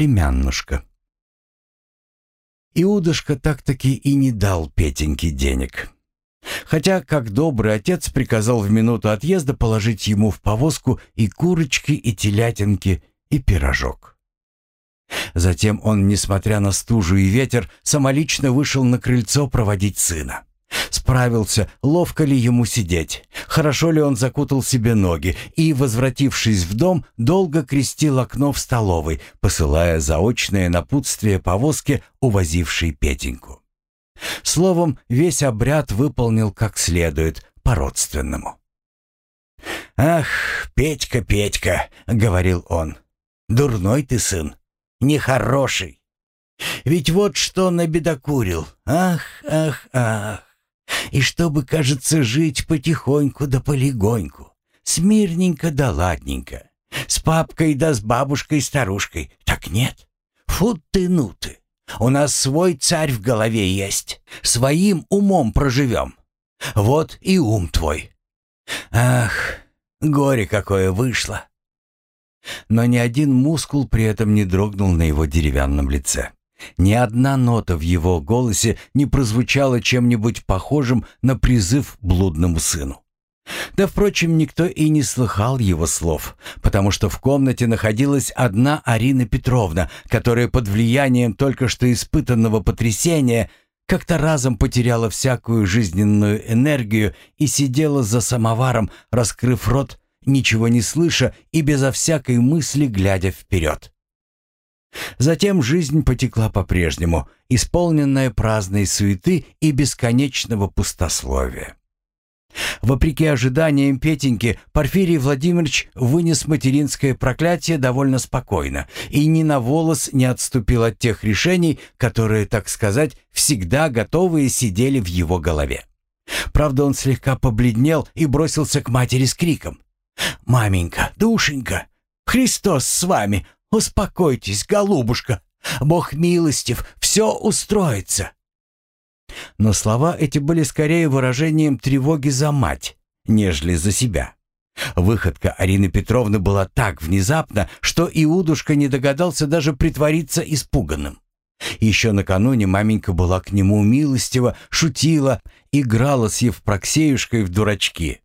племяннушка. Иудушка так-таки и не дал Петеньке денег. Хотя, как добрый отец, приказал в минуту отъезда положить ему в повозку и курочки, и телятинки, и пирожок. Затем он, несмотря на стужу и ветер, самолично вышел на крыльцо проводить сына. Справился, ловко ли ему сидеть, хорошо ли он закутал себе ноги и, возвратившись в дом, долго крестил окно в столовой, посылая заочное напутствие повозке, увозившей Петеньку. Словом, весь обряд выполнил как следует, по-родственному. «Ах, Петька, Петька!» — говорил он. «Дурной ты сын, нехороший. Ведь вот что набедокурил. Ах, ах, ах. И чтобы, кажется, жить потихоньку да полегоньку, смирненько да ладненько, с папкой да с бабушкой-старушкой. Так нет. Фу ты, ну ты. У нас свой царь в голове есть. Своим умом проживем. Вот и ум твой. Ах, горе какое вышло. Но ни один мускул при этом не дрогнул на его деревянном лице. Ни одна нота в его голосе не прозвучала чем-нибудь похожим на призыв блудному сыну. Да, впрочем, никто и не слыхал его слов, потому что в комнате находилась одна Арина Петровна, которая под влиянием только что испытанного потрясения как-то разом потеряла всякую жизненную энергию и сидела за самоваром, раскрыв рот, ничего не слыша и безо всякой мысли глядя вперед. Затем жизнь потекла по-прежнему, исполненная праздной суеты и бесконечного пустословия. Вопреки ожиданиям Петеньки, Порфирий Владимирович вынес материнское проклятие довольно спокойно и ни на волос не отступил от тех решений, которые, так сказать, всегда готовые сидели в его голове. Правда, он слегка побледнел и бросился к матери с криком. «Маменька, душенька, Христос с вами! Успокойтесь, голубушка! Бог милостив, все устроится!» Но слова эти были скорее выражением тревоги за мать, нежели за себя. Выходка Арины Петровны была так внезапна, что Иудушка не догадался даже притвориться испуганным. Еще накануне маменька была к нему милостива, шутила, играла с Евпроксеюшкой в дурачки.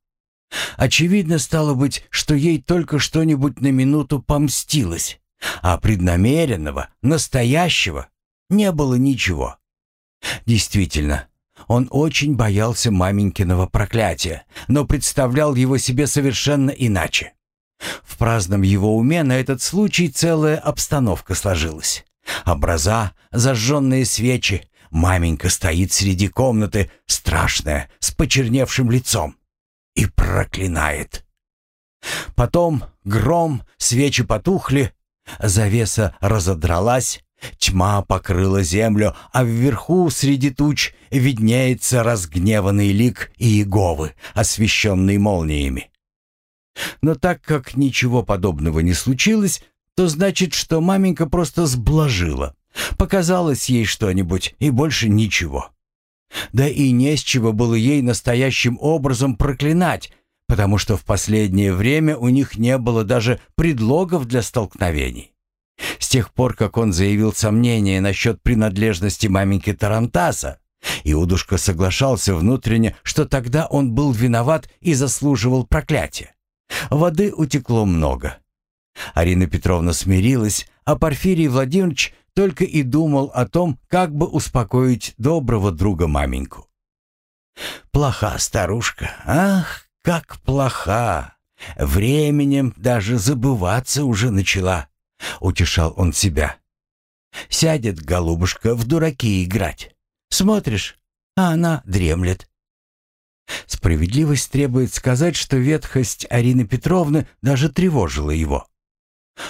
Очевидно стало быть, что ей только что-нибудь на минуту помстилось, а преднамеренного, настоящего не было ничего. Действительно, он очень боялся маменькиного проклятия, но представлял его себе совершенно иначе. В праздном его уме на этот случай целая обстановка сложилась. Образа, зажженные свечи, маменька стоит среди комнаты, страшная, с почерневшим лицом, и проклинает. Потом гром, свечи потухли, завеса разодралась, Тьма покрыла землю, а вверху среди туч виднеется разгневанный лик Иеговы, освещенный молниями. Но так как ничего подобного не случилось, то значит, что маменька просто сблажила. Показалось ей что-нибудь и больше ничего. Да и не с чего было ей настоящим образом проклинать, потому что в последнее время у них не было даже предлогов для столкновений. С тех пор, как он заявил сомнение насчет принадлежности маменьки Тарантаса, Иудушка соглашался внутренне, что тогда он был виноват и заслуживал проклятия. Воды утекло много. Арина Петровна смирилась, а Порфирий Владимирович только и думал о том, как бы успокоить доброго друга маменьку. «Плоха старушка, ах, как плоха! Временем даже забываться уже начала. — утешал он себя. «Сядет голубушка в дураки играть. Смотришь, а она дремлет». Справедливость требует сказать, что ветхость Арины Петровны даже тревожила его.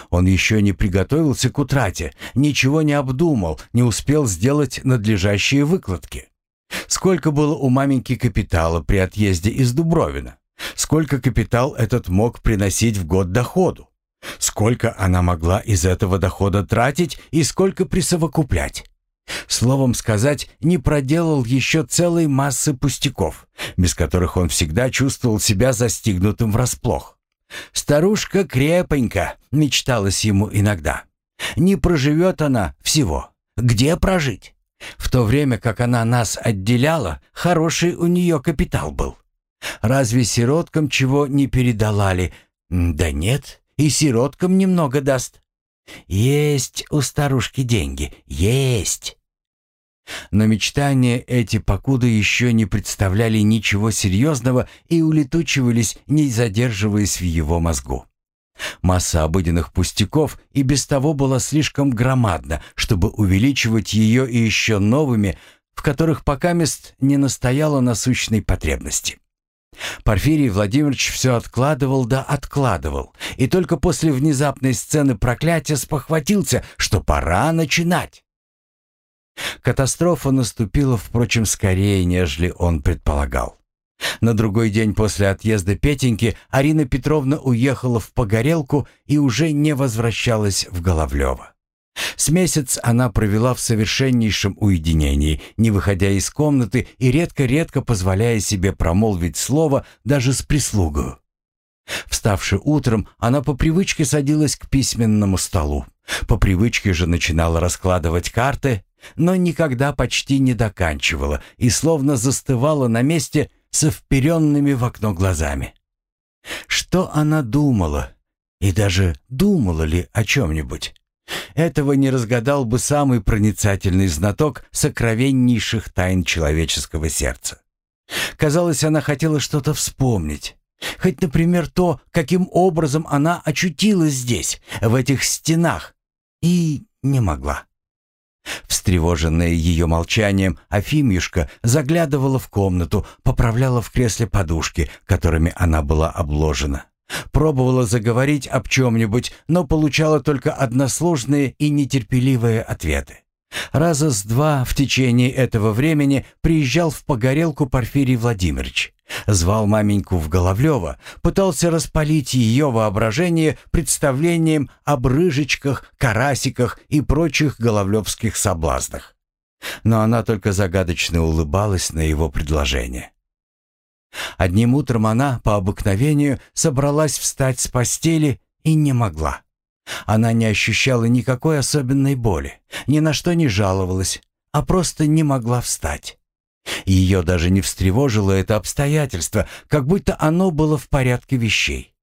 Он еще не приготовился к утрате, ничего не обдумал, не успел сделать надлежащие выкладки. Сколько было у маменьки капитала при отъезде из Дубровина? Сколько капитал этот мог приносить в год доходу? Сколько она могла из этого дохода тратить и сколько присовокуплять? Словом сказать, не проделал еще целой массы пустяков, без которых он всегда чувствовал себя застигнутым врасплох. «Старушка крепонька», — мечталось ему иногда. Не проживет она всего. Где прожить? В то время, как она нас отделяла, хороший у нее капитал был. Разве сироткам чего не передала ли? Да нет, и сироткам немного даст. Есть у старушки деньги, есть. Но мечтания эти покуда еще не представляли ничего серьезного и улетучивались, не задерживаясь в его мозгу. Масса обыденных пустяков и без того была слишком громадна, чтобы увеличивать ее и еще новыми, в которых пока мест не настояла насущной потребности. Порфирий Владимирович все откладывал да откладывал, и только после внезапной сцены проклятия спохватился, что пора начинать. Катастрофа наступила, впрочем, скорее, нежели он предполагал. На другой день после отъезда Петеньки Арина Петровна уехала в Погорелку и уже не возвращалась в Головлево. С месяц она провела в совершеннейшем уединении, не выходя из комнаты и редко-редко позволяя себе промолвить слово даже с прислугою. Вставши утром, она по привычке садилась к письменному столу. По привычке же начинала раскладывать карты, но никогда почти не доканчивала и словно застывала на месте со вперенными в окно глазами. Что она думала? И даже думала ли о чем-нибудь? Этого не разгадал бы самый проницательный знаток сокровеннейших тайн человеческого сердца. Казалось, она хотела что-то вспомнить. Хоть, например, то, каким образом она очутилась здесь, в этих стенах, и не могла. Встревоженная ее молчанием, Афимьюшка заглядывала в комнату, поправляла в кресле подушки, которыми она была обложена. Пробовала заговорить об чем-нибудь, но получала только односложные и нетерпеливые ответы. Раза с два в течение этого времени приезжал в Погорелку Порфирий Владимирович. Звал маменьку в Головлево, пытался распалить ее воображение представлением об рыжечках, карасиках и прочих головлевских соблазнах. Но она только загадочно улыбалась на его предложение. Одним утром она, по обыкновению, собралась встать с постели и не могла. Она не ощущала никакой особенной боли, ни на что не жаловалась, а просто не могла встать. Ее даже не встревожило это обстоятельство, как будто оно было в порядке вещей.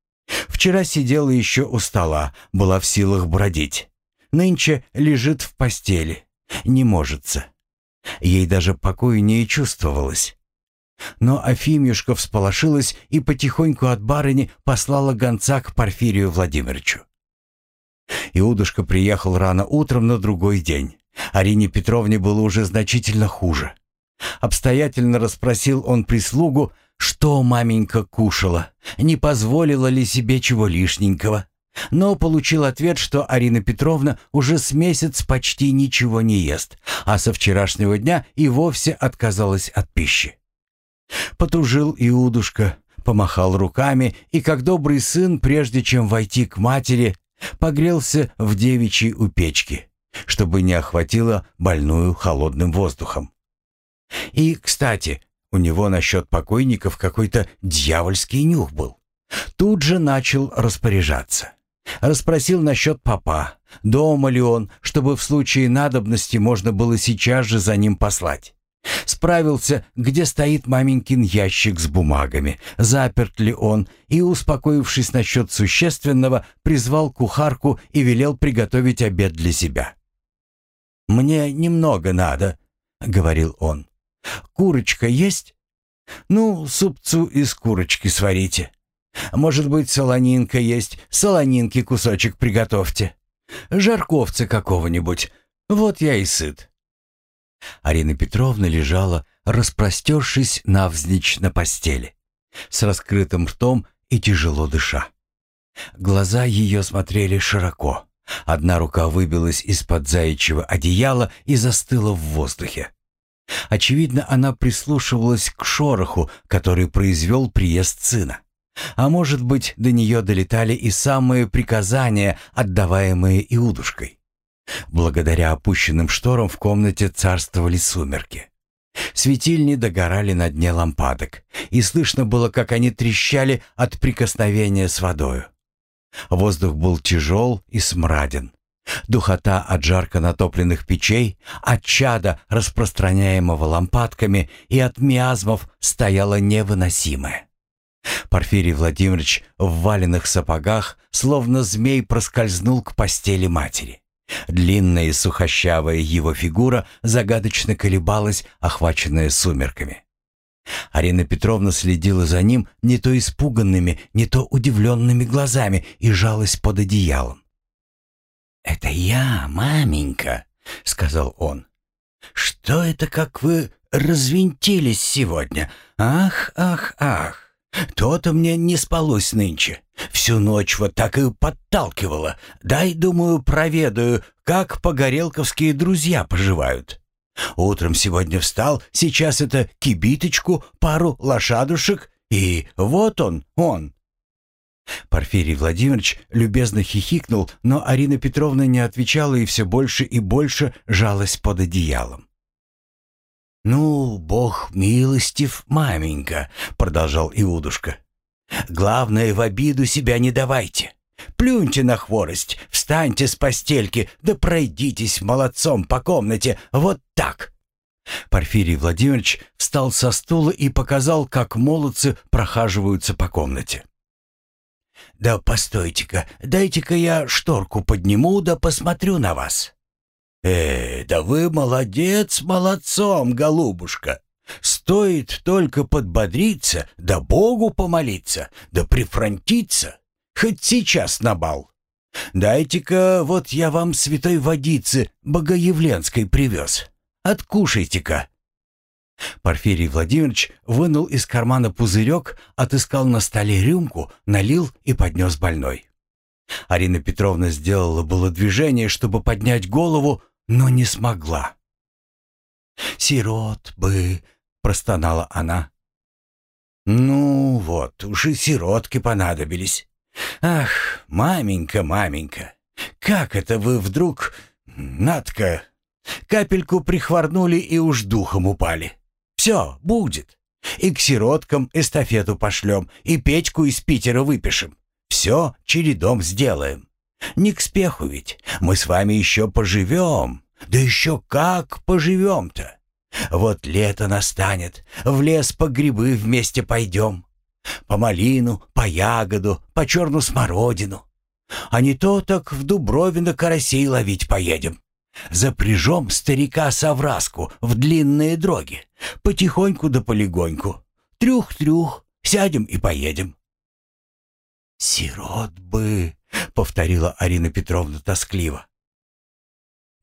Вчера сидела еще у стола, была в силах бродить. Нынче лежит в постели, не можется. Ей даже покоя не чувствовалось. Но Афимюшка всполошилась и потихоньку от барыни послала гонца к Порфирию Владимировичу. Иудушка приехал рано утром на другой день. Арине Петровне было уже значительно хуже. Обстоятельно расспросил он прислугу, что маменька кушала, не позволила ли себе чего лишненького. Но получил ответ, что Арина Петровна уже с месяц почти ничего не ест, а со вчерашнего дня и вовсе отказалась от пищи. Потужил Иудушка, помахал руками и, как добрый сын, прежде чем войти к матери, погрелся в девичьей у печки, чтобы не охватило больную холодным воздухом. И, кстати, у него насчет покойников какой-то дьявольский нюх был. Тут же начал распоряжаться. Расспросил насчет папа, дома ли он, чтобы в случае надобности можно было сейчас же за ним послать. Справился, где стоит маменькин ящик с бумагами, заперт ли он, и, успокоившись насчет существенного, призвал кухарку и велел приготовить обед для себя. «Мне немного надо», — говорил он. «Курочка есть?» «Ну, супцу из курочки сварите. Может быть, солонинка есть, солонинки кусочек приготовьте. Жарковца какого-нибудь. Вот я и сыт». Арина Петровна лежала, распростершись навзничь на постели, с раскрытым ртом и тяжело дыша. Глаза ее смотрели широко. Одна рука выбилась из-под заячьего одеяла и застыла в воздухе. Очевидно, она прислушивалась к шороху, который произвел приезд сына. А может быть, до нее долетали и самые приказания, отдаваемые Иудушкой. Благодаря опущенным шторам в комнате царствовали сумерки. Светильни догорали на дне лампадок, и слышно было, как они трещали от прикосновения с водою. Воздух был тяжел и смраден. Духота от жарко натопленных печей, от чада, распространяемого лампадками, и от миазмов стояла невыносимая. Порфирий Владимирович в валенных сапогах, словно змей, проскользнул к постели матери. Длинная и сухощавая его фигура загадочно колебалась, охваченная сумерками. Арина Петровна следила за ним не то испуганными, не то удивленными глазами и жалась под одеялом. «Это я, маменька», — сказал он. «Что это, как вы развинтились сегодня? Ах, ах, ах! То-то мне не спалось нынче. Всю ночь вот так и подталкивало. Дай, думаю, проведаю, как погорелковские друзья поживают». Утром сегодня встал, сейчас это кибиточку, пару лошадушек, и вот он, он. Порфирий Владимирович любезно хихикнул, но Арина Петровна не отвечала и все больше и больше жалась под одеялом. «Ну, бог милостив, маменька», — продолжал Иудушка. «Главное, в обиду себя не давайте. Плюньте на хворость, встаньте с постельки, да пройдитесь молодцом по комнате, вот так». Порфирий Владимирович встал со стула и показал, как молодцы прохаживаются по комнате. «Да постойте-ка, дайте-ка я шторку подниму, да посмотрю на вас». «Э, да вы молодец, молодцом, голубушка. Стоит только подбодриться, да Богу помолиться, да прифронтиться, хоть сейчас на бал. Дайте-ка, вот я вам святой водицы богоявленской привез. Откушайте-ка». Порфирий Владимирович вынул из кармана пузырек, отыскал на столе рюмку, налил и поднес больной. Арина Петровна сделала было движение, чтобы поднять голову, но не смогла. «Сирот бы», — простонала она. «Ну вот, уж и сиротки понадобились. Ах, маменька, маменька, как это вы вдруг, Надка, капельку прихворнули и уж духом упали. Все, будет. И к сироткам эстафету пошлем, и Петьку из Питера выпишем. Все чередом сделаем. Не к спеху ведь. Мы с вами еще поживем. Да еще как поживем-то. Вот лето настанет, в лес по грибы вместе пойдем. По малину, по ягоду, по черну смородину. А не то так в Дубровино карасей ловить поедем. Запряжем старика совраску в длинные дроги. Потихоньку да полегоньку. Трюх-трюх, сядем и поедем. «Сирот бы», — повторила Арина Петровна тоскливо.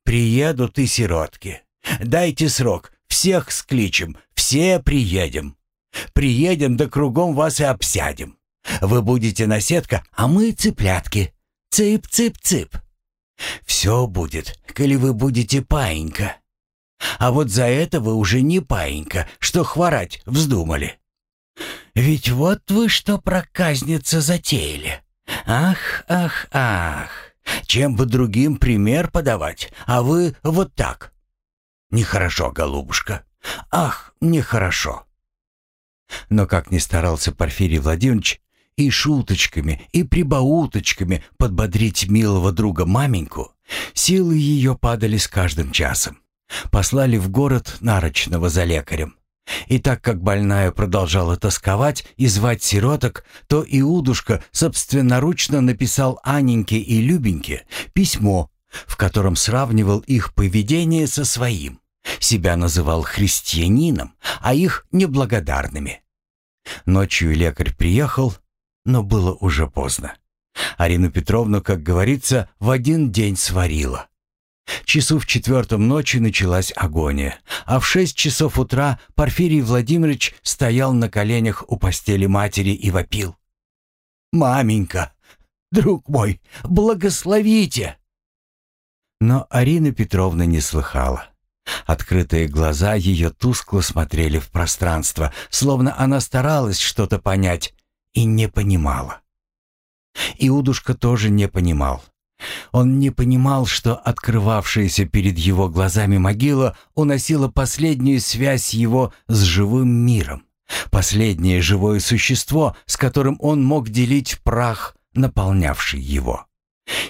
«Приедут и сиротки. Дайте срок, всех скличем, все приедем. Приедем, да кругом вас и обсядем. Вы будете наседка, а мы цыплятки. Цып-цып-цып. Все будет, коли вы будете паинька. А вот за это вы уже не паинька, что хворать вздумали. Ведь вот вы что проказница затеяли. Ах, ах, ах. Чем бы другим пример подавать, а вы вот так. Нехорошо, голубушка. Ах, нехорошо. Но как ни старался Порфирий Владимирович, и шуточками, и прибауточками подбодрить милого друга маменьку, силы ее падали с каждым часом. Послали в город Нарочного за лекарем. И так как больная продолжала тосковать и звать сироток, то Иудушка собственноручно написал Аненьке и Любеньке письмо, в котором сравнивал их поведение со своим. Себя называл христианином, а их неблагодарными. Ночью лекарь приехал, но было уже поздно. Арину Петровну, как говорится, в один день сварила. Часу в четвертом ночи началась агония, а в шесть часов утра Порфирий Владимирович стоял на коленях у постели матери и вопил. «Маменька, друг мой, благословите!» Но Арина Петровна не слыхала. Открытые глаза ее тускло смотрели в пространство, словно она старалась что-то понять и не понимала. Иудушка тоже не понимал. Он не понимал, что открывавшаяся перед его глазами могила уносила последнюю связь его с живым миром, последнее живое существо, с которым он мог делить прах, наполнявший его.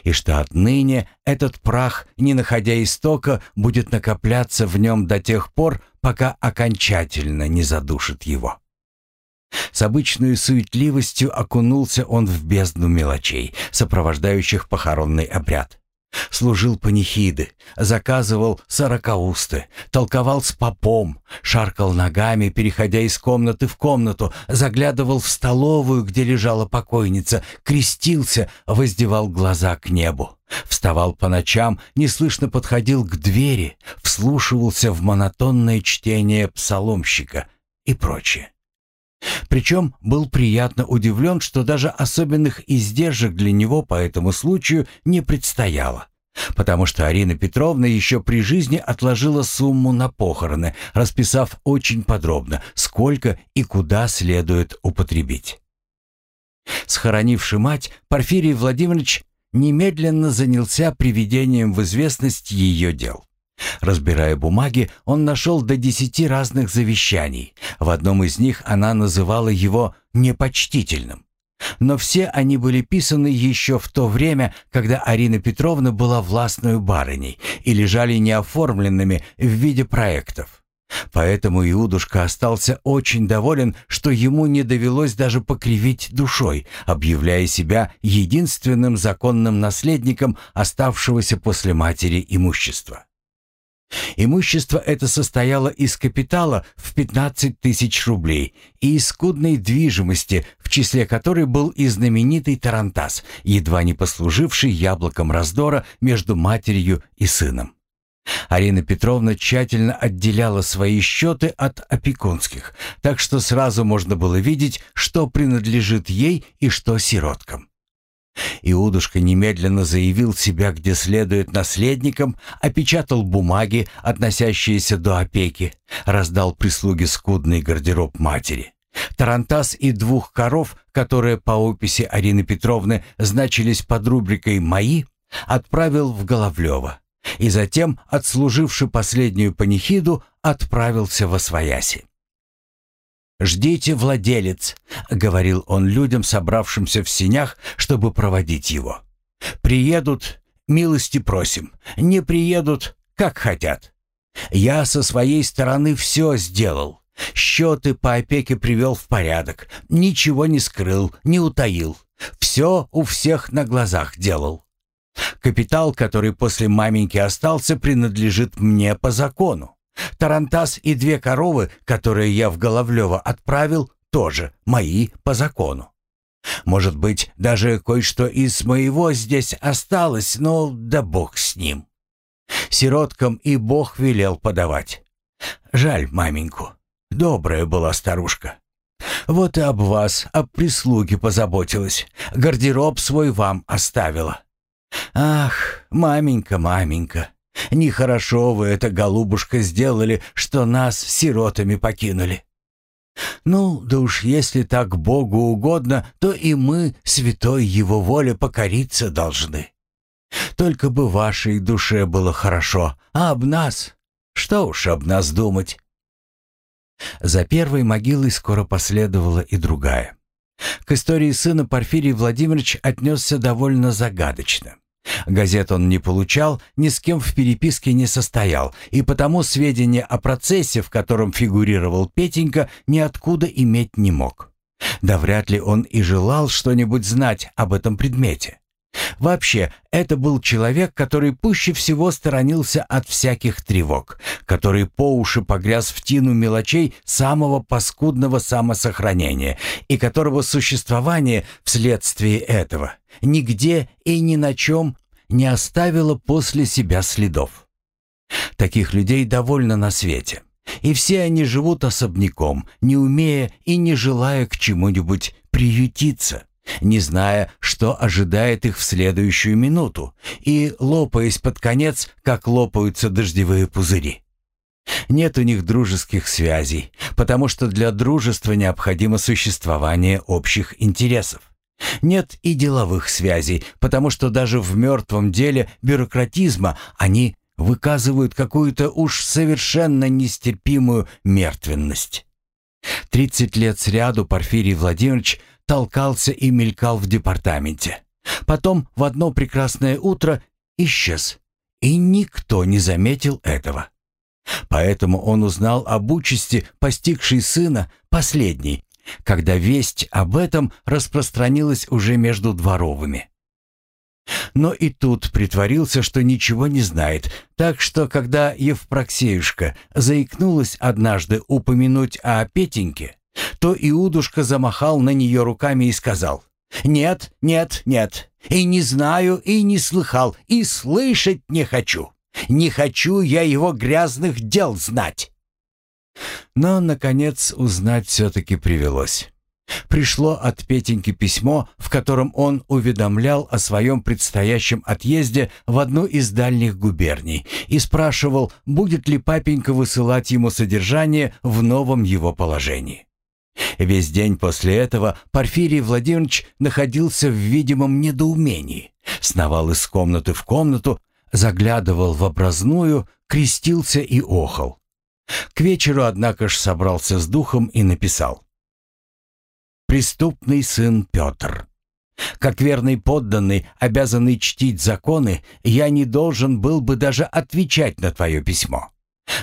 и что отныне этот прах, не находя истока, будет накопляться в нем до тех пор, пока окончательно не задушит его. С обычной суетливостью окунулся он в бездну мелочей, сопровождающих похоронный обряд. Служил панихиды, заказывал сорокаусты, толковал с попом, шаркал ногами, переходя из комнаты в комнату, заглядывал в столовую, где лежала покойница, крестился, воздевал глаза к небу. Вставал по ночам, неслышно подходил к двери, вслушивался в монотонное чтение псаломщика и прочее. Причем был приятно удивлен, что даже особенных издержек для него по этому случаю не предстояло. Потому что Арина Петровна еще при жизни отложила сумму на похороны, расписав очень подробно, сколько и куда следует употребить. Схоронивший мать, Порфирий Владимирович немедленно занялся приведением в известность ее дел. Разбирая бумаги, он нашел до десяти разных завещаний. В одном из них она называла его непочтительным. Но все они были писаны еще в то время, когда Арина Петровна была властной барыней и лежали неоформленными в виде проектов. Поэтому Иудушка остался очень доволен, что ему не довелось даже покривить душой, объявляя себя единственным законным наследником оставшегося после матери имущества. Имущество это состояло из капитала в 15 тысяч рублей и из скудной движимости, в числе которой был и знаменитый Тарантас, едва не послуживший яблоком раздора между матерью и сыном. Арина Петровна тщательно отделяла свои счеты от опекунских, так что сразу можно было видеть, что принадлежит ей и что сироткам. Иудушка немедленно заявил себя где следует наследником, опечатал бумаги, относящиеся до опеки, раздал прислуге скудный гардероб матери. Тарантас и двух коров, которые по описи Арины Петровны значились под рубрикой «Мои», отправил в Головлево и затем, отслуживши последнюю панихиду, отправился во Свояси. «Ждите, владелец», — говорил он людям, собравшимся в синях, чтобы проводить его. «Приедут, милости просим. Не приедут, как хотят. Я со своей стороны все сделал. Счеты по опеке привел в порядок. Ничего не скрыл, не утаил. Все у всех на глазах делал. Капитал, который после маменьки остался, принадлежит мне по закону. Тарантас и две коровы, которые я в Головлево отправил, тоже мои по закону. Может быть, даже кое-что из моего здесь осталось, но да бог с ним. Сироткам и бог велел подавать. Жаль маменьку. Добрая была старушка. Вот и об вас, об прислуге позаботилась. Гардероб свой вам оставила. Ах, маменька, маменька. Нехорошо вы это, голубушка, сделали, что нас сиротами покинули. Ну, да уж если так Богу угодно, то и мы, святой Его воле, покориться должны. Только бы вашей душе было хорошо, а об нас? Что уж об нас думать?» За первой могилой скоро последовала и другая. К истории сына Порфирий Владимирович отнесся довольно загадочно. Газет он не получал, ни с кем в переписке не состоял, и потому сведения о процессе, в котором фигурировал Петенька, ниоткуда иметь не мог. Да вряд ли он и желал что-нибудь знать об этом предмете. Вообще, это был человек, который пуще всего сторонился от всяких тревог, который по уши погряз в тину мелочей самого паскудного самосохранения и которого существование вследствие этого нигде и ни на чем не оставило после себя следов. Таких людей довольно на свете, и все они живут особняком, не умея и не желая к чему-нибудь приютиться не зная, что ожидает их в следующую минуту, и лопаясь под конец, как лопаются дождевые пузыри. Нет у них дружеских связей, потому что для дружества необходимо существование общих интересов. Нет и деловых связей, потому что даже в мертвом деле бюрократизма они выказывают какую-то уж совершенно нестерпимую мертвенность. Тридцать лет сряду Порфирий Владимирович толкался и мелькал в департаменте. Потом в одно прекрасное утро исчез, и никто не заметил этого. Поэтому он узнал об участи, постигшей сына, последней, когда весть об этом распространилась уже между дворовыми. Но и тут притворился, что ничего не знает, так что, когда Евпроксеюшка заикнулась однажды упомянуть о Петеньке, то Иудушка замахал на нее руками и сказал «Нет, нет, нет, и не знаю, и не слыхал, и слышать не хочу. Не хочу я его грязных дел знать». Но, наконец, узнать все-таки привелось. Пришло от Петеньки письмо, в котором он уведомлял о своем предстоящем отъезде в одну из дальних губерний и спрашивал, будет ли папенька высылать ему содержание в новом его положении. Весь день после этого Порфирий Владимирович находился в видимом недоумении, сновал из комнаты в комнату, заглядывал в образную, крестился и охал. К вечеру, однако ж, собрался с духом и написал. «Преступный сын Петр. Как верный подданный, обязанный чтить законы, я не должен был бы даже отвечать на твое письмо.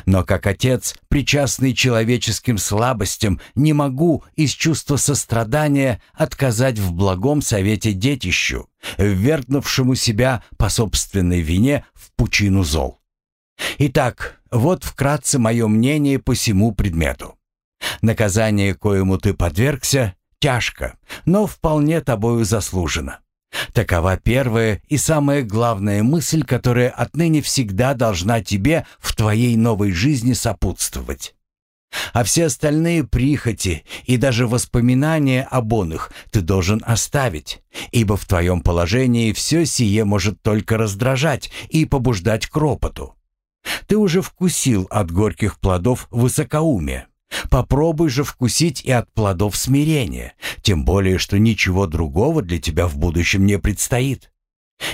Но как отец, причастный человеческим слабостям, не могу из чувства сострадания отказать в благом совете детищу, ввергнувшему себя по собственной вине в пучину зол. Итак, вот вкратце мое мнение по всему предмету. Наказание, коему ты подвергся, тяжко, но вполне тобою заслужено. Такова первая и самая главная мысль, которая отныне всегда должна тебе в твоей новой жизни сопутствовать. А все остальные прихоти и даже воспоминания об оных ты должен оставить, ибо в твоем положении все сие может только раздражать и побуждать к ропоту. Ты уже вкусил от горьких плодов высокоумия. Попробуй же вкусить и от плодов смирения, тем более, что ничего другого для тебя в будущем не предстоит.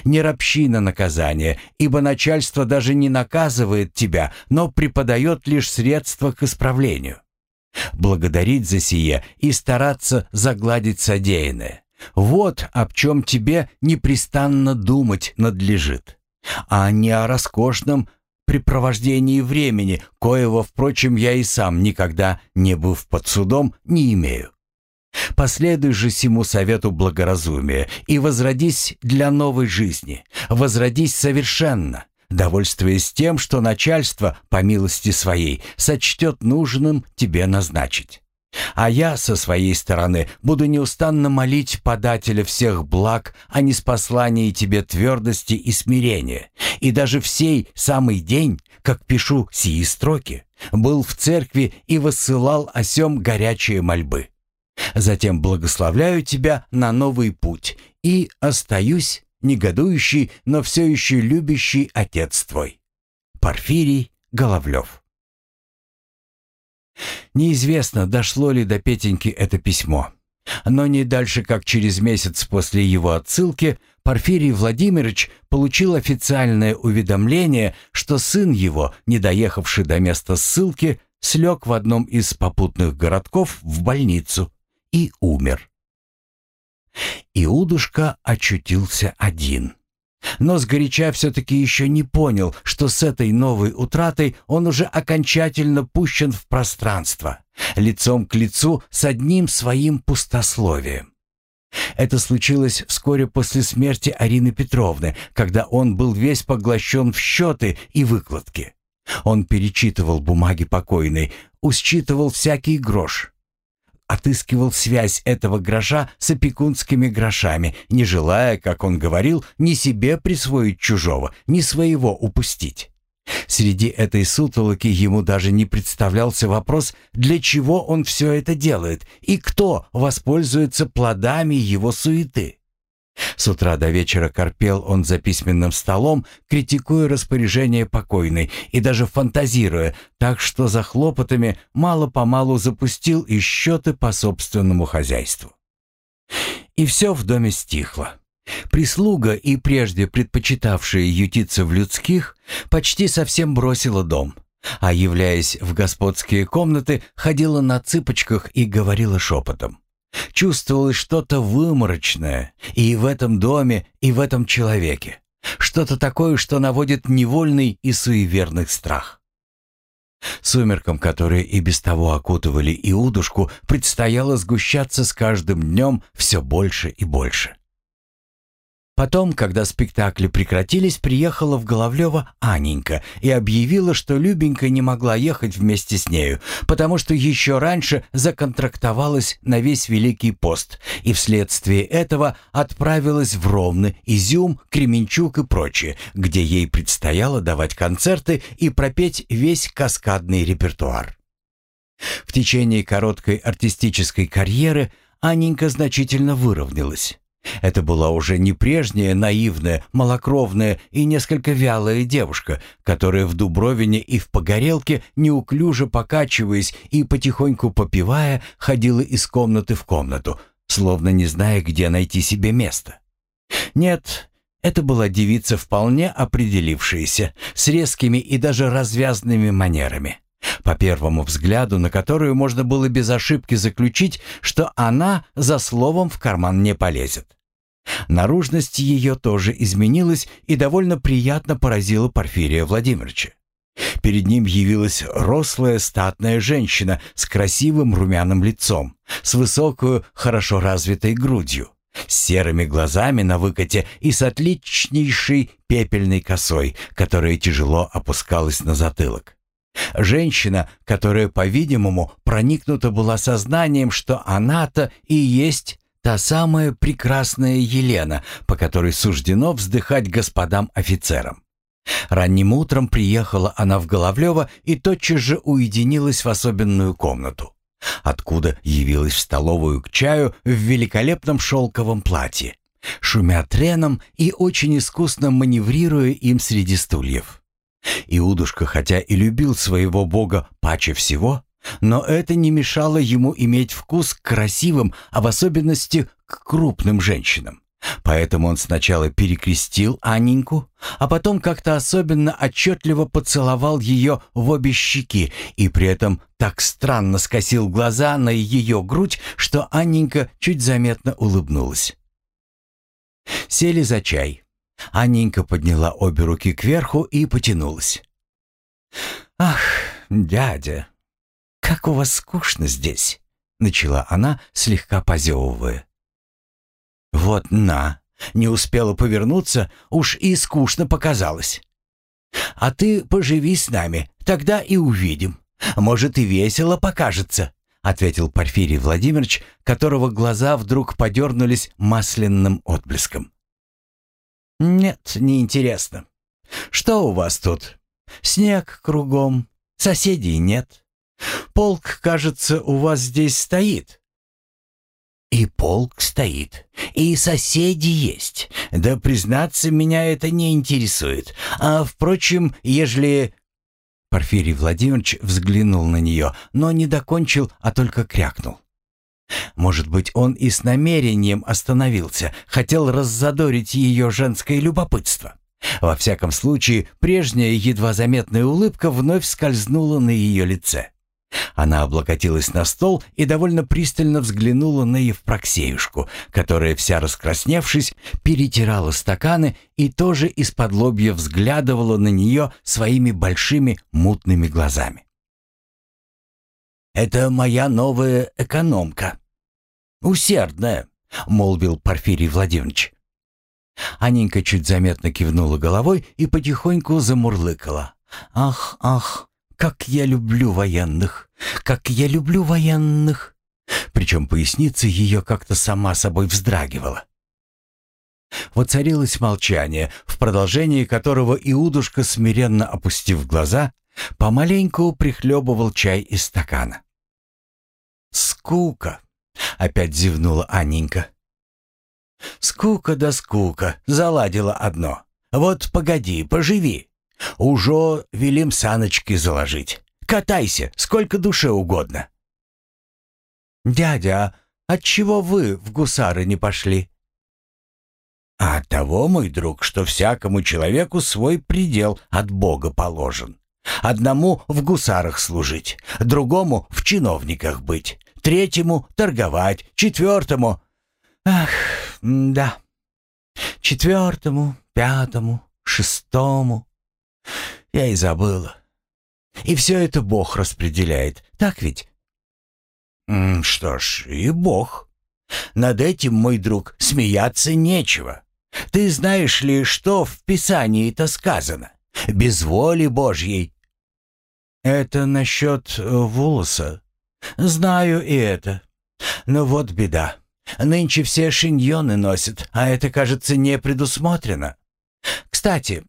Не ропщи на наказание, ибо начальство даже не наказывает тебя, но преподает лишь средства к исправлению. Благодарить за сие и стараться загладить содеянное. Вот об чем тебе непрестанно думать надлежит, а не о роскошном препровождении времени, коего, впрочем, я и сам никогда, не быв под судом, не имею. Последуй же сему совету благоразумия и возродись для новой жизни, возродись совершенно, довольствуясь тем, что начальство, по милости своей, сочтет нужным тебе назначить. А я, со своей стороны, буду неустанно молить подателя всех благ о неспослании тебе твердости и смирения, и даже в сей самый день, как пишу сии строки, был в церкви и высылал о сем горячие мольбы. Затем благословляю тебя на новый путь и остаюсь негодующий, но все еще любящий отец твой. Порфирий Головлев Неизвестно, дошло ли до Петеньки это письмо. Но не дальше, как через месяц после его отсылки, Порфирий Владимирович получил официальное уведомление, что сын его, не доехавший до места ссылки, слег в одном из попутных городков в больницу и умер. Иудушка очутился один. Но сгоряча все-таки еще не понял, что с этой новой утратой он уже окончательно пущен в пространство, лицом к лицу с одним своим пустословием. Это случилось вскоре после смерти Арины Петровны, когда он был весь поглощен в счеты и выкладки. Он перечитывал бумаги покойной, усчитывал всякий грош отыскивал связь этого гроша с опекунскими грошами, не желая, как он говорил, ни себе присвоить чужого, ни своего упустить. Среди этой сутолоки ему даже не представлялся вопрос, для чего он все это делает и кто воспользуется плодами его суеты. С утра до вечера корпел он за письменным столом, критикуя распоряжение покойной и даже фантазируя, так что за хлопотами мало-помалу запустил и счеты по собственному хозяйству. И все в доме стихло. Прислуга, и прежде предпочитавшая ютиться в людских, почти совсем бросила дом, а, являясь в господские комнаты, ходила на цыпочках и говорила шепотом. Чувствовалось что-то выморочное и в этом доме, и в этом человеке. Что-то такое, что наводит невольный и суеверный страх. Сумеркам, которые и без того окутывали Иудушку, предстояло сгущаться с каждым днем все больше и больше. Потом, когда спектакли прекратились, приехала в Головлёво Аненька и объявила, что Любенька не могла ехать вместе с нею, потому что еще раньше законтрактовалась на весь Великий пост и вследствие этого отправилась в Ровны, Изюм, Кременчук и прочее, где ей предстояло давать концерты и пропеть весь каскадный репертуар. В течение короткой артистической карьеры Анненька значительно выровнялась. Это была уже не прежняя наивная, малокровная и несколько вялая девушка, которая в Дубровине и в Погорелке, неуклюже покачиваясь и потихоньку попивая, ходила из комнаты в комнату, словно не зная, где найти себе место. Нет, это была девица вполне определившаяся, с резкими и даже развязными манерами. По первому взгляду, на которую можно было без ошибки заключить, что она за словом в карман не полезет. Наружность ее тоже изменилась и довольно приятно поразила Порфирия Владимировича. Перед ним явилась рослая статная женщина с красивым румяным лицом, с высокую, хорошо развитой грудью, с серыми глазами на выкате и с отличнейшей пепельной косой, которая тяжело опускалась на затылок. Женщина, которая, по-видимому, проникнута была сознанием, что она-то и есть та самая прекрасная Елена, по которой суждено вздыхать господам офицерам. Ранним утром приехала она в Головлево и тотчас же уединилась в особенную комнату, откуда явилась в столовую к чаю в великолепном шелковом платье, шумя треном и очень искусно маневрируя им среди стульев. Иудушка, хотя и любил своего бога паче всего, но это не мешало ему иметь вкус к красивым, а в особенности к крупным женщинам. Поэтому он сначала перекрестил Анненьку, а потом как-то особенно отчетливо поцеловал ее в обе щеки и при этом так странно скосил глаза на ее грудь, что Анненька чуть заметно улыбнулась. Сели за чай. Анненька подняла обе руки кверху и потянулась. «Ах, дядя, как у вас скучно здесь!» — начала она, слегка позевывая. «Вот на!» Не успела повернуться, уж и скучно показалось. «А ты поживи с нами, тогда и увидим. Может, и весело покажется», — ответил Порфирий Владимирович, которого глаза вдруг подернулись масляным отблеском. «Нет, неинтересно. Что у вас тут? Снег кругом, соседей нет. Полк, кажется, у вас здесь стоит». «И полк стоит, и соседи есть. Да, признаться, меня это не интересует. А, впрочем, ежели...» Порфирий Владимирович взглянул на нее, но не докончил, а только крякнул. Может быть, он и с намерением остановился, хотел раззадорить ее женское любопытство. Во всяком случае, прежняя едва заметная улыбка вновь скользнула на ее лице. Она облокотилась на стол и довольно пристально взглянула на Евпроксеюшку, которая, вся раскрасневшись, перетирала стаканы и тоже из-под лобья взглядывала на нее своими большими мутными глазами. «Это моя новая экономка», «Усердная», — молвил Порфирий Владимирович. Аненька чуть заметно кивнула головой и потихоньку замурлыкала. «Ах, ах, как я люблю военных! Как я люблю военных!» Причем поясница ее как-то сама собой вздрагивала. Воцарилось молчание, в продолжении которого Иудушка, смиренно опустив глаза, помаленьку прихлебывал чай из стакана. «Скука!» — опять зевнула Анненька. «Скука да скука, заладила одно. Вот погоди, поживи. Уже велим саночки заложить. Катайся, сколько душе угодно». «Дядя, а отчего вы в гусары не пошли?» «А от того, мой друг, что всякому человеку свой предел от Бога положен. Одному в гусарах служить, другому в чиновниках быть, третьему торговать, четвертому... Ах, да, четвертому, пятому, шестому. Я и забыла. И все это Бог распределяет, так ведь? Что ж, и Бог. Над этим, мой друг, смеяться нечего. Ты знаешь ли, что в Писании-то сказано? Без воли Божьей. Это насчет э, волоса. Знаю и это. Но вот беда. Нынче все шиньоны носят, а это, кажется, не предусмотрено. Кстати,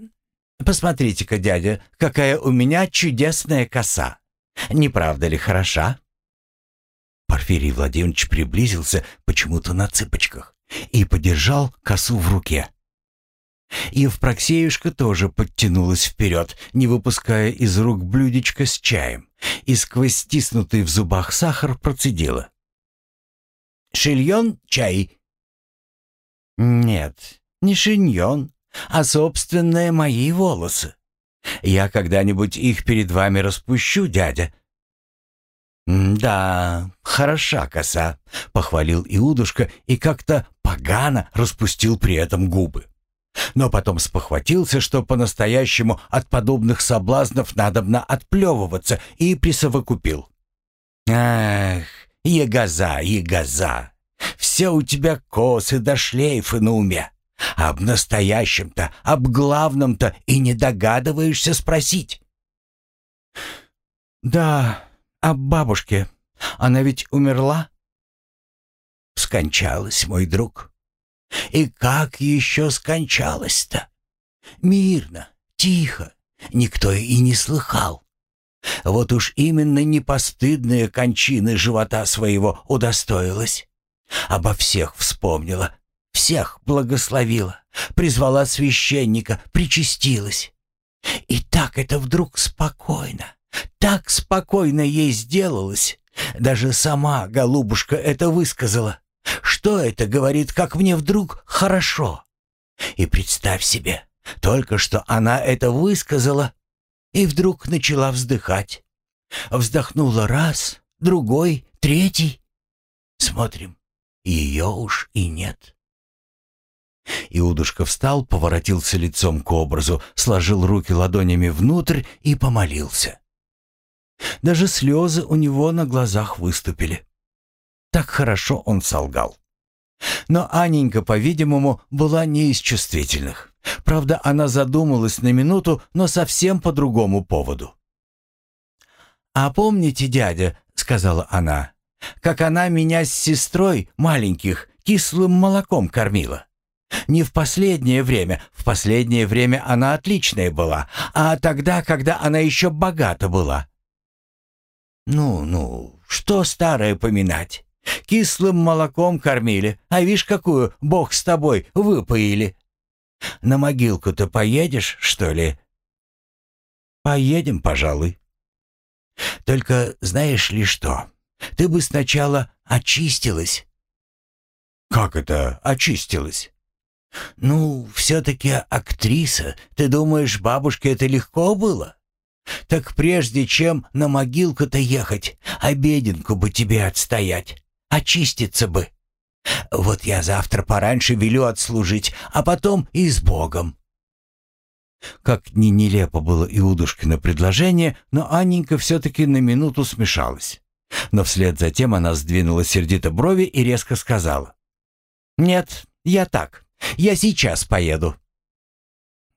посмотрите-ка, дядя, какая у меня чудесная коса. Не правда ли хороша? Порфирий Владимирович приблизился почему-то на цыпочках и подержал косу в руке. Евпроксеюшка тоже подтянулась вперед, не выпуская из рук блюдечко с чаем, и сквозь стиснутый в зубах сахар процедила. «Шильон чай?» «Нет, не шиньон, а собственные мои волосы. Я когда-нибудь их перед вами распущу, дядя». «Да, хороша коса», — похвалил Иудушка и как-то погано распустил при этом губы. Но потом спохватился, что по-настоящему от подобных соблазнов надобно отплевываться, и присовокупил. «Ах, ягоза, ягоза, все у тебя косы да шлейфы на уме. Об настоящем-то, об главном-то и не догадываешься спросить». «Да, об бабушке. Она ведь умерла?» «Скончалась, мой друг». И как еще скончалась-то? Мирно, тихо, никто и не слыхал. Вот уж именно непостыдные кончины живота своего удостоилась. Обо всех вспомнила, всех благословила, призвала священника, причастилась. И так это вдруг спокойно, так спокойно ей сделалось. Даже сама голубушка это высказала. Что это говорит, как мне вдруг хорошо? И представь себе, только что она это высказала и вдруг начала вздыхать. Вздохнула раз, другой, третий. Смотрим, ее уж и нет. Иудушка встал, поворотился лицом к образу, сложил руки ладонями внутрь и помолился. Даже слезы у него на глазах выступили. Так хорошо он солгал. Но Аненька, по-видимому, была не из чувствительных. Правда, она задумалась на минуту, но совсем по другому поводу. «А помните, дядя, — сказала она, — как она меня с сестрой маленьких кислым молоком кормила? Не в последнее время, в последнее время она отличная была, а тогда, когда она еще богата была». «Ну-ну, что старое поминать? Кислым молоком кормили, а вишь какую, бог с тобой, выпоили. На могилку-то поедешь, что ли? Поедем, пожалуй. Только знаешь ли что? Ты бы сначала очистилась. Как это очистилась? Ну, все-таки актриса. Ты думаешь, бабушке это легко было? Так прежде чем на могилку-то ехать, обеденку бы тебе отстоять очиститься бы. Вот я завтра пораньше велю отслужить, а потом и с Богом». Как ни нелепо было Иудушкино предложение, но Анненька все-таки на минуту смешалась. Но вслед за тем она сдвинула сердито брови и резко сказала. «Нет, я так. Я сейчас поеду».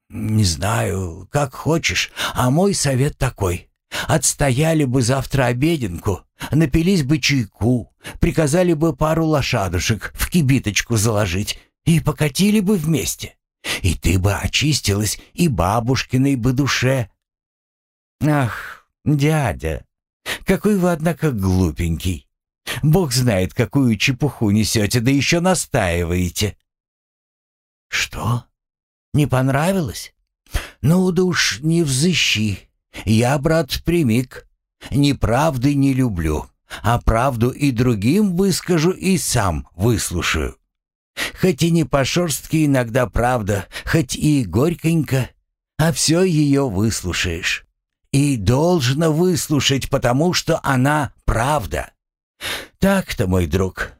«Не знаю, как хочешь, а мой совет такой. Отстояли бы завтра обеденку, напились бы чайку, приказали бы пару лошадушек в кибиточку заложить и покатили бы вместе. И ты бы очистилась, и бабушкиной бы душе. Ах, дядя, какой вы, однако, глупенький. Бог знает, какую чепуху несете, да еще настаиваете. Что? Не понравилось? Ну да уж не взыщи. Я, брат, примик. Неправды не люблю, а правду и другим выскажу и сам выслушаю. Хоть и не по-шерстке иногда правда, хоть и горьконько, а все ее выслушаешь. И должно выслушать, потому что она правда. Так-то, мой друг.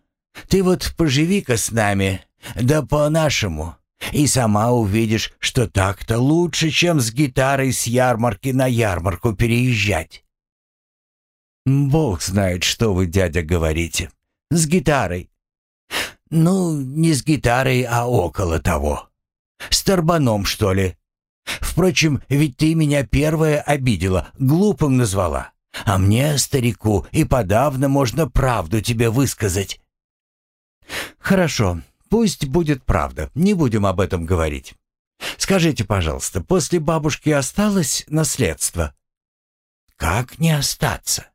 Ты вот поживи-ка с нами, да по-нашему, и сама увидишь, что так-то лучше, чем с гитарой с ярмарки на ярмарку переезжать. Бог знает, что вы, дядя, говорите. С гитарой. Ну, не с гитарой, а около того. С торбаном, что ли. Впрочем, ведь ты меня первая обидела, глупым назвала. А мне, старику, и подавно можно правду тебе высказать. Хорошо, пусть будет правда, не будем об этом говорить. Скажите, пожалуйста, после бабушки осталось наследство? Как не остаться?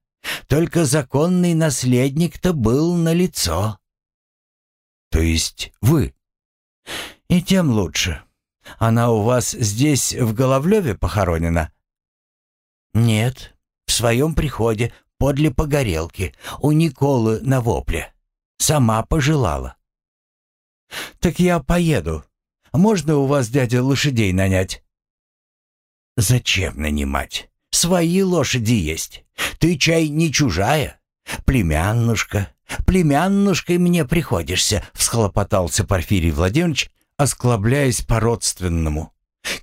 Только законный наследник-то был на лицо. То есть вы? И тем лучше. Она у вас здесь, в Головлеве, похоронена? Нет, в своем приходе, подле погорелки, у Николы на вопле. Сама пожелала. «Так я поеду. Можно у вас, дядя, лошадей нанять?» «Зачем нанимать? Свои лошади есть. Ты, чай, не чужая? Племяннушка, племяннушкой мне приходишься», — всхлопотался Порфирий Владимирович, осклабляясь по-родственному.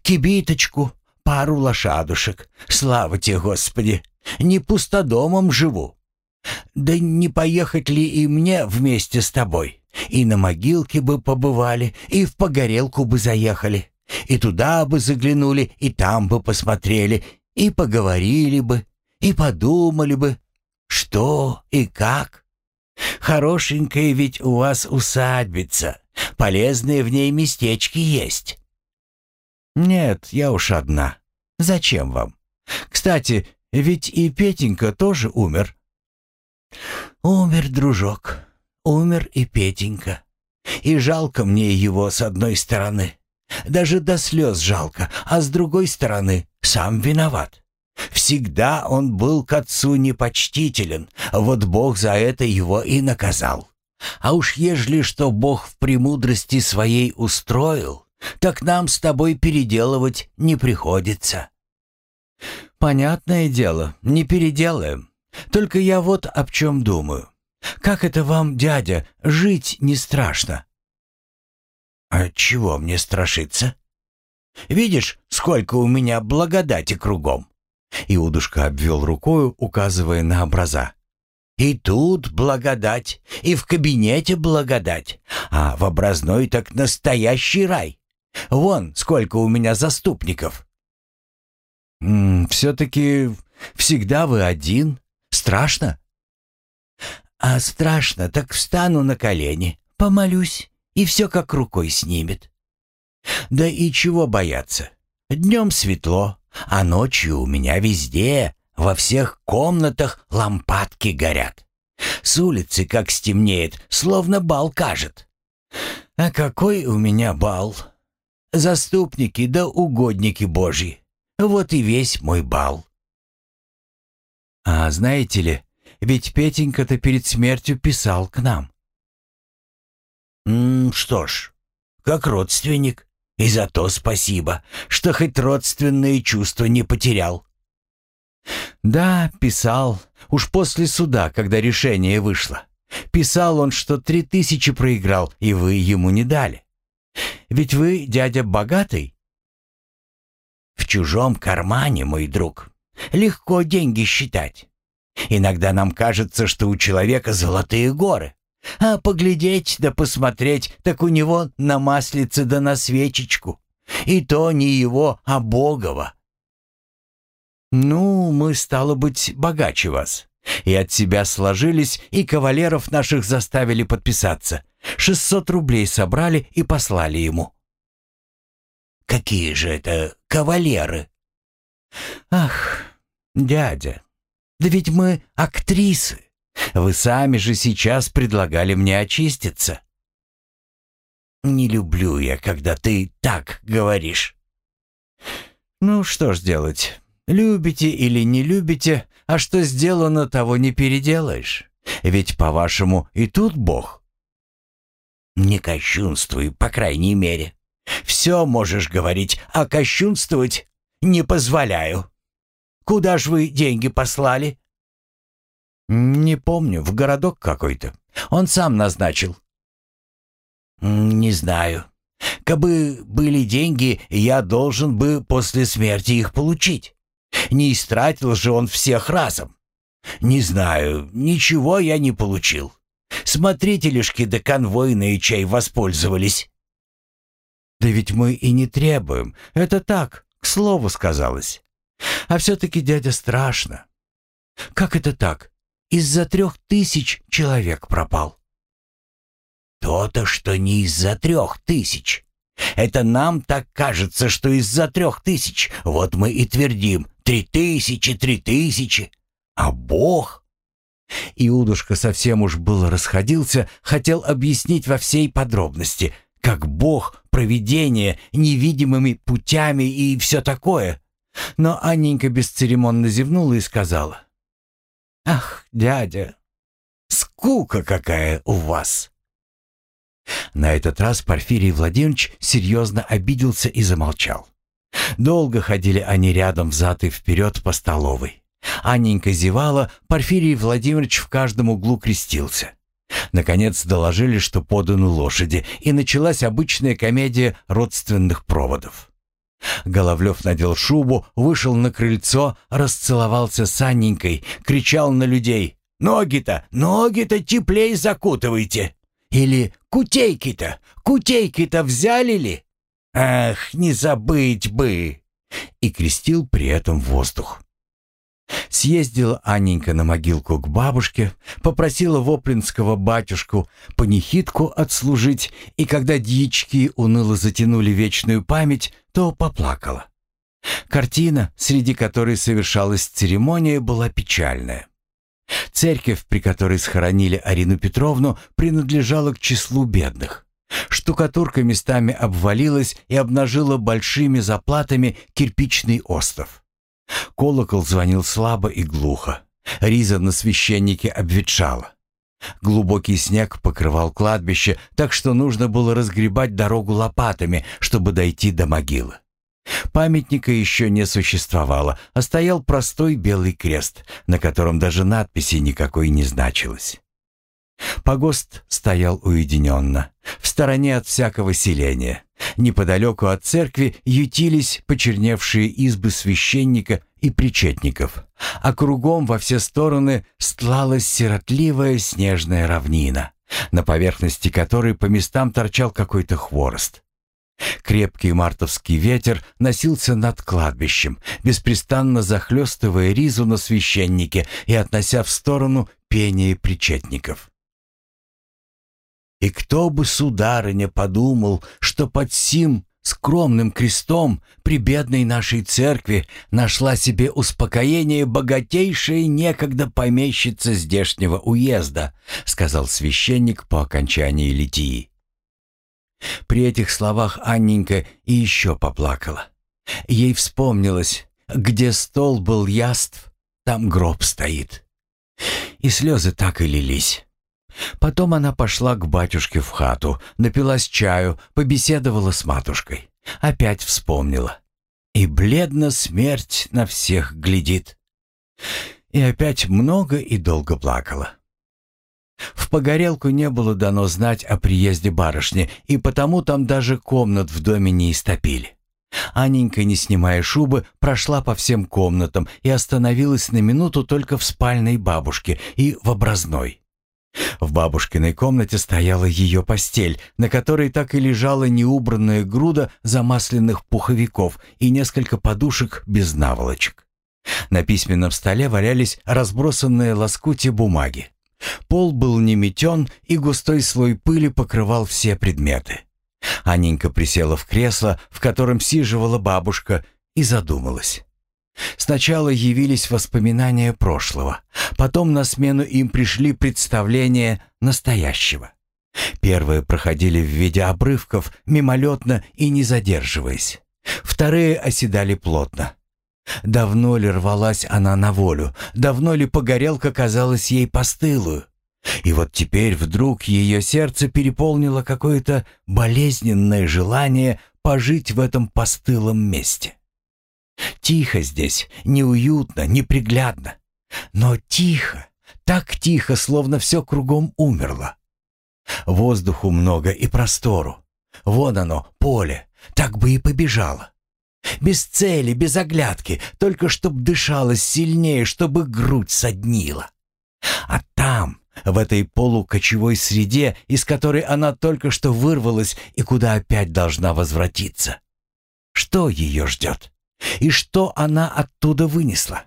«Кибиточку, пару лошадушек. Слава тебе, Господи! Не пустодомом живу. Да не поехать ли и мне вместе с тобой? И на могилке бы побывали, и в погорелку бы заехали, и туда бы заглянули, и там бы посмотрели, и поговорили бы, и подумали бы, что и как. Хорошенькая ведь у вас усадьбица, полезные в ней местечки есть. Нет, я уж одна. Зачем вам? Кстати, ведь и Петенька тоже умер. Умер, дружок, умер и Петенька. И жалко мне его с одной стороны. Даже до слез жалко, а с другой стороны сам виноват. Всегда он был к отцу непочтителен, вот Бог за это его и наказал. А уж ежели что Бог в премудрости своей устроил, так нам с тобой переделывать не приходится. Понятное дело, не переделаем. Только я вот об чем думаю. Как это вам, дядя, жить не страшно? А чего мне страшиться? Видишь, сколько у меня благодати кругом. Иудушка обвел рукою, указывая на образа. И тут благодать, и в кабинете благодать, а в образной так настоящий рай. Вон сколько у меня заступников. «Все-таки всегда вы один? Страшно?» «А страшно, так встану на колени, помолюсь, и все как рукой снимет. Да и чего бояться? Днем светло, а ночью у меня везде, во всех комнатах лампадки горят. С улицы, как стемнеет, словно бал кажет. А какой у меня бал? Заступники да угодники Божьи. Вот и весь мой бал. А знаете ли, ведь Петенька-то перед смертью писал к нам. М что ж, как родственник. И за то спасибо, что хоть родственные чувства не потерял. Да, писал. Уж после суда, когда решение вышло. Писал он, что три тысячи проиграл, и вы ему не дали. Ведь вы, дядя, богатый? В чужом кармане, мой друг. Легко деньги считать. Иногда нам кажется, что у человека золотые горы. А поглядеть да посмотреть, так у него на маслице да на свечечку. И то не его, а Богова. Ну, мы, стало быть, богаче вас. И от себя сложились, и кавалеров наших заставили подписаться. Шестьсот рублей собрали и послали ему. Какие же это кавалеры? Ах, дядя, да ведь мы актрисы. Вы сами же сейчас предлагали мне очиститься. Не люблю я, когда ты так говоришь. Ну что ж делать? Любите или не любите, а что сделано, того не переделаешь. Ведь, по-вашему, и тут Бог. Не кощунствуй, по крайней мере. Все можешь говорить, а кощунствовать не позволяю. Куда ж вы деньги послали?» «Не помню, в городок какой-то. Он сам назначил». «Не знаю. Кабы были деньги, я должен бы после смерти их получить. Не истратил же он всех разом. Не знаю, ничего я не получил. Смотрителишки да конвойные чай воспользовались». «Да ведь мы и не требуем. Это так, к слову сказалось. А все-таки, дядя, страшно. Как это так? Из-за трех тысяч человек пропал». «То-то, что не из-за трех тысяч. Это нам так кажется, что из-за трех тысяч. Вот мы и твердим «три тысячи, три тысячи». А Бог Иудушка совсем уж было расходился, хотел объяснить во всей подробности, как Бог, провидение, невидимыми путями и все такое. Но Анненька бесцеремонно зевнула и сказала. «Ах, дядя, скука какая у вас!» На этот раз Порфирий Владимирович серьезно обиделся и замолчал. Долго ходили они рядом взад и вперед по столовой. Анненька зевала, Порфирий Владимирович в каждом углу крестился. Наконец доложили, что поданы лошади, и началась обычная комедия родственных проводов. Головлев надел шубу, вышел на крыльцо, расцеловался с Анненькой, кричал на людей «Ноги-то, ноги-то теплей закутывайте!» Или «Кутейки-то, кутейки-то взяли ли?» «Ах, не забыть бы!» И крестил при этом воздух. Съездила Анненька на могилку к бабушке, попросила воплинского батюшку панихидку отслужить, и когда дьячки уныло затянули вечную память, то поплакала. Картина, среди которой совершалась церемония, была печальная. Церковь, при которой схоронили Арину Петровну, принадлежала к числу бедных. Штукатурка местами обвалилась и обнажила большими заплатами кирпичный остров. Колокол звонил слабо и глухо. Риза на священнике обветшала. Глубокий снег покрывал кладбище, так что нужно было разгребать дорогу лопатами, чтобы дойти до могилы. Памятника еще не существовало, а стоял простой белый крест, на котором даже надписи никакой не значилось. Погост стоял уединенно, в стороне от всякого селения. Неподалеку от церкви ютились почерневшие избы священника и причетников, а кругом во все стороны стлалась сиротливая снежная равнина, на поверхности которой по местам торчал какой-то хворост. Крепкий мартовский ветер носился над кладбищем, беспрестанно захлестывая ризу на священнике и относя в сторону пение причетников. И кто бы, сударыня, подумал, что под сим скромным крестом при бедной нашей церкви нашла себе успокоение богатейшая некогда помещица здешнего уезда, сказал священник по окончании литии. При этих словах Анненька и еще поплакала. Ей вспомнилось, где стол был яств, там гроб стоит. И слезы так и лились. Потом она пошла к батюшке в хату, напилась чаю, побеседовала с матушкой. Опять вспомнила. И бледно смерть на всех глядит. И опять много и долго плакала. В погорелку не было дано знать о приезде барышни, и потому там даже комнат в доме не истопили. Анненька, не снимая шубы, прошла по всем комнатам и остановилась на минуту только в спальной бабушке и в образной. В бабушкиной комнате стояла ее постель, на которой так и лежала неубранная груда замасленных пуховиков и несколько подушек без наволочек. На письменном столе валялись разбросанные лоскути бумаги. Пол был не метен, и густой слой пыли покрывал все предметы. Анненька присела в кресло, в котором сиживала бабушка, и задумалась. Сначала явились воспоминания прошлого, потом на смену им пришли представления настоящего. Первые проходили в виде обрывков, мимолетно и не задерживаясь. Вторые оседали плотно. Давно ли рвалась она на волю, давно ли погорелка казалась ей постылую. И вот теперь вдруг ее сердце переполнило какое-то болезненное желание пожить в этом постылом месте. Тихо здесь, неуютно, неприглядно. Но тихо, Так тихо, словно все кругом умерло. Воздуху много и простору. Вон оно, поле, так бы и побежало. Без цели, без оглядки, только чтоб дышалось сильнее, чтобы грудь соднила. А там, в этой полукочевой среде, из которой она только что вырвалась и куда опять должна возвратиться. Что ее ждет? И что она оттуда вынесла?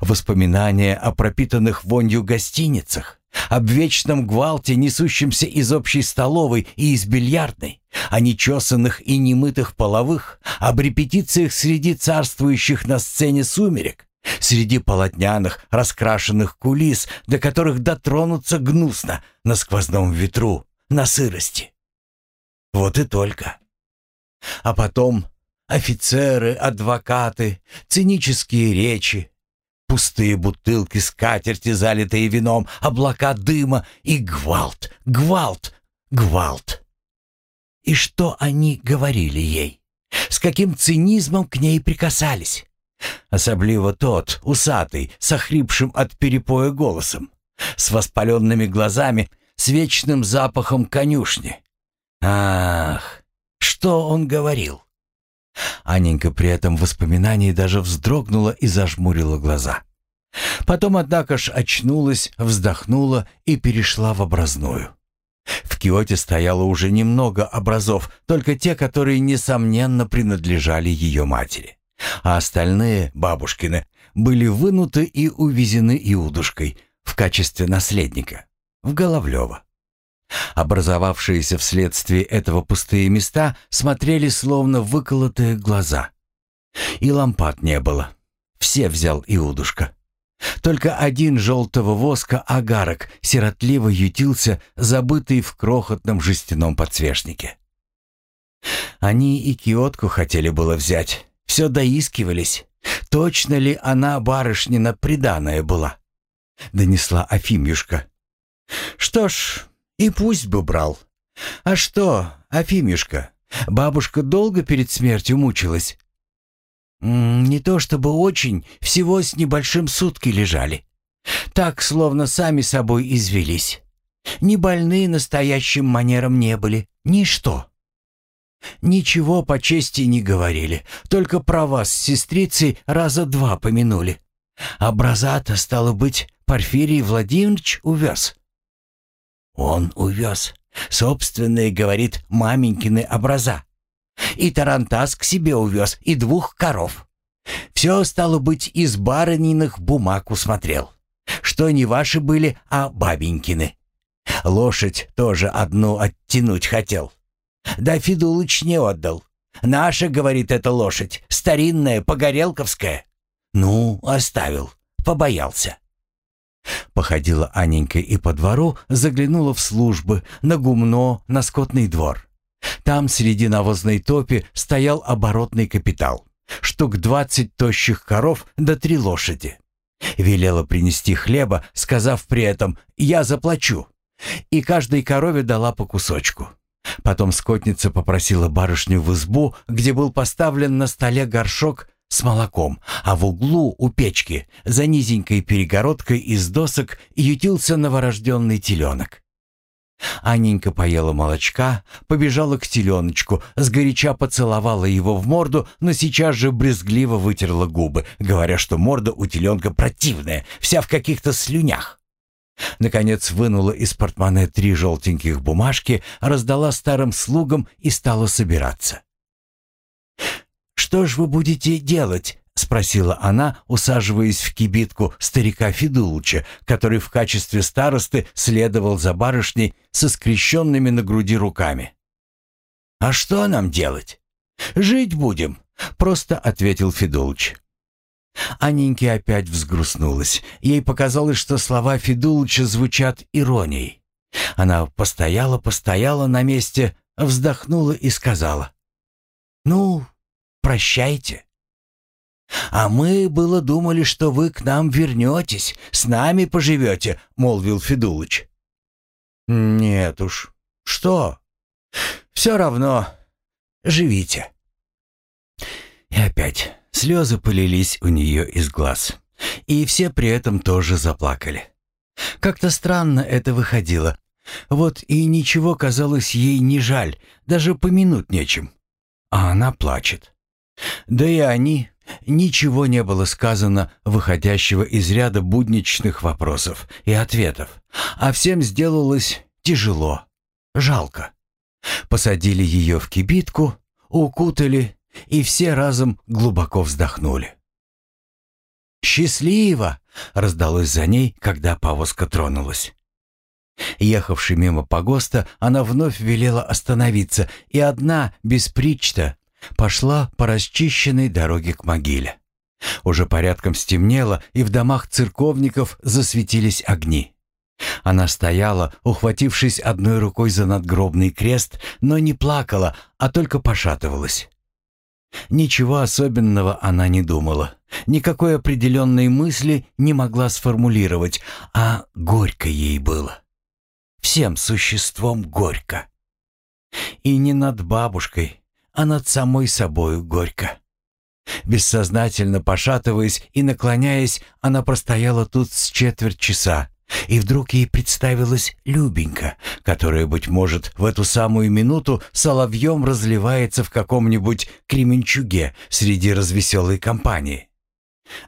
Воспоминания о пропитанных вонью гостиницах, об вечном гвалте, несущемся из общей столовой и из бильярдной, о нечесанных и немытых половых, об репетициях среди царствующих на сцене сумерек, среди полотняных, раскрашенных кулис, до которых дотронуться гнусно на сквозном ветру, на сырости. Вот и только. А потом офицеры, адвокаты, цинические речи, пустые бутылки, скатерти, залитые вином, облака дыма и гвалт, гвалт, гвалт. И что они говорили ей? С каким цинизмом к ней прикасались? Особливо тот, усатый, с охрипшим от перепоя голосом, с воспаленными глазами, с вечным запахом конюшни. Ах, что он говорил? Аненька при этом воспоминании даже вздрогнула и зажмурила глаза. Потом, однако ж, очнулась, вздохнула и перешла в образную. В киоте стояло уже немного образов, только те, которые, несомненно, принадлежали ее матери. А остальные, бабушкины, были вынуты и увезены Иудушкой в качестве наследника в Головлево. Образовавшиеся вследствие этого пустые места смотрели словно выколотые глаза. И лампад не было. Все взял Иудушка. Только один желтого воска агарок сиротливо ютился, забытый в крохотном жестяном подсвечнике. Они и киотку хотели было взять. Все доискивались. Точно ли она барышнина приданая была? Донесла Афимюшка. Что ж, и пусть бы брал. А что, Афимюшка, бабушка долго перед смертью мучилась? «Не то чтобы очень, всего с небольшим сутки лежали. Так, словно сами собой извелись. Ни больные настоящим манером не были, ничто. Ничего по чести не говорили, только про вас с сестрицей раза два помянули. Образа-то, стало быть, Порфирий Владимирович увез». «Он увез. Собственные, говорит, маменькины образа. И тарантас к себе увез, и двух коров. Все, стало быть, из барыниных бумаг усмотрел. Что не ваши были, а бабенькины. Лошадь тоже одну оттянуть хотел. Да Федулыч не отдал. Наша, говорит, эта лошадь, старинная, погорелковская. Ну, оставил, побоялся. Походила Аненька и по двору, заглянула в службы, на гумно, на скотный двор. Там среди навозной топи стоял оборотный капитал. Штук двадцать тощих коров да три лошади. Велела принести хлеба, сказав при этом «я заплачу». И каждой корове дала по кусочку. Потом скотница попросила барышню в избу, где был поставлен на столе горшок с молоком, а в углу у печки за низенькой перегородкой из досок ютился новорожденный теленок. Анненька поела молочка, побежала к теленочку, сгоряча поцеловала его в морду, но сейчас же брезгливо вытерла губы, говоря, что морда у теленка противная, вся в каких-то слюнях. Наконец вынула из портмоне три желтеньких бумажки, раздала старым слугам и стала собираться. «Что ж вы будете делать?» — спросила она, усаживаясь в кибитку старика Федулыча, который в качестве старосты следовал за барышней со скрещенными на груди руками. «А что нам делать? Жить будем», — просто ответил Федулыч. Анненьке опять взгрустнулась. Ей показалось, что слова Федулыча звучат иронией. Она постояла-постояла на месте, вздохнула и сказала. «Ну, прощайте». «А мы было думали, что вы к нам вернетесь, с нами поживете», — молвил Федулыч. «Нет уж. Что? Все равно. Живите». И опять слезы полились у нее из глаз. И все при этом тоже заплакали. Как-то странно это выходило. Вот и ничего казалось ей не жаль, даже помянуть нечем. А она плачет. Да и они, ничего не было сказано, выходящего из ряда будничных вопросов и ответов, а всем сделалось тяжело, жалко. Посадили ее в кибитку, укутали, и все разом глубоко вздохнули. «Счастливо!» — раздалось за ней, когда повозка тронулась. Ехавший мимо погоста, она вновь велела остановиться, и одна, без причта, пошла по расчищенной дороге к могиле. Уже порядком стемнело, и в домах церковников засветились огни. Она стояла, ухватившись одной рукой за надгробный крест, но не плакала, а только пошатывалась. Ничего особенного она не думала, никакой определенной мысли не могла сформулировать, а горько ей было. Всем существом горько. И не над бабушкой, а над самой собою горько. Бессознательно пошатываясь и наклоняясь, она простояла тут с четверть часа, и вдруг ей представилась Любенька, которая, быть может, в эту самую минуту соловьем разливается в каком-нибудь кременчуге среди развеселой компании.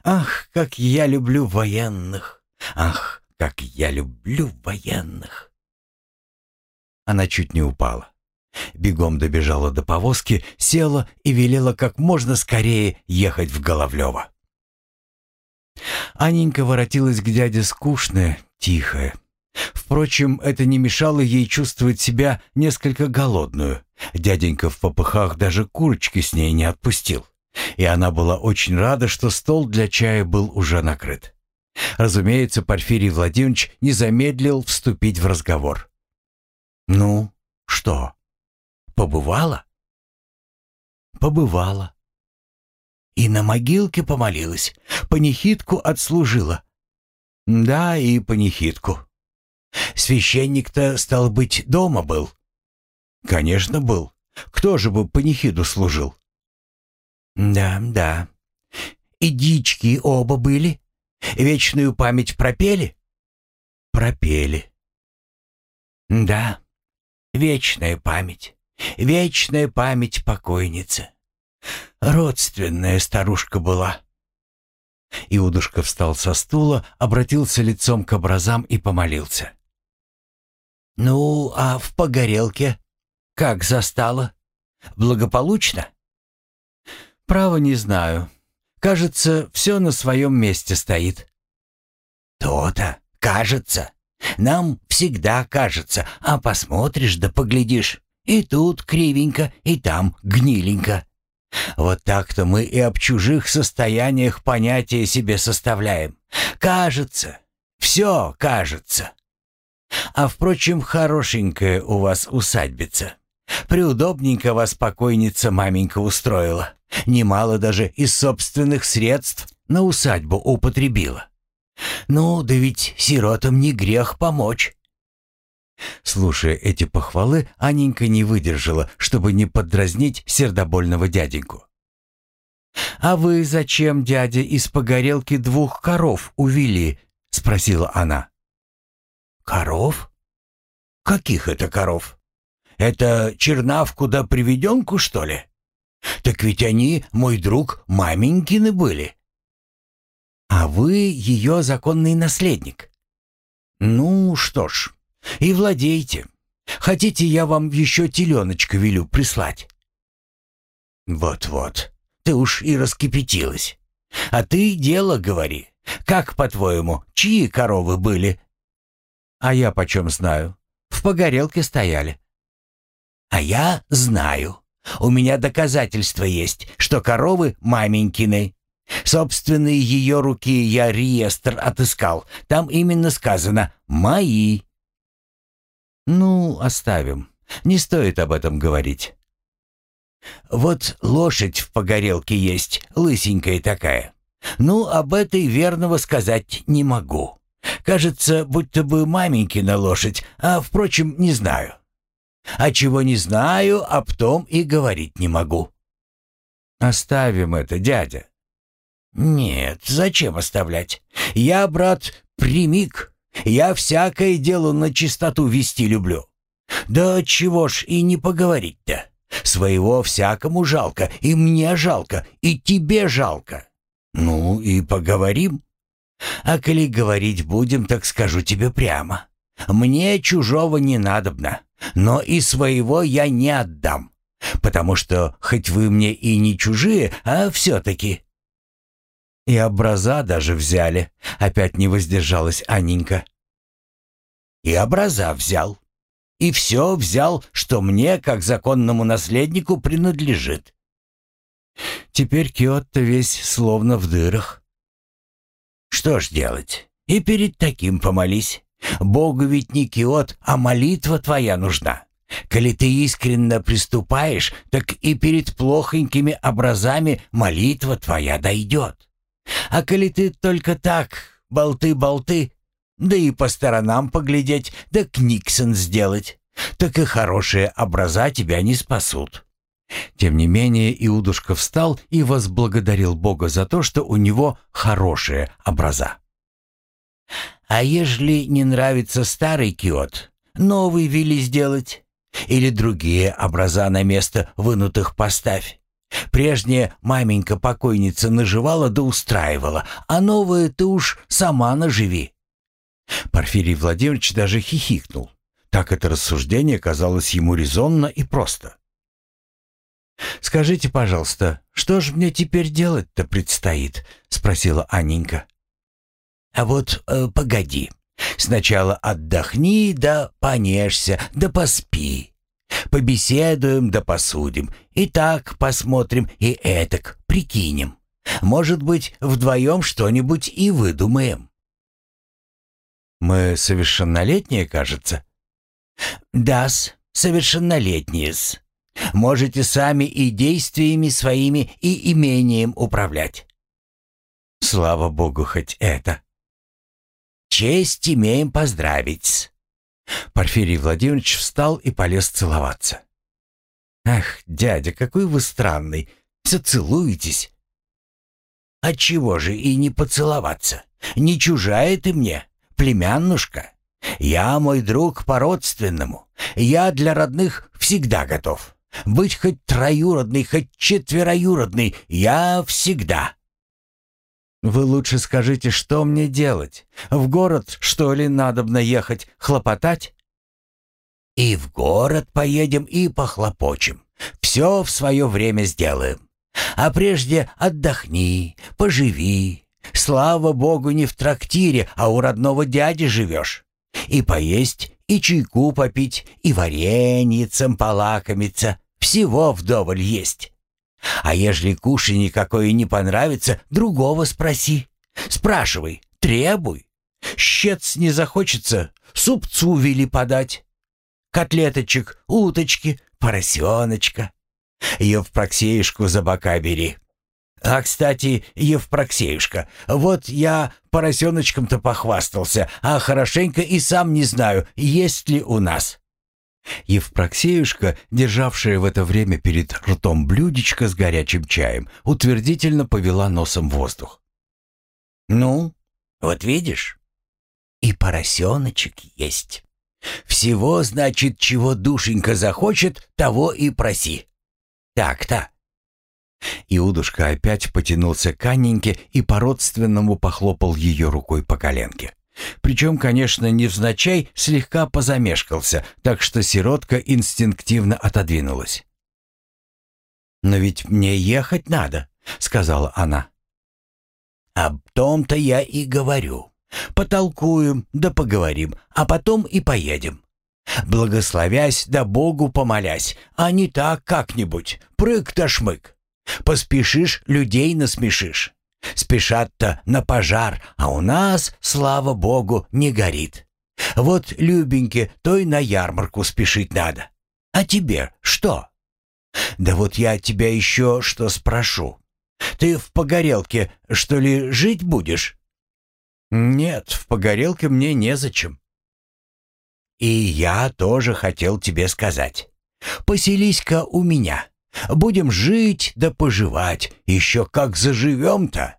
«Ах, как я люблю военных! Ах, как я люблю военных!» Она чуть не упала. Бегом добежала до повозки, села и велела как можно скорее ехать в Головлёво. Аненька воротилась к дяде скучная, тихая. Впрочем, это не мешало ей чувствовать себя несколько голодную. Дяденька в попыхах даже курочки с ней не отпустил. И она была очень рада, что стол для чая был уже накрыт. Разумеется, Порфирий Владимирович не замедлил вступить в разговор. «Ну, что, побывала?» «Побывала. И на могилке помолилась, панихидку отслужила. Да, и панихидку. Священник-то, стал быть, дома был. Конечно, был. Кто же бы панихиду служил? Да, да. И дички оба были? Вечную память пропели? Пропели. Да, вечная память. Вечная память покойницы. Родственная старушка была. Иудушка встал со стула, обратился лицом к образам и помолился. «Ну, а в погорелке? Как застала? Благополучно?» «Право не знаю. Кажется, все на своем месте стоит». «То-то, кажется. Нам всегда кажется, а посмотришь да поглядишь. И тут кривенько, и там гниленько. Вот так-то мы и об чужих состояниях понятия себе составляем. Кажется, все кажется. А впрочем, хорошенькая у вас усадьбица. Приудобненько вас покойница маменька устроила. Немало даже из собственных средств на усадьбу употребила. Ну, да ведь сиротам не грех помочь. Слушая эти похвалы, Аненька не выдержала, чтобы не подразнить сердобольного дяденьку. «А вы зачем, дядя, из погорелки двух коров увели?» — спросила она. «Коров? Каких это коров? Это чернавку да приведенку, что ли? Так ведь они, мой друг, маменькины были». «А вы ее законный наследник?» «Ну что ж, и владейте. Хотите, я вам еще теленочка велю прислать?» «Вот-вот, ты уж и раскипятилась. А ты дело говори. Как, по-твоему, чьи коровы были?» «А я почем знаю? В погорелке стояли». «А я знаю. У меня доказательства есть, что коровы маменькины. Собственные ее руки я реестр отыскал. Там именно сказано «мои». «Ну, оставим. Не стоит об этом говорить». «Вот лошадь в погорелке есть, лысенькая такая. Ну, об этой верного сказать не могу. Кажется, будто бы маменькина лошадь, а, впрочем, не знаю. А чего не знаю, об том и говорить не могу». «Оставим это, дядя». «Нет, зачем оставлять? Я, брат, примик. Я всякое дело на чистоту вести люблю. Да чего ж и не поговорить-то. Своего всякому жалко, и мне жалко, и тебе жалко. Ну и поговорим. А коли говорить будем, так скажу тебе прямо. Мне чужого не надобно, но и своего я не отдам. Потому что хоть вы мне и не чужие, а все-таки и образа даже взяли. Опять не воздержалась Анненька. И образа взял. И все взял, что мне, как законному наследнику, принадлежит. Теперь Киотто весь словно в дырах. Что ж делать? И перед таким помолись. Богу ведь не Киот, а молитва твоя нужна. Коли ты искренно приступаешь, так и перед плохонькими образами молитва твоя дойдет. А коли ты только так, болты-болты, да и по сторонам поглядеть, да книксон сделать, так и хорошие образа тебя не спасут». Тем не менее Иудушка встал и возблагодарил Бога за то, что у него хорошие образа. «А ежели не нравится старый киот, новый вели сделать, или другие образа на место вынутых поставь. Прежняя маменька-покойница наживала да устраивала, а новое ты уж сама наживи». Порфирий Владимирович даже хихикнул. Так это рассуждение казалось ему резонно и просто. «Скажите, пожалуйста, что же мне теперь делать-то предстоит?» — спросила Анненька. «А вот э, погоди. Сначала отдохни, да понежься, да поспи. Побеседуем да посудим. И так посмотрим, и этак прикинем. Может быть, вдвоем что-нибудь и выдумаем. Мы совершеннолетние, кажется? Да-с, совершеннолетние-с. Можете сами и действиями своими, и имением управлять. Слава богу, хоть это. Честь имеем поздравить. Порфирий Владимирович встал и полез целоваться. «Ах, дядя, какой вы странный! Все целуетесь!» «Отчего же и не поцеловаться? Не чужая ты мне, племяннушка. Я мой друг по-родственному. Я для родных всегда готов. Быть хоть троюродный, хоть четвероюродный, я всегда». «Вы лучше скажите, что мне делать? В город, что ли, надобно ехать, хлопотать?» «И в город поедем, и похлопочем. Все в свое время сделаем. А прежде отдохни, поживи. Слава богу, не в трактире, а у родного дяди живешь. И поесть, и чайку попить, и вареницем полакомиться. Всего вдоволь есть». А ежели кушанье какое не понравится, другого спроси. Спрашивай, требуй. Щец не захочется, супцу вели подать. Котлеточек, уточки, поросеночка. Евпроксеюшку за бока бери. А, кстати, Евпроксеюшка, вот я поросеночком-то похвастался, а хорошенько и сам не знаю, есть ли у нас. Евпроксеюшка, державшая в это время перед ртом блюдечко с горячим чаем, утвердительно повела носом воздух. «Ну, вот видишь, и поросеночек есть. Всего, значит, чего душенька захочет, того и проси. Так-то». Иудушка опять потянулся к Анненьке и по-родственному похлопал ее рукой по коленке. Причем, конечно, невзначай слегка позамешкался, так что сиротка инстинктивно отодвинулась. «Но ведь мне ехать надо», — сказала она. «Об том-то я и говорю. Потолкуем, да поговорим, а потом и поедем. Благословясь да Богу помолясь, а не так как-нибудь, прыг да шмык. Поспешишь, людей насмешишь. Спешат-то на пожар, а у нас, слава богу, не горит. Вот, Любеньке, той на ярмарку спешить надо. А тебе что? Да вот я тебя еще что спрошу. Ты в погорелке, что ли, жить будешь? Нет, в погорелке мне незачем. И я тоже хотел тебе сказать. Поселись-ка у меня. Будем жить да поживать, еще как заживем-то.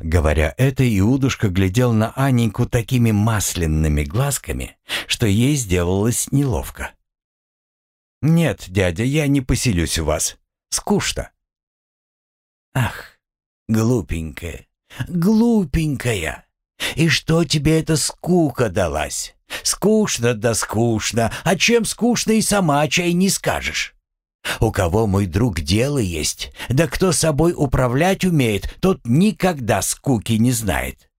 Говоря это, Иудушка глядел на Аненьку такими масляными глазками, что ей сделалось неловко. «Нет, дядя, я не поселюсь у вас. Скучно». «Ах, глупенькая, глупенькая, и что тебе эта скука далась? Скучно да скучно, а чем скучно и сама чай не скажешь. У кого мой друг дело есть, да кто собой управлять умеет, тот никогда скуки не знает.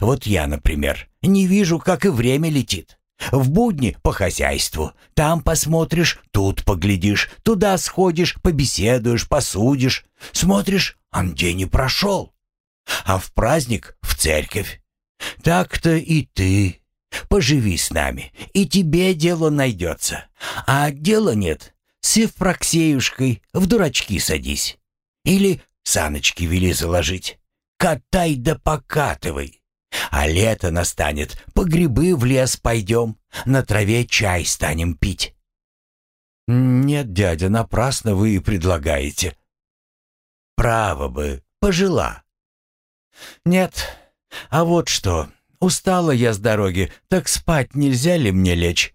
Вот я, например, не вижу, как и время летит. В будни по хозяйству. Там посмотришь, тут поглядишь, туда сходишь, побеседуешь, посудишь. Смотришь, а где не прошел. А в праздник в церковь. Так-то и ты. Поживи с нами, и тебе дело найдется. А дела нет, с Евпроксеюшкой в дурачки садись. Или саночки вели заложить. Катай да покатывай. А лето настанет, по грибы в лес пойдем, на траве чай станем пить. Нет, дядя, напрасно вы и предлагаете. Право бы, пожила. Нет, а вот что, устала я с дороги, так спать нельзя ли мне лечь?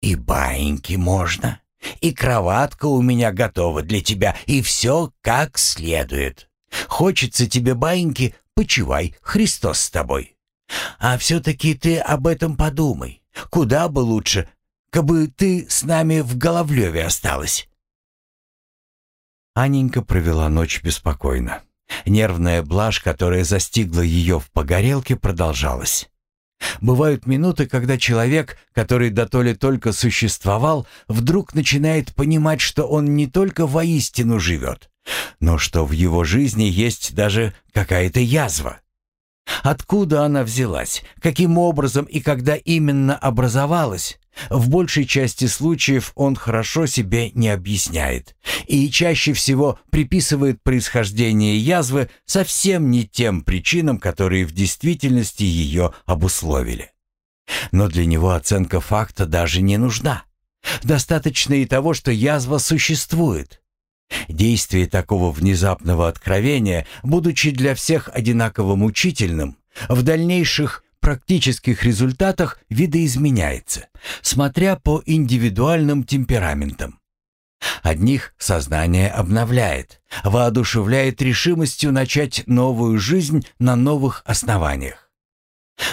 И баиньки можно. И кроватка у меня готова для тебя, и все как следует. Хочется тебе, баиньки, почивай, Христос с тобой. А все-таки ты об этом подумай. Куда бы лучше, кабы ты с нами в Головлеве осталась. Аненька провела ночь беспокойно. Нервная блажь, которая застигла ее в погорелке, продолжалась. Бывают минуты, когда человек, который дотоле только существовал, вдруг начинает понимать, что он не только воистину живет, но что в его жизни есть даже какая-то язва. Откуда она взялась, каким образом и когда именно образовалась, в большей части случаев он хорошо себе не объясняет и чаще всего приписывает происхождение язвы совсем не тем причинам, которые в действительности ее обусловили. Но для него оценка факта даже не нужна. Достаточно и того, что язва существует. Действие такого внезапного откровения, будучи для всех одинаково мучительным, в дальнейших практических результатах видоизменяется, смотря по индивидуальным темпераментам. Одних сознание обновляет, воодушевляет решимостью начать новую жизнь на новых основаниях.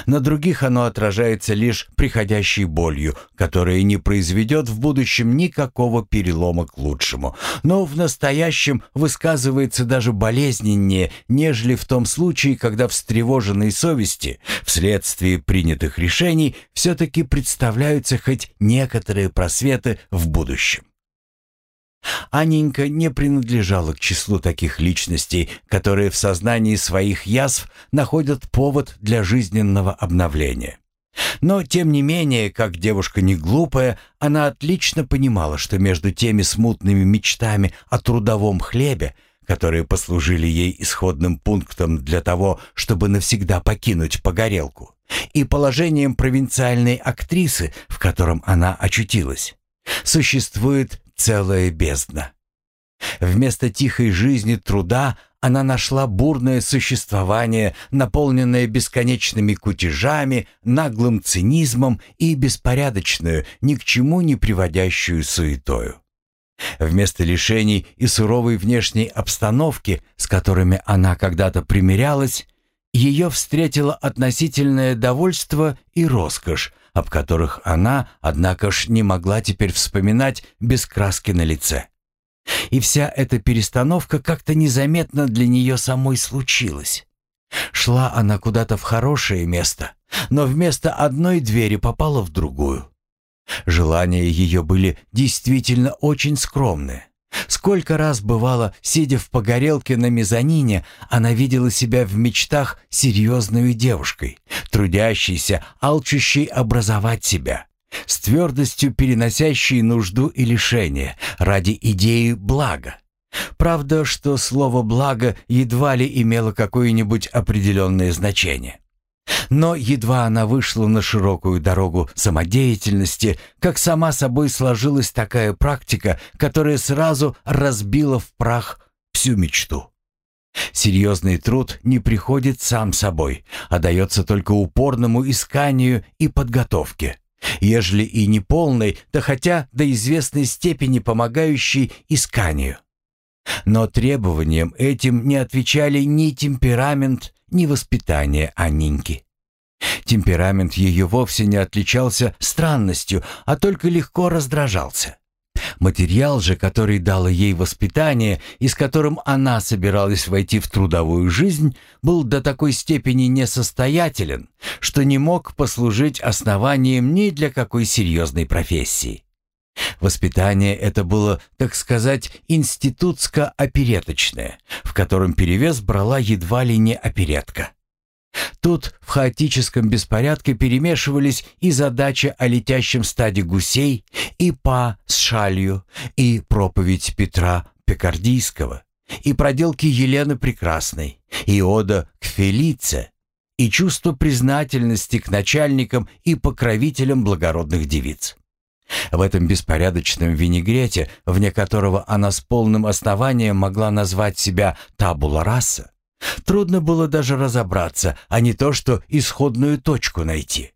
На других оно отражается лишь приходящей болью, которая не произведет в будущем никакого перелома к лучшему, но в настоящем высказывается даже болезненнее, нежели в том случае, когда встревоженной совести вследствие принятых решений все-таки представляются хоть некоторые просветы в будущем. Анненька не принадлежала к числу таких личностей, которые в сознании своих язв находят повод для жизненного обновления. Но, тем не менее, как девушка не глупая, она отлично понимала, что между теми смутными мечтами о трудовом хлебе, которые послужили ей исходным пунктом для того, чтобы навсегда покинуть погорелку, и положением провинциальной актрисы, в котором она очутилась, существует целая бездна. Вместо тихой жизни труда она нашла бурное существование, наполненное бесконечными кутежами, наглым цинизмом и беспорядочную, ни к чему не приводящую суетою. Вместо лишений и суровой внешней обстановки, с которыми она когда-то примирялась, ее встретило относительное довольство и роскошь, об которых она, однако ж, не могла теперь вспоминать без краски на лице. И вся эта перестановка как-то незаметно для нее самой случилась. Шла она куда-то в хорошее место, но вместо одной двери попала в другую. Желания ее были действительно очень скромные. Сколько раз бывало, сидя в погорелке на мезонине, она видела себя в мечтах серьезной девушкой, трудящейся, алчущей образовать себя, с твердостью переносящей нужду и лишение ради идеи блага. Правда, что слово «благо» едва ли имело какое-нибудь определенное значение. Но едва она вышла на широкую дорогу самодеятельности, как сама собой сложилась такая практика, которая сразу разбила в прах всю мечту. Серьезный труд не приходит сам собой, а дается только упорному исканию и подготовке, ежели и не полной, да хотя до известной степени помогающей исканию. Но требованиям этим не отвечали ни темперамент, ни воспитание Анненьки. Темперамент ее вовсе не отличался странностью, а только легко раздражался. Материал же, который дало ей воспитание и с которым она собиралась войти в трудовую жизнь, был до такой степени несостоятелен, что не мог послужить основанием ни для какой серьезной профессии. Воспитание это было, так сказать, институтско-опереточное, в котором перевес брала едва ли не оперетка. Тут в хаотическом беспорядке перемешивались и задача о летящем стаде гусей, и па с шалью, и проповедь Петра Пекардийского, и проделки Елены Прекрасной, и ода к Фелице, и чувство признательности к начальникам и покровителям благородных девиц. В этом беспорядочном винегрете, вне которого она с полным основанием могла назвать себя табула раса, Трудно было даже разобраться, а не то, что исходную точку найти.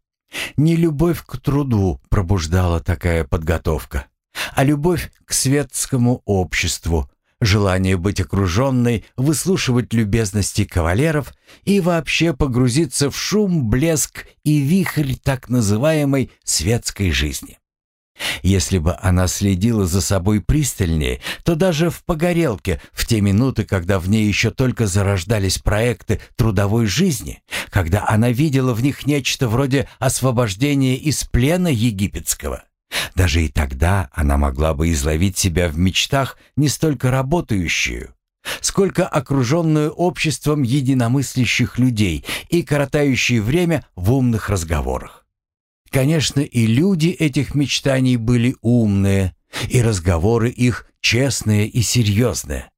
Не любовь к труду пробуждала такая подготовка, а любовь к светскому обществу, желание быть окруженной, выслушивать любезности кавалеров и вообще погрузиться в шум, блеск и вихрь так называемой светской жизни. Если бы она следила за собой пристальнее, то даже в погорелке, в те минуты, когда в ней еще только зарождались проекты трудовой жизни, когда она видела в них нечто вроде освобождения из плена египетского, даже и тогда она могла бы изловить себя в мечтах не столько работающую, сколько окруженную обществом единомыслящих людей и коротающие время в умных разговорах. Конечно, и люди этих мечтаний были умные, и разговоры их честные и серьезные.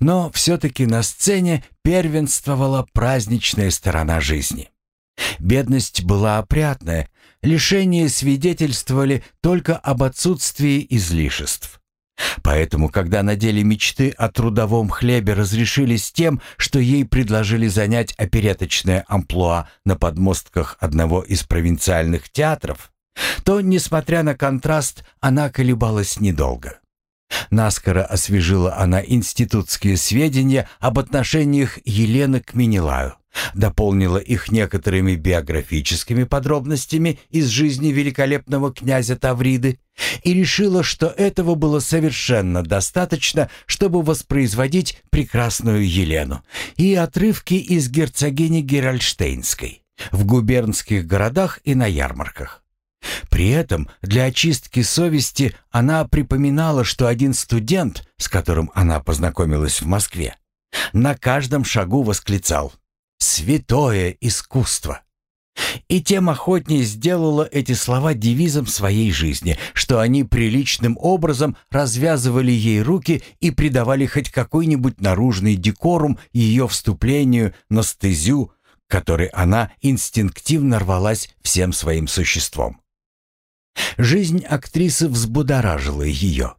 Но все-таки на сцене первенствовала праздничная сторона жизни. Бедность была опрятная, лишения свидетельствовали только об отсутствии излишеств. Поэтому, когда на деле мечты о трудовом хлебе разрешились тем, что ей предложили занять опереточное амплуа на подмостках одного из провинциальных театров, то, несмотря на контраст, она колебалась недолго. Наскоро освежила она институтские сведения об отношениях Елены к Минилаю дополнила их некоторыми биографическими подробностями из жизни великолепного князя Тавриды и решила, что этого было совершенно достаточно, чтобы воспроизводить прекрасную Елену и отрывки из герцогини Геральштейнской в губернских городах и на ярмарках. При этом для очистки совести она припоминала, что один студент, с которым она познакомилась в Москве, на каждом шагу восклицал – святое искусство. И тем охотнее сделала эти слова девизом своей жизни, что они приличным образом развязывали ей руки и придавали хоть какой-нибудь наружный декорум ее вступлению на стезю, которой она инстинктивно рвалась всем своим существом. Жизнь актрисы взбудоражила ее.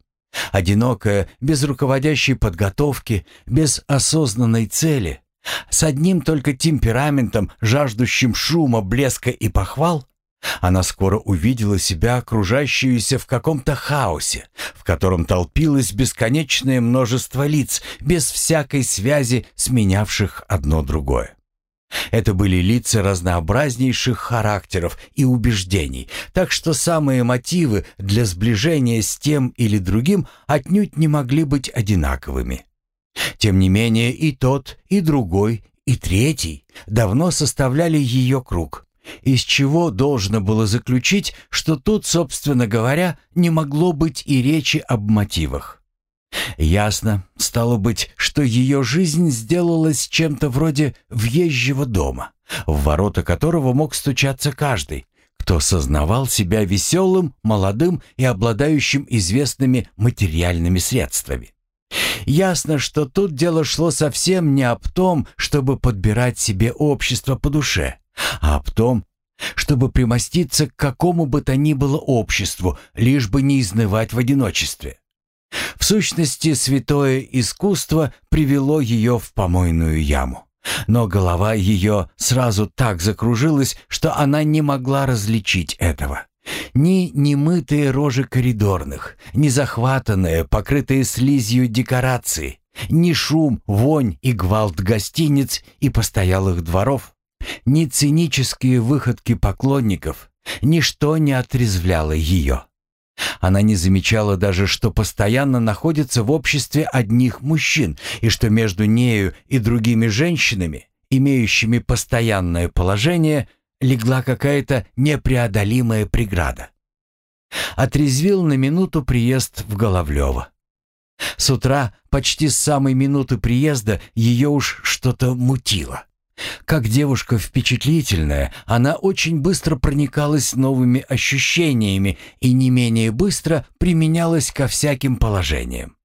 Одинокая, без руководящей подготовки, без осознанной цели – с одним только темпераментом, жаждущим шума, блеска и похвал, она скоро увидела себя окружающуюся в каком-то хаосе, в котором толпилось бесконечное множество лиц, без всякой связи, сменявших одно другое. Это были лица разнообразнейших характеров и убеждений, так что самые мотивы для сближения с тем или другим отнюдь не могли быть одинаковыми. Тем не менее и тот, и другой, и третий давно составляли ее круг, из чего должно было заключить, что тут, собственно говоря, не могло быть и речи об мотивах. Ясно, стало быть, что ее жизнь сделалась чем-то вроде въезжего дома, в ворота которого мог стучаться каждый, кто сознавал себя веселым, молодым и обладающим известными материальными средствами. Ясно, что тут дело шло совсем не об том, чтобы подбирать себе общество по душе, а об том, чтобы примоститься к какому бы то ни было обществу, лишь бы не изнывать в одиночестве. В сущности, святое искусство привело ее в помойную яму. Но голова ее сразу так закружилась, что она не могла различить этого. Ни немытые рожи коридорных, ни захватанные, покрытые слизью декорации, ни шум, вонь и гвалт гостиниц и постоялых дворов, ни цинические выходки поклонников, ничто не отрезвляло ее. Она не замечала даже, что постоянно находится в обществе одних мужчин и что между нею и другими женщинами, имеющими постоянное положение, легла какая-то непреодолимая преграда. Отрезвил на минуту приезд в Головлево. С утра, почти с самой минуты приезда, ее уж что-то мутило. Как девушка впечатлительная, она очень быстро проникалась новыми ощущениями и не менее быстро применялась ко всяким положениям.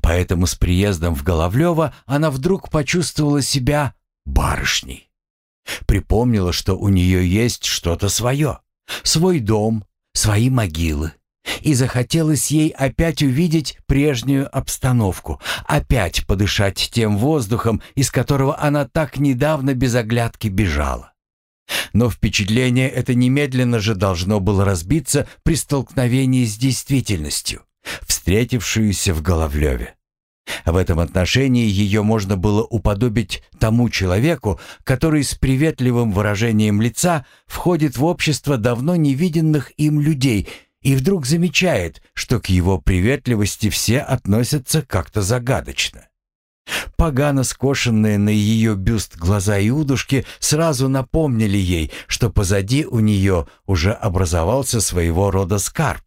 Поэтому с приездом в Головлево она вдруг почувствовала себя барышней. Припомнила, что у нее есть что-то свое, свой дом, свои могилы. И захотелось ей опять увидеть прежнюю обстановку, опять подышать тем воздухом, из которого она так недавно без оглядки бежала. Но впечатление это немедленно же должно было разбиться при столкновении с действительностью, встретившуюся в Головлеве. В этом отношении ее можно было уподобить тому человеку, который с приветливым выражением лица входит в общество давно невиденных им людей и вдруг замечает, что к его приветливости все относятся как-то загадочно. Погано скошенные на ее бюст глаза Иудушки сразу напомнили ей, что позади у нее уже образовался своего рода скарб,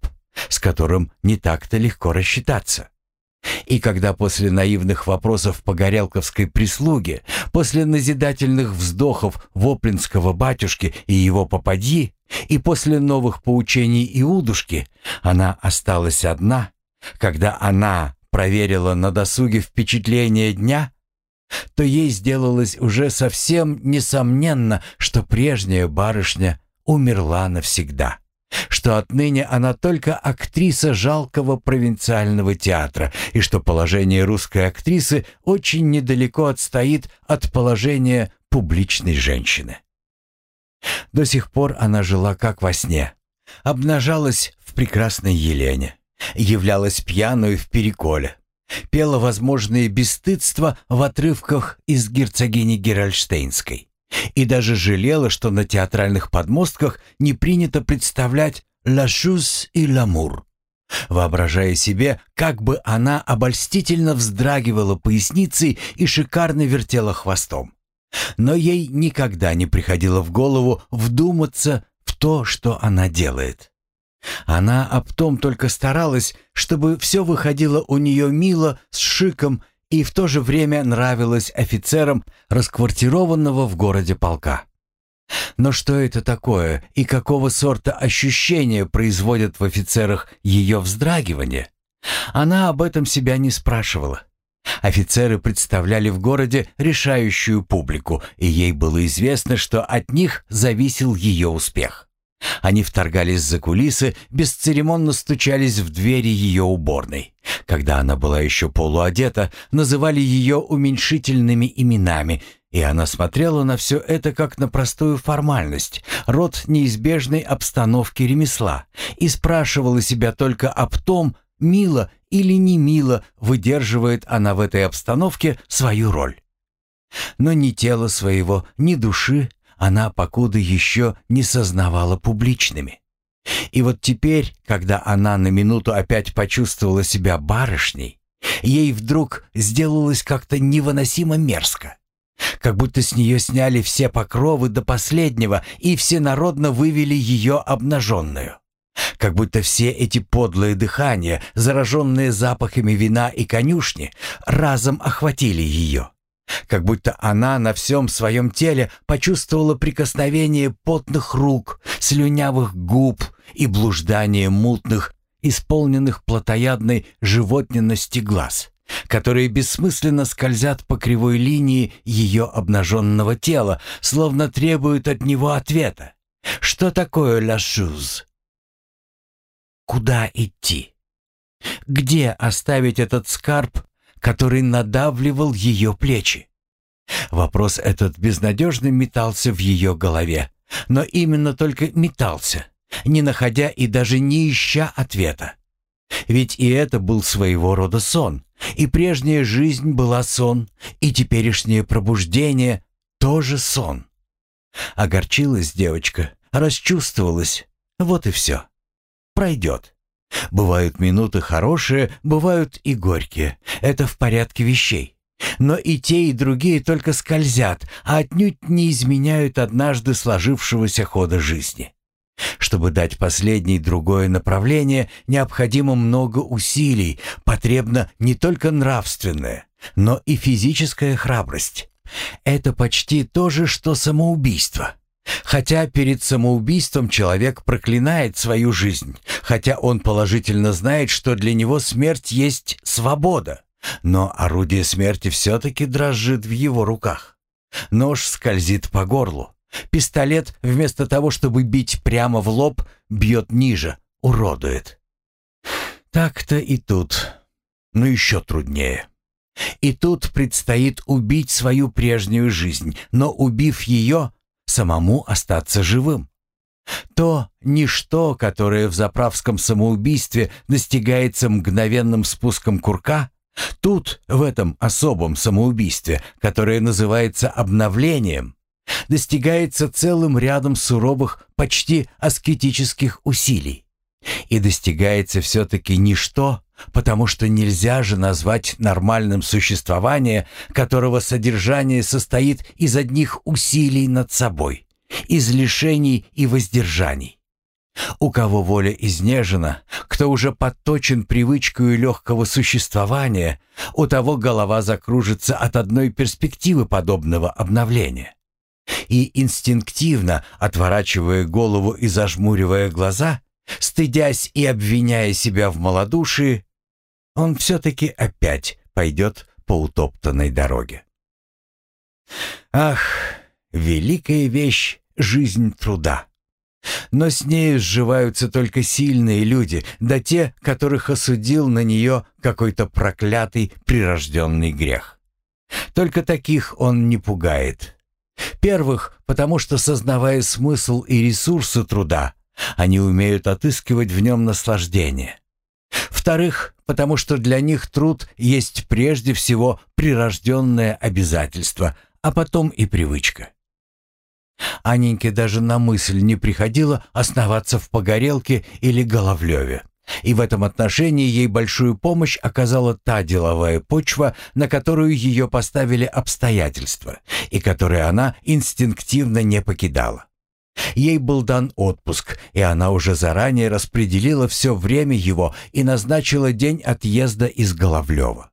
с которым не так-то легко рассчитаться. И когда после наивных вопросов по горелковской прислуге, после назидательных вздохов Воплинского батюшки и его попадьи, и после новых поучений Иудушки, она осталась одна, когда она проверила на досуге впечатление дня, то ей сделалось уже совсем несомненно, что прежняя барышня умерла навсегда что отныне она только актриса жалкого провинциального театра и что положение русской актрисы очень недалеко отстоит от положения публичной женщины. До сих пор она жила как во сне, обнажалась в прекрасной Елене, являлась пьяную в Переколе, пела возможные бесстыдства в отрывках из герцогини Геральштейнской и даже жалела, что на театральных подмостках не принято представлять «la chose и l'amour», воображая себе, как бы она обольстительно вздрагивала поясницей и шикарно вертела хвостом. Но ей никогда не приходило в голову вдуматься в то, что она делает. Она об том только старалась, чтобы все выходило у нее мило, с шиком и в то же время нравилось офицерам расквартированного в городе полка. Но что это такое и какого сорта ощущения производят в офицерах ее вздрагивание? Она об этом себя не спрашивала. Офицеры представляли в городе решающую публику, и ей было известно, что от них зависел ее успех. Они вторгались за кулисы, бесцеремонно стучались в двери ее уборной. Когда она была еще полуодета, называли ее уменьшительными именами, и она смотрела на все это как на простую формальность, род неизбежной обстановки ремесла, и спрашивала себя только об том, мило или не мило выдерживает она в этой обстановке свою роль. Но ни тела своего, ни души она покуда еще не сознавала публичными. И вот теперь, когда она на минуту опять почувствовала себя барышней, ей вдруг сделалось как-то невыносимо мерзко. Как будто с нее сняли все покровы до последнего и всенародно вывели ее обнаженную. Как будто все эти подлые дыхания, зараженные запахами вина и конюшни, разом охватили ее. Как будто она на всем своем теле почувствовала прикосновение потных рук, слюнявых губ и блуждание мутных, исполненных плотоядной животненности глаз, которые бессмысленно скользят по кривой линии ее обнаженного тела, словно требуют от него ответа. Что такое ла шуз? Куда идти? Где оставить этот скарб, который надавливал ее плечи? Вопрос этот безнадежно метался в ее голове, но именно только метался, не находя и даже не ища ответа. Ведь и это был своего рода сон, и прежняя жизнь была сон, и теперешнее пробуждение тоже сон. Огорчилась девочка, расчувствовалась, вот и все. Пройдет. Бывают минуты хорошие, бывают и горькие. Это в порядке вещей. Но и те, и другие только скользят, а отнюдь не изменяют однажды сложившегося хода жизни. Чтобы дать последней другое направление, необходимо много усилий, потребна не только нравственная, но и физическая храбрость. Это почти то же, что самоубийство. Хотя перед самоубийством человек проклинает свою жизнь, хотя он положительно знает, что для него смерть есть свобода, но орудие смерти все-таки дрожит в его руках. Нож скользит по горлу. Пистолет, вместо того, чтобы бить прямо в лоб, бьет ниже, уродует. Так-то и тут. Но еще труднее. И тут предстоит убить свою прежнюю жизнь, но убив ее, самому остаться живым. То ничто, которое в заправском самоубийстве достигается мгновенным спуском курка, тут, в этом особом самоубийстве, которое называется обновлением, достигается целым рядом суровых, почти аскетических усилий. И достигается все-таки ничто, потому что нельзя же назвать нормальным существование, которого содержание состоит из одних усилий над собой, из лишений и воздержаний. У кого воля изнежена, кто уже подточен привычкой легкого существования, у того голова закружится от одной перспективы подобного обновления. И инстинктивно, отворачивая голову и зажмуривая глаза, стыдясь и обвиняя себя в малодушии, он все-таки опять пойдет по утоптанной дороге. Ах, великая вещь — жизнь труда. Но с нею сживаются только сильные люди, да те, которых осудил на нее какой-то проклятый прирожденный грех. Только таких он не пугает. Первых, потому что, сознавая смысл и ресурсы труда, они умеют отыскивать в нем наслаждение. Вторых, потому что для них труд есть прежде всего прирожденное обязательство, а потом и привычка. Аненьке даже на мысль не приходило основаться в Погорелке или Головлеве. И в этом отношении ей большую помощь оказала та деловая почва, на которую ее поставили обстоятельства, и которую она инстинктивно не покидала. Ей был дан отпуск, и она уже заранее распределила все время его и назначила день отъезда из Головлева.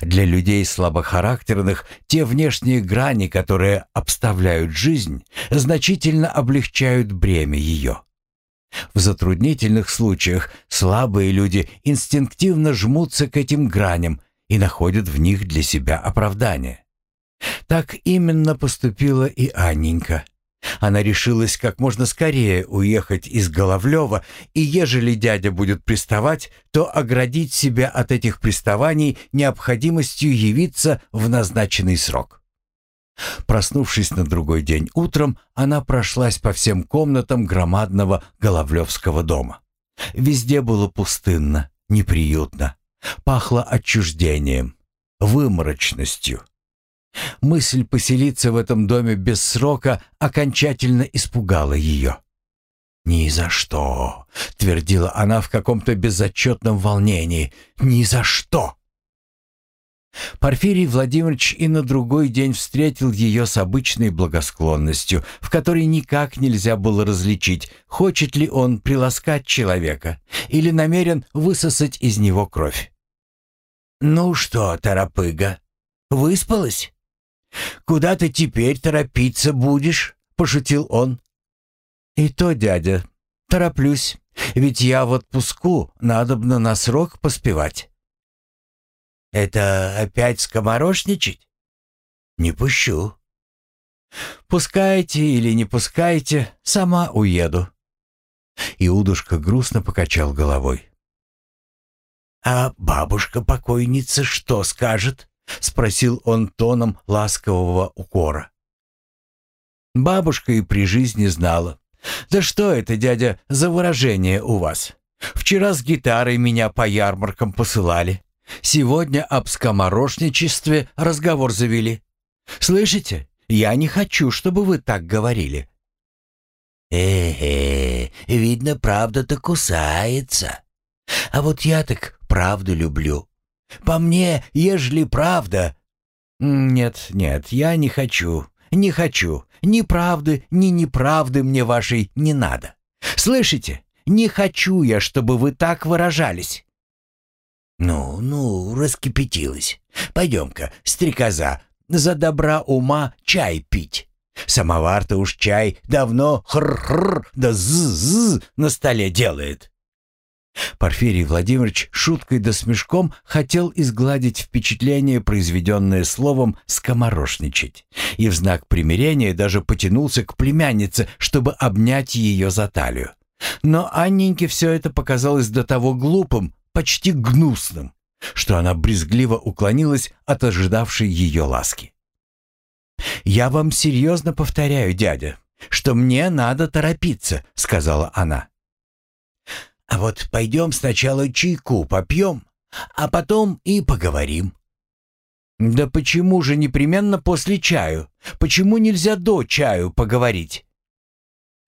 Для людей слабохарактерных те внешние грани, которые обставляют жизнь, значительно облегчают бремя ее. В затруднительных случаях слабые люди инстинктивно жмутся к этим граням и находят в них для себя оправдание. Так именно поступила и Анненька. Она решилась как можно скорее уехать из Головлева, и ежели дядя будет приставать, то оградить себя от этих приставаний необходимостью явиться в назначенный срок. Проснувшись на другой день утром, она прошлась по всем комнатам громадного Головлевского дома. Везде было пустынно, неприютно, пахло отчуждением, выморочностью. Мысль поселиться в этом доме без срока окончательно испугала ее. «Ни за что!» — твердила она в каком-то безотчетном волнении. «Ни за что!» Порфирий Владимирович и на другой день встретил ее с обычной благосклонностью, в которой никак нельзя было различить, хочет ли он приласкать человека или намерен высосать из него кровь. «Ну что, торопыга, выспалась?» «Куда ты теперь торопиться будешь?» — пошутил он. «И то, дядя, тороплюсь, ведь я в отпуску, надобно на срок поспевать». «Это опять скоморошничать?» «Не пущу». «Пускайте или не пускайте, сама уеду». Иудушка грустно покачал головой. «А бабушка-покойница что скажет?» — спросил он тоном ласкового укора. Бабушка и при жизни знала. «Да что это, дядя, за выражение у вас? Вчера с гитарой меня по ярмаркам посылали. Сегодня об скоморошничестве разговор завели. Слышите? Я не хочу, чтобы вы так говорили». «Э-э, видно, правда-то кусается. А вот я так правду люблю. По мне, ежели правда...» «Нет, нет, я не хочу, не хочу. Ни правды, ни неправды мне вашей не надо. Слышите? Не хочу я, чтобы вы так выражались». «Ну, ну, раскипятилась. Пойдем-ка, стрекоза, за добра ума чай пить. Самовар-то уж чай давно хр-хр да з-з на столе делает». Порфирий Владимирович шуткой да смешком хотел изгладить впечатление, произведенное словом «скоморошничать», и в знак примирения даже потянулся к племяннице, чтобы обнять ее за талию. Но Анненьке все это показалось до того глупым, почти гнусным, что она брезгливо уклонилась от ожидавшей ее ласки. «Я вам серьезно повторяю, дядя, что мне надо торопиться», — сказала она. А вот пойдем сначала чайку попьем, а потом и поговорим». «Да почему же непременно после чаю? Почему нельзя до чаю поговорить?»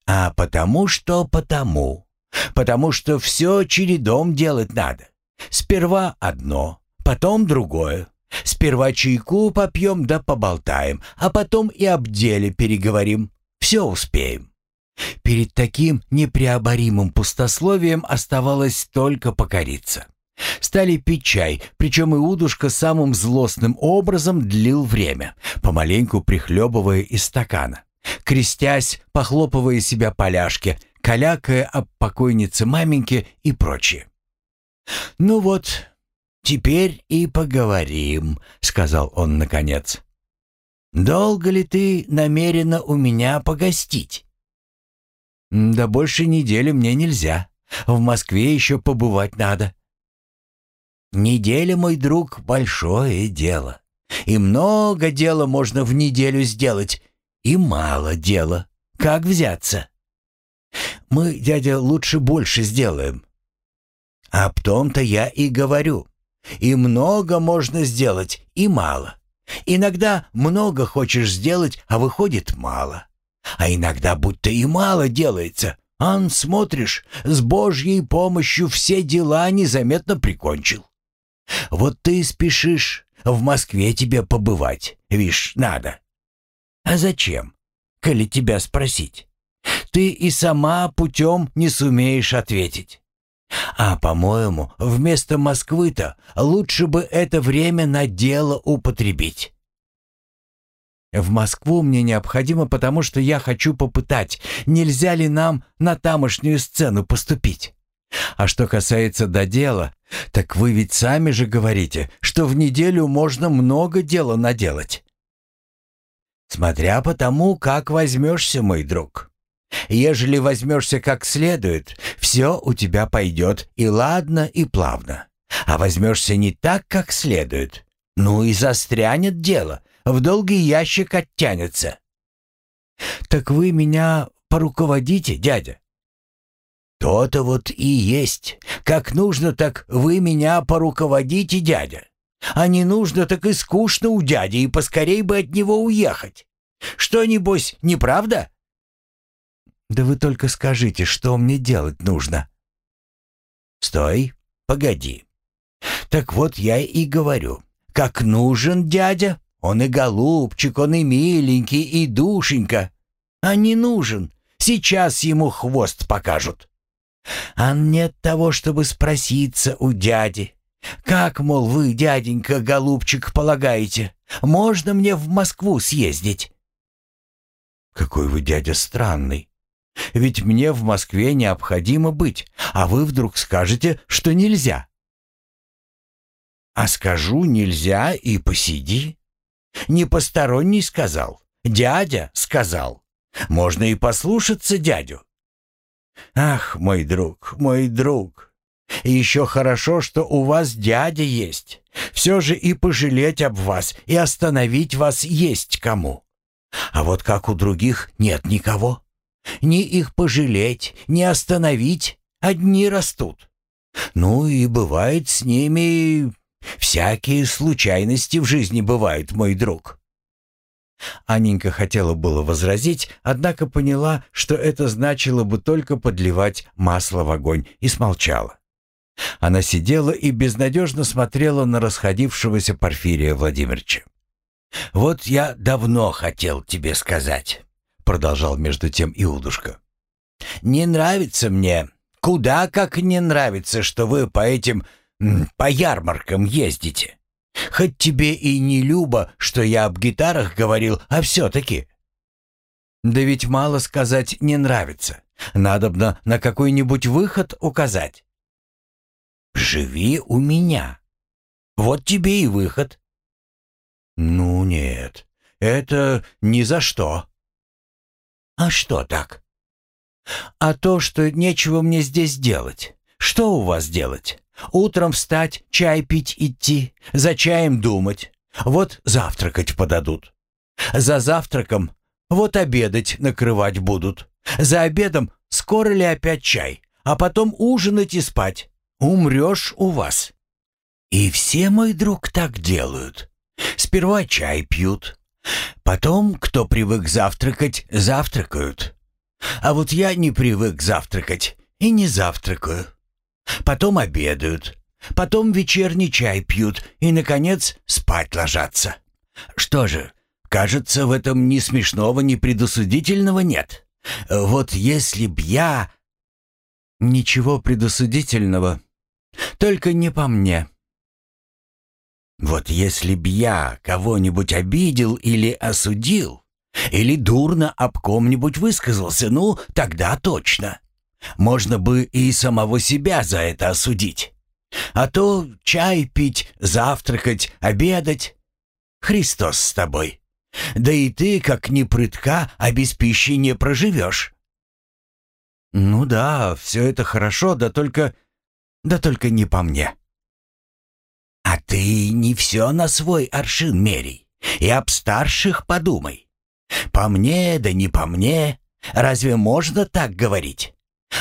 «А потому что потому. Потому что все чередом делать надо. Сперва одно, потом другое. Сперва чайку попьем да поболтаем, а потом и об деле переговорим. Все успеем». Перед таким непреоборимым пустословием оставалось только покориться. Стали пить чай, причем Иудушка самым злостным образом длил время, помаленьку прихлебывая из стакана, крестясь, похлопывая себя поляшки, калякая об покойнице маменьке и прочее. «Ну вот, теперь и поговорим», — сказал он наконец. «Долго ли ты намерена у меня погостить?» «Да больше недели мне нельзя. В Москве еще побывать надо». «Неделя, мой друг, большое дело. И много дела можно в неделю сделать, и мало дела. Как взяться?» «Мы, дядя, лучше больше сделаем». «Об том-то я и говорю. И много можно сделать, и мало. Иногда много хочешь сделать, а выходит мало. А иногда будто и мало делается. Ан, смотришь, с Божьей помощью все дела незаметно прикончил. Вот ты и спешишь в Москве тебе побывать, вишь, надо. А зачем, коли тебя спросить? Ты и сама путем не сумеешь ответить. А, по-моему, вместо Москвы-то лучше бы это время на дело употребить. В Москву мне необходимо, потому что я хочу попытать, нельзя ли нам на тамошнюю сцену поступить. А что касается до дела, так вы ведь сами же говорите, что в неделю можно много дела наделать. Смотря по тому, как возьмешься, мой друг. Ежели возьмешься как следует, все у тебя пойдет и ладно, и плавно. А возьмешься не так, как следует, ну и застрянет дело, в долгий ящик оттянется. Так вы меня поруководите, дядя? То-то вот и есть. Как нужно, так вы меня поруководите, дядя. А не нужно, так и скучно у дяди, и поскорей бы от него уехать. Что, небось, неправда? Да вы только скажите, что мне делать нужно. Стой, погоди. Так вот я и говорю. Как нужен дядя, он и голубчик, он и миленький, и душенька. А не нужен. Сейчас ему хвост покажут. А нет того, чтобы спроситься у дяди. Как, мол, вы, дяденька, голубчик, полагаете, можно мне в Москву съездить? Какой вы, дядя, странный. Ведь мне в Москве необходимо быть, а вы вдруг скажете, что нельзя. А скажу нельзя и посиди. Не посторонний сказал, дядя сказал. Можно и послушаться дядю. Ах, мой друг, мой друг, Еще хорошо, что у вас дядя есть. Все же и пожалеть об вас, и остановить вас есть кому. А вот как у других нет никого. Ни их пожалеть, ни остановить, одни растут. Ну и бывает с ними... Всякие случайности в жизни бывают, мой друг. Анненька хотела было возразить, однако поняла, что это значило бы только подливать масло в огонь, и смолчала. Она сидела и безнадежно смотрела на расходившегося Порфирия Владимировича. «Вот я давно хотел тебе сказать», — продолжал между тем Иудушка. «Не нравится мне, куда как не нравится, что вы по этим, по ярмаркам ездите. Хоть тебе и не любо, что я об гитарах говорил, а все-таки». «Да ведь мало сказать не нравится. Надобно на какой-нибудь выход указать». «Живи у меня. Вот тебе и выход». «Ну нет, это ни за что». «А что так?» «А то, что нечего мне здесь делать. Что у вас делать? Утром встать, чай пить идти, за чаем думать. Вот завтракать подадут. За завтраком вот обедать накрывать будут. За обедом скоро ли опять чай, а потом ужинать и спать. Умрешь у вас. И все, мой друг, так делают. Сперва чай пьют. Потом, кто привык завтракать, завтракают. А вот я не привык завтракать и не завтракаю. Потом обедают. Потом вечерний чай пьют и, наконец, спать ложатся. Что же, кажется, в этом ни смешного, ни предусудительного нет. Вот если б я... Ничего предусудительного, только не по мне. Вот если б я кого-нибудь обидел или осудил, или дурно об ком-нибудь высказался, ну, тогда точно. Можно бы и самого себя за это осудить. А то чай пить, завтракать, обедать. Христос с тобой. Да и ты, как ни прытка, а без пищи не проживешь. Ну да, все это хорошо, да только... Да только не по мне. А ты не все на свой аршин мерей. И об старших подумай. По мне, да не по мне. Разве можно так говорить?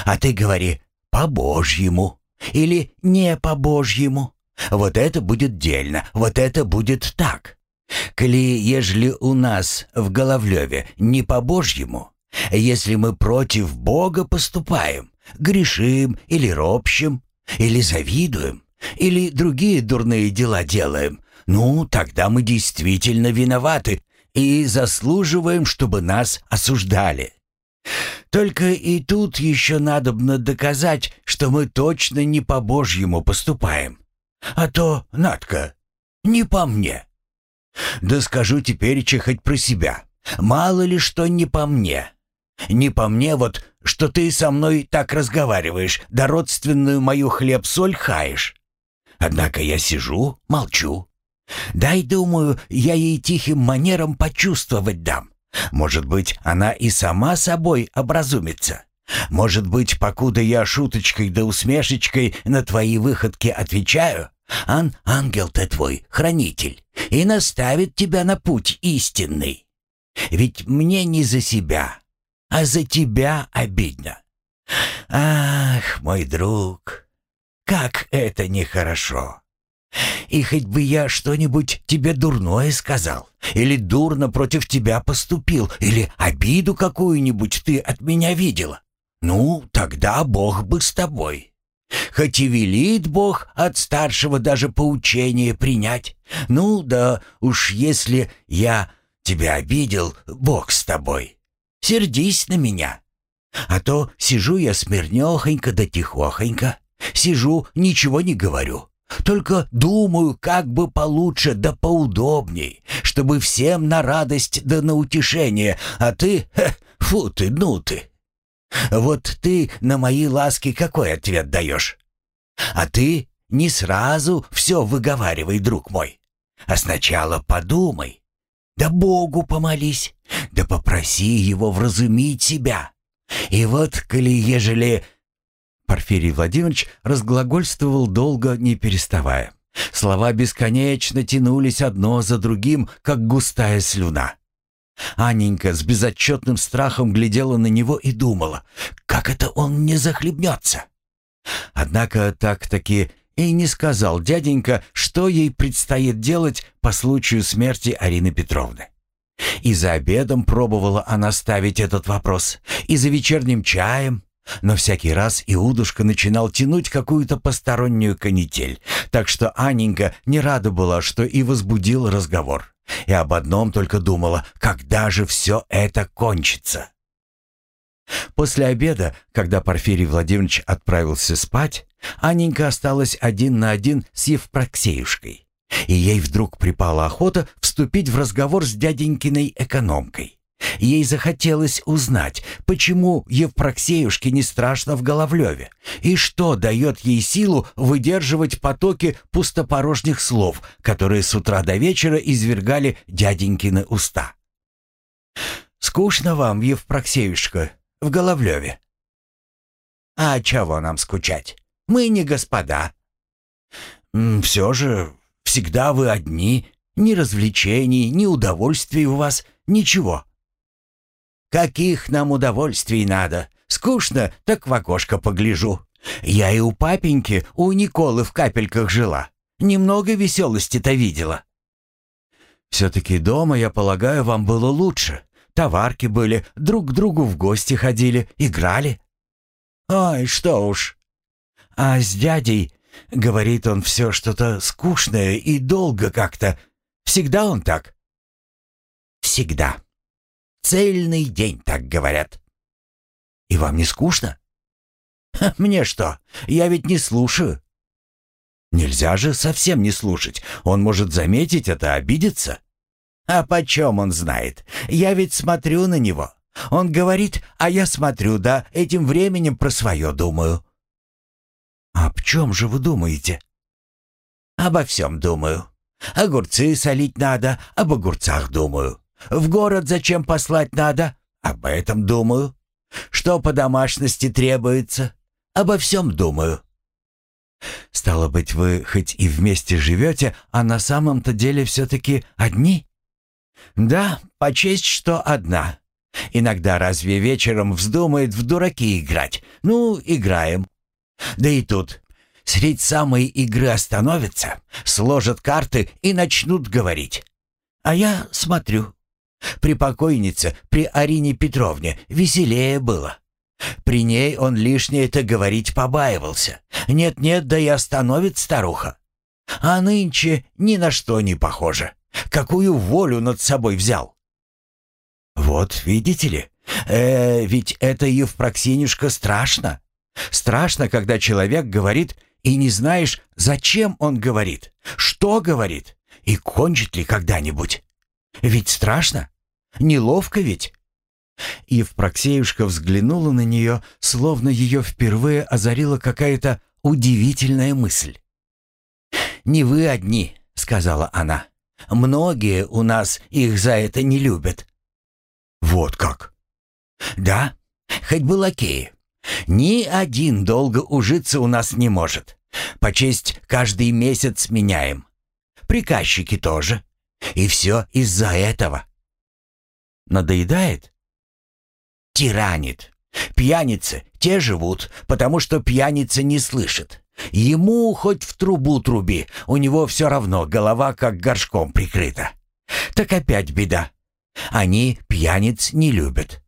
А ты говори «по-божьему» или «не по-божьему». Вот это будет дельно, вот это будет так. Коли, ежели у нас в Головлеве не по-божьему, если мы против Бога поступаем, грешим или ропщим, или завидуем, или другие дурные дела делаем, ну, тогда мы действительно виноваты и заслуживаем, чтобы нас осуждали. Только и тут еще надобно доказать, что мы точно не по-божьему поступаем. А то, Надка, не по мне. Да скажу теперь хоть про себя. Мало ли что не по мне. Не по мне вот, что ты со мной так разговариваешь, да родственную мою хлеб-соль хаешь. Однако я сижу, молчу. Дай, думаю, я ей тихим манером почувствовать дам. Может быть, она и сама собой образумится. Может быть, покуда я шуточкой да усмешечкой на твои выходки отвечаю, ан ангел-то твой, хранитель, и наставит тебя на путь истинный. Ведь мне не за себя, а за тебя обидно. Ах, мой друг, как это нехорошо. И хоть бы я что-нибудь тебе дурное сказал, или дурно против тебя поступил, или обиду какую-нибудь ты от меня видела, ну, тогда Бог бы с тобой. Хоть и велит Бог от старшего даже поучение принять, ну да уж если я тебя обидел, Бог с тобой. Сердись на меня. А то сижу я смирнёхонько да тихохонько, сижу, ничего не говорю. Только думаю, как бы получше да поудобней, чтобы всем на радость да на утешение, а ты, фу ты, ну ты. Вот ты на мои ласки какой ответ даешь? А ты не сразу все выговаривай, друг мой, а сначала подумай, да Богу помолись, да попроси Его вразумить себя. И вот, коли ежели Порфирий Владимирович разглагольствовал долго, не переставая. Слова бесконечно тянулись одно за другим, как густая слюна. Анненька с безотчетным страхом глядела на него и думала, как это он не захлебнется. Однако так-таки и не сказал дяденька, что ей предстоит делать по случаю смерти Арины Петровны. И за обедом пробовала она ставить этот вопрос, и за вечерним чаем, но всякий раз Иудушка начинал тянуть какую-то постороннюю канитель, так что Анненька не рада была, что и возбудил разговор. И об одном только думала, когда же все это кончится. После обеда, когда Порфирий Владимирович отправился спать, Анненька осталась один на один с Евпроксеюшкой. И ей вдруг припала охота вступить в разговор с дяденькиной экономкой. Ей захотелось узнать, почему Евпроксеюшке не страшно в Головлеве, и что дает ей силу выдерживать потоки пустопорожних слов, которые с утра до вечера извергали дяденькины уста. «Скучно вам, Евпроксеюшка, в Головлеве?» «А чего нам скучать? Мы не господа». «Все же, всегда вы одни, ни развлечений, ни удовольствий у вас, ничего». «Каких нам удовольствий надо? Скучно, так в окошко погляжу. Я и у папеньки, у Николы в капельках жила. Немного веселости-то видела». «Все-таки дома, я полагаю, вам было лучше. Товарки были, друг к другу в гости ходили, играли». «Ой, что уж». «А с дядей, — говорит он, — все что-то скучное и долго как-то. Всегда он так?» «Всегда», Цельный день, так говорят. И вам не скучно? мне что? Я ведь не слушаю. Нельзя же совсем не слушать. Он может заметить это, обидеться. А почем он знает? Я ведь смотрю на него. Он говорит, а я смотрю, да, этим временем про свое думаю. А об чем же вы думаете? Обо всем думаю. Огурцы солить надо, об огурцах думаю. В город зачем послать надо? Об этом думаю. Что по домашности требуется? Обо всем думаю. Стало быть, вы хоть и вместе живете, а на самом-то деле все-таки одни? Да, почесть, что одна. Иногда разве вечером вздумает в дураки играть? Ну, играем. Да и тут. Средь самой игры остановятся, сложат карты и начнут говорить. А я смотрю. При покойнице, при Арине Петровне, веселее было. При ней он лишнее-то говорить побаивался. Нет-нет, да и остановит старуха. А нынче ни на что не похоже. Какую волю над собой взял. Вот видите ли, э, ведь это Евпроксинюшка страшно. Страшно, когда человек говорит, и не знаешь, зачем он говорит, что говорит, и кончит ли когда-нибудь. Ведь страшно? Неловко ведь?» Евпроксеюшка взглянула на нее, словно ее впервые озарила какая-то удивительная мысль. «Не вы одни», — сказала она. «Многие у нас их за это не любят». «Вот как?» «Да, хоть бы лакеи. Ни один долго ужиться у нас не может. По честь каждый месяц меняем. Приказчики тоже. И все из-за этого. Надоедает? Тиранит. Пьяницы, те живут, потому что пьяница не слышит. Ему хоть в трубу труби, у него все равно голова как горшком прикрыта. Так опять беда. Они пьяниц не любят.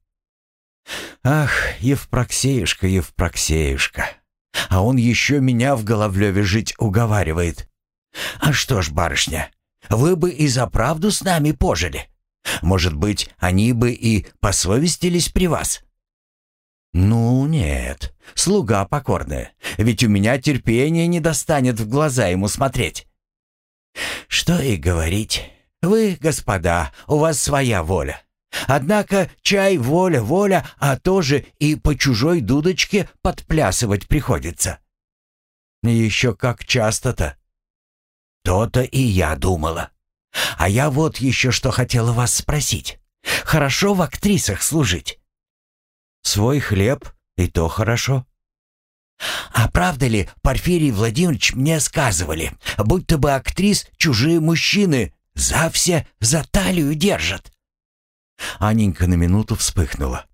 Ах, Евпроксеюшка, Евпроксеюшка. А он еще меня в Головлеве жить уговаривает. А что ж, барышня, вы бы и за правду с нами пожили. Может быть, они бы и посовестились при вас?» «Ну нет, слуга покорная, ведь у меня терпения не достанет в глаза ему смотреть». «Что и говорить. Вы, господа, у вас своя воля. Однако чай воля, воля, а тоже и по чужой дудочке подплясывать приходится». «Еще как часто-то». То-то и я думала. А я вот еще что хотела вас спросить. Хорошо в актрисах служить? Свой хлеб, и то хорошо. «А правда ли, Порфирий Владимирович мне сказывали, будто бы актрис чужие мужчины за все за талию держат?» Аненька на минуту вспыхнула.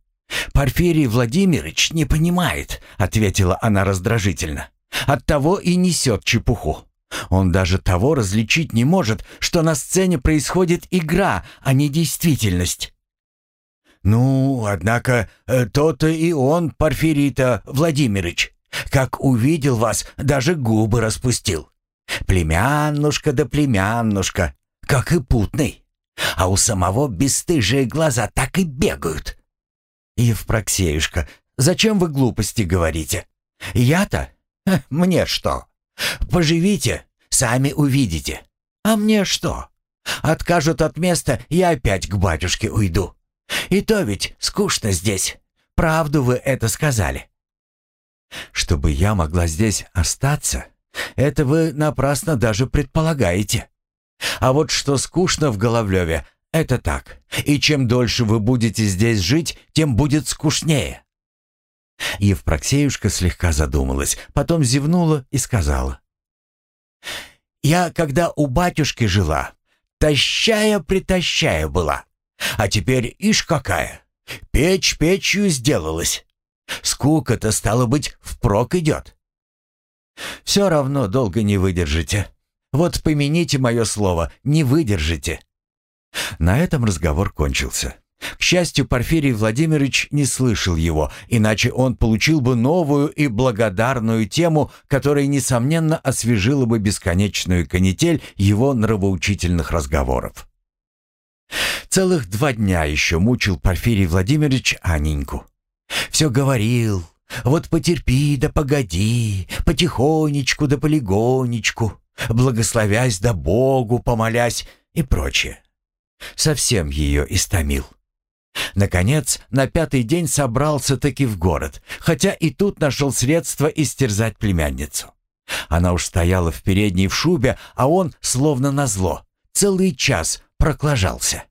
«Порфирий Владимирович не понимает», — ответила она раздражительно. «Оттого и несет чепуху. Он даже того различить не может, что на сцене происходит игра, а не действительность». «Ну, однако, э, то-то и он, Порфирий-то Владимирович, как увидел вас, даже губы распустил. Племяннушка да племяннушка, как и путный. А у самого бесстыжие глаза так и бегают. Евпроксеюшка, зачем вы глупости говорите? Я-то? Мне что? Поживите, сами увидите. А мне что? Откажут от места, я опять к батюшке уйду. И то ведь скучно здесь. Правду вы это сказали. Чтобы я могла здесь остаться, это вы напрасно даже предполагаете. А вот что скучно в Головлеве, это так. И чем дольше вы будете здесь жить, тем будет скучнее. Евпроксеюшка слегка задумалась, потом зевнула и сказала. «Я, когда у батюшки жила, тащая-притащая была. А теперь ишь какая, печь печью сделалась. Скука-то, стало быть, впрок идет». «Все равно долго не выдержите. Вот помяните мое слово, не выдержите». На этом разговор кончился. К счастью, Порфирий Владимирович не слышал его, иначе он получил бы новую и благодарную тему, которая, несомненно, освежила бы бесконечную канитель его нравоучительных разговоров. Целых два дня еще мучил Порфирий Владимирович Аненьку. Все говорил, вот потерпи да погоди, потихонечку да полигонечку благословясь да Богу помолясь и прочее. Совсем ее истомил. Наконец, на пятый день собрался таки в город, хотя и тут нашел средства истерзать племянницу. Она уж стояла в передней в шубе, а он, словно назло, целый час проклажался.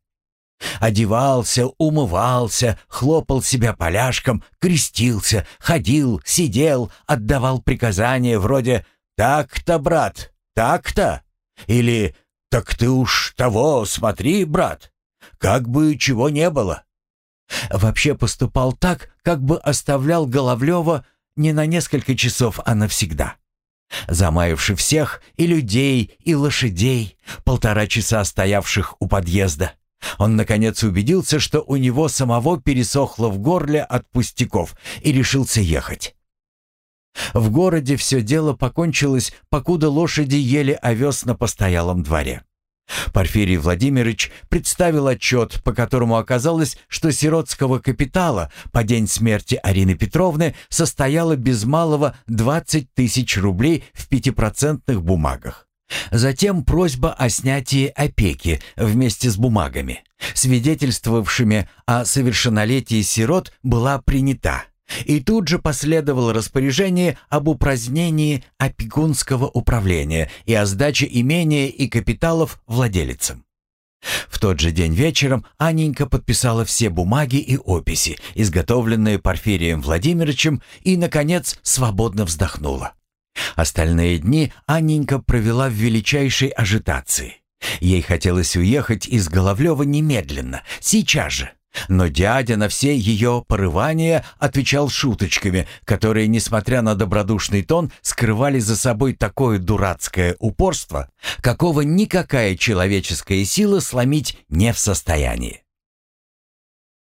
Одевался, умывался, хлопал себя поляшком, крестился, ходил, сидел, отдавал приказания вроде «Так-то, брат, так-то? Или «Так ты уж того, смотри, брат, как бы чего не было». Вообще поступал так, как бы оставлял Головлева не на несколько часов, а навсегда. Замаявши всех, и людей, и лошадей, полтора часа стоявших у подъезда, он, наконец, убедился, что у него самого пересохло в горле от пустяков и решился ехать. В городе все дело покончилось, покуда лошади ели овес на постоялом дворе. Порфирий Владимирович представил отчет, по которому оказалось, что сиротского капитала по день смерти Арины Петровны состояло без малого 20 тысяч рублей в пятипроцентных бумагах. Затем просьба о снятии опеки вместе с бумагами, свидетельствовавшими о совершеннолетии сирот, была принята. И тут же последовало распоряжение об упразднении опекунского управления и о сдаче имения и капиталов владелицам. В тот же день вечером Анненька подписала все бумаги и описи, изготовленные Порфирием Владимировичем, и, наконец, свободно вздохнула. Остальные дни Анненька провела в величайшей ажитации. Ей хотелось уехать из Головлева немедленно, сейчас же. Но дядя на все ее порывания отвечал шуточками, которые, несмотря на добродушный тон, скрывали за собой такое дурацкое упорство, какого никакая человеческая сила сломить не в состоянии.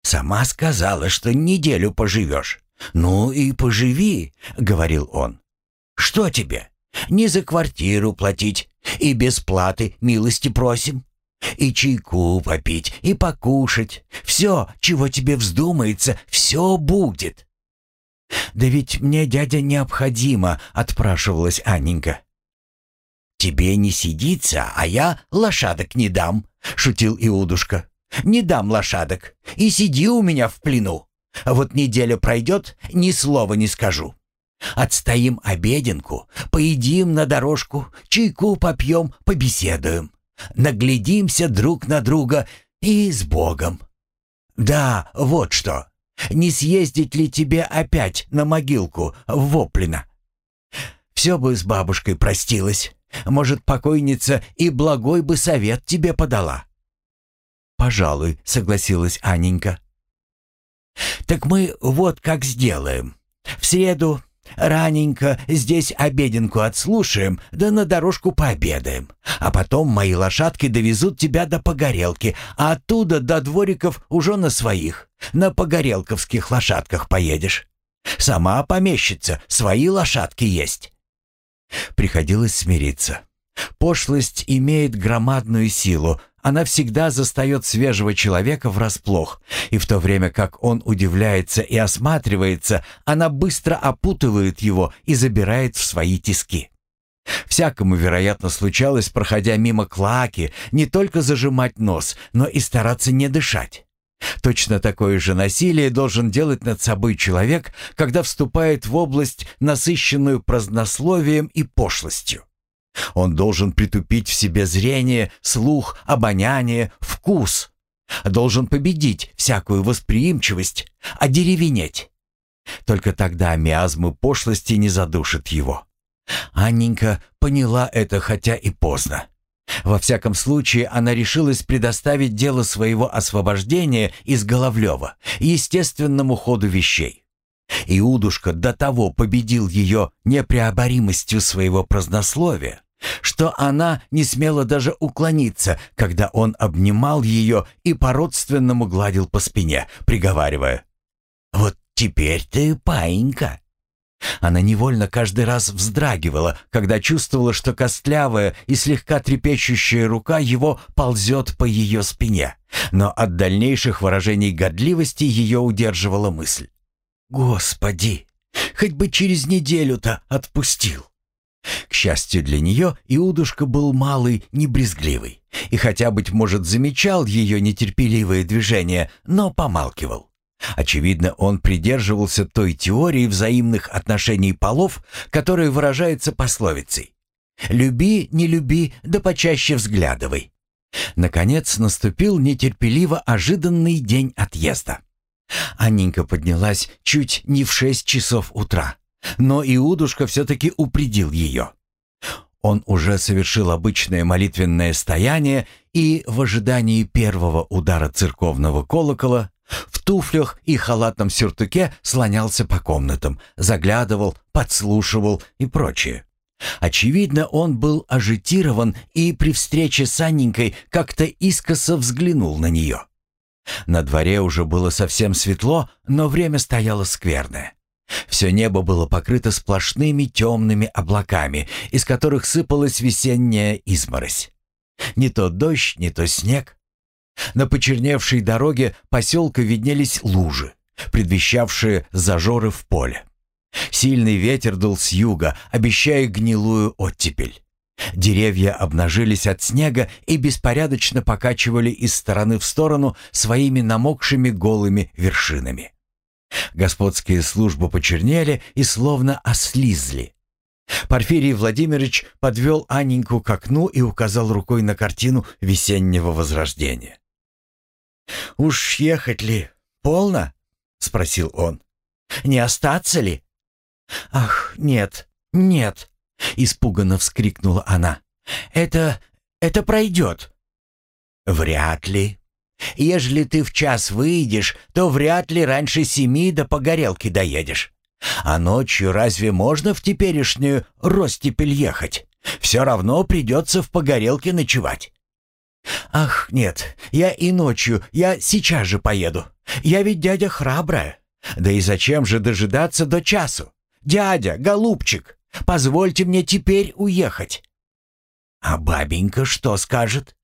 «Сама сказала, что неделю поживешь. Ну и поживи», — говорил он. «Что тебе? Не за квартиру платить и без платы милости просим. И чайку попить, и покушать. Все, чего тебе вздумается, все будет». «Да ведь мне, дядя, необходимо», — отпрашивалась Анненька. «Тебе не сидится, а я лошадок не дам», — шутил Иудушка. «Не дам лошадок, и сиди у меня в плену. А вот неделя пройдет, ни слова не скажу. Отстоим обеденку, поедим на дорожку, чайку попьем, побеседуем наглядимся друг на друга и с Богом. Да, вот что. Не съездить ли тебе опять на могилку в Воплино? все бы с бабушкой простилась. Может, покойница и благой бы совет тебе подала». «Пожалуй», — согласилась Анненька. «Так мы вот как сделаем. В среду раненько здесь обеденку отслушаем, да на дорожку пообедаем. А потом мои лошадки довезут тебя до Погорелки, а оттуда до двориков уже на своих. На погорелковских лошадках поедешь. Сама помещица, свои лошадки есть». Приходилось смириться. Пошлость имеет громадную силу, она всегда застает свежего человека врасплох, и в то время как он удивляется и осматривается, она быстро опутывает его и забирает в свои тиски. Всякому, вероятно, случалось, проходя мимо клаки, не только зажимать нос, но и стараться не дышать. Точно такое же насилие должен делать над собой человек, когда вступает в область, насыщенную празднословием и пошлостью. Он должен притупить в себе зрение, слух, обоняние, вкус. Должен победить всякую восприимчивость, одеревенеть. Только тогда миазмы пошлости не задушат его. Анненька поняла это, хотя и поздно. Во всяком случае, она решилась предоставить дело своего освобождения из Головлева естественному ходу вещей. Иудушка до того победил ее непреоборимостью своего празднословия, что она не смела даже уклониться, когда он обнимал ее и по-родственному гладил по спине, приговаривая «Вот теперь ты паинька». Она невольно каждый раз вздрагивала, когда чувствовала, что костлявая и слегка трепещущая рука его ползет по ее спине. Но от дальнейших выражений годливости ее удерживала мысль. «Господи, хоть бы через неделю-то отпустил!» К счастью для нее, Иудушка был малый, небрезгливый, и хотя, быть может, замечал ее нетерпеливые движения, но помалкивал. Очевидно, он придерживался той теории взаимных отношений полов, которая выражается пословицей «люби, не люби, да почаще взглядывай». Наконец наступил нетерпеливо ожиданный день отъезда. Анненька поднялась чуть не в шесть часов утра, но Иудушка все-таки упредил ее. Он уже совершил обычное молитвенное стояние и в ожидании первого удара церковного колокола в туфлях и халатном сюртуке слонялся по комнатам, заглядывал, подслушивал и прочее. Очевидно, он был ажитирован и при встрече с Анненькой как-то искоса взглянул на нее. На дворе уже было совсем светло, но время стояло скверное. Все небо было покрыто сплошными темными облаками, из которых сыпалась весенняя изморозь. Не то дождь, не то снег. На почерневшей дороге поселка виднелись лужи, предвещавшие зажоры в поле. Сильный ветер дул с юга, обещая гнилую оттепель. Деревья обнажились от снега и беспорядочно покачивали из стороны в сторону своими намокшими голыми вершинами. Господские службы почернели и словно ослизли. Порфирий Владимирович подвел Анненьку к окну и указал рукой на картину весеннего возрождения. «Уж ехать ли? Полно?» — спросил он. «Не остаться ли?» «Ах, нет, нет!» — испуганно вскрикнула она. «Это... это пройдет». «Вряд ли. Ежели ты в час выйдешь, то вряд ли раньше семи до погорелки доедешь. А ночью разве можно в теперешнюю ростепель ехать? Все равно придется в погорелке ночевать. «Ах, нет, я и ночью, я сейчас же поеду. Я ведь дядя храбрая. Да и зачем же дожидаться до часу? Дядя, голубчик, позвольте мне теперь уехать». «А бабенька что скажет?»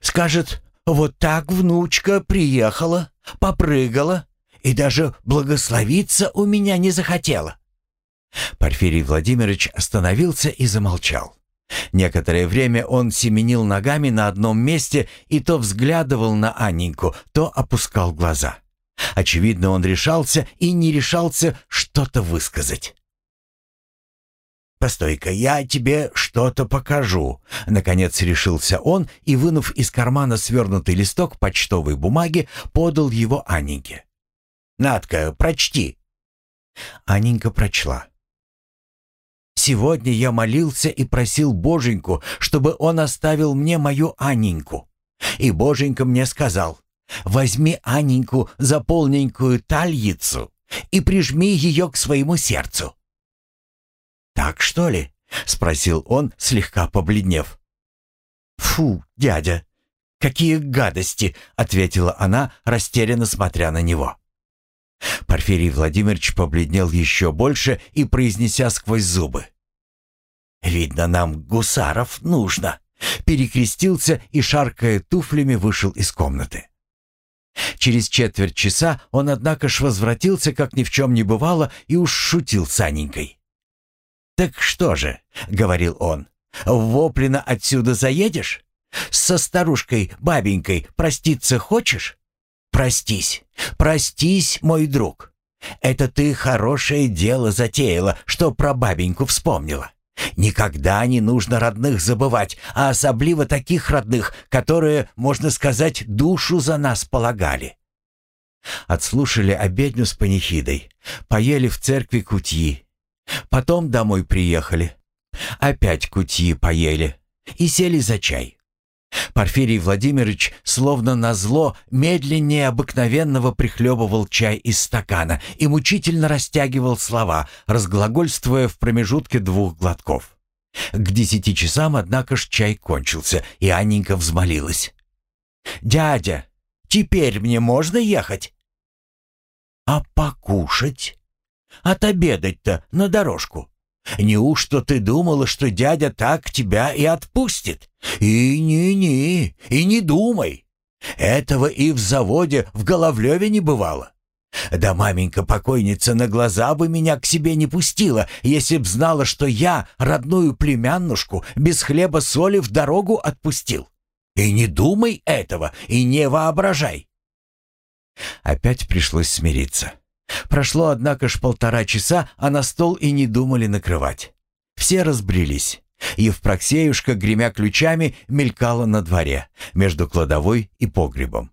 «Скажет, вот так внучка приехала, попрыгала и даже благословиться у меня не захотела». Порфирий Владимирович остановился и замолчал. Некоторое время он семенил ногами на одном месте и то взглядывал на Анненьку, то опускал глаза. Очевидно, он решался и не решался что-то высказать. «Постой-ка, я тебе что-то покажу», — наконец решился он и, вынув из кармана свернутый листок почтовой бумаги, подал его Анненьке. «Надка, прочти». Анненька прочла. Сегодня я молился и просил Боженьку, чтобы он оставил мне мою Анненьку. И Боженька мне сказал, возьми Анненьку за полненькую тальицу и прижми ее к своему сердцу. «Так что ли?» — спросил он, слегка побледнев. «Фу, дядя, какие гадости!» — ответила она, растерянно смотря на него. Порфирий Владимирович побледнел еще больше и произнеся сквозь зубы. «Видно, нам гусаров нужно!» Перекрестился и, шаркая туфлями, вышел из комнаты. Через четверть часа он, однако ж, возвратился, как ни в чем не бывало, и уж шутил с Аненькой. «Так что же?» — говорил он. «В Воплино отсюда заедешь? Со старушкой, бабенькой проститься хочешь? Простись, простись, мой друг. Это ты хорошее дело затеяла, что про бабеньку вспомнила. Никогда не нужно родных забывать, а особливо таких родных, которые, можно сказать, душу за нас полагали. Отслушали обедню с панихидой, поели в церкви кутьи. Потом домой приехали. Опять кутьи поели и сели за чай. Порфирий Владимирович, словно назло, медленнее обыкновенного прихлебывал чай из стакана и мучительно растягивал слова, разглагольствуя в промежутке двух глотков. К десяти часам, однако ж, чай кончился, и Анненька взмолилась. «Дядя, теперь мне можно ехать?» «А покушать? Отобедать-то на дорожку?» Неужто ты думала, что дядя так тебя и отпустит? И не-не, и не думай. Этого и в заводе в Головлеве не бывало. Да маменька-покойница на глаза бы меня к себе не пустила, если б знала, что я родную племяннушку без хлеба-соли в дорогу отпустил. И не думай этого, и не воображай. Опять пришлось смириться. Прошло, однако ж, полтора часа, а на стол и не думали накрывать. Все разбрелись. Евпроксеюшка, гремя ключами, мелькала на дворе, между кладовой и погребом.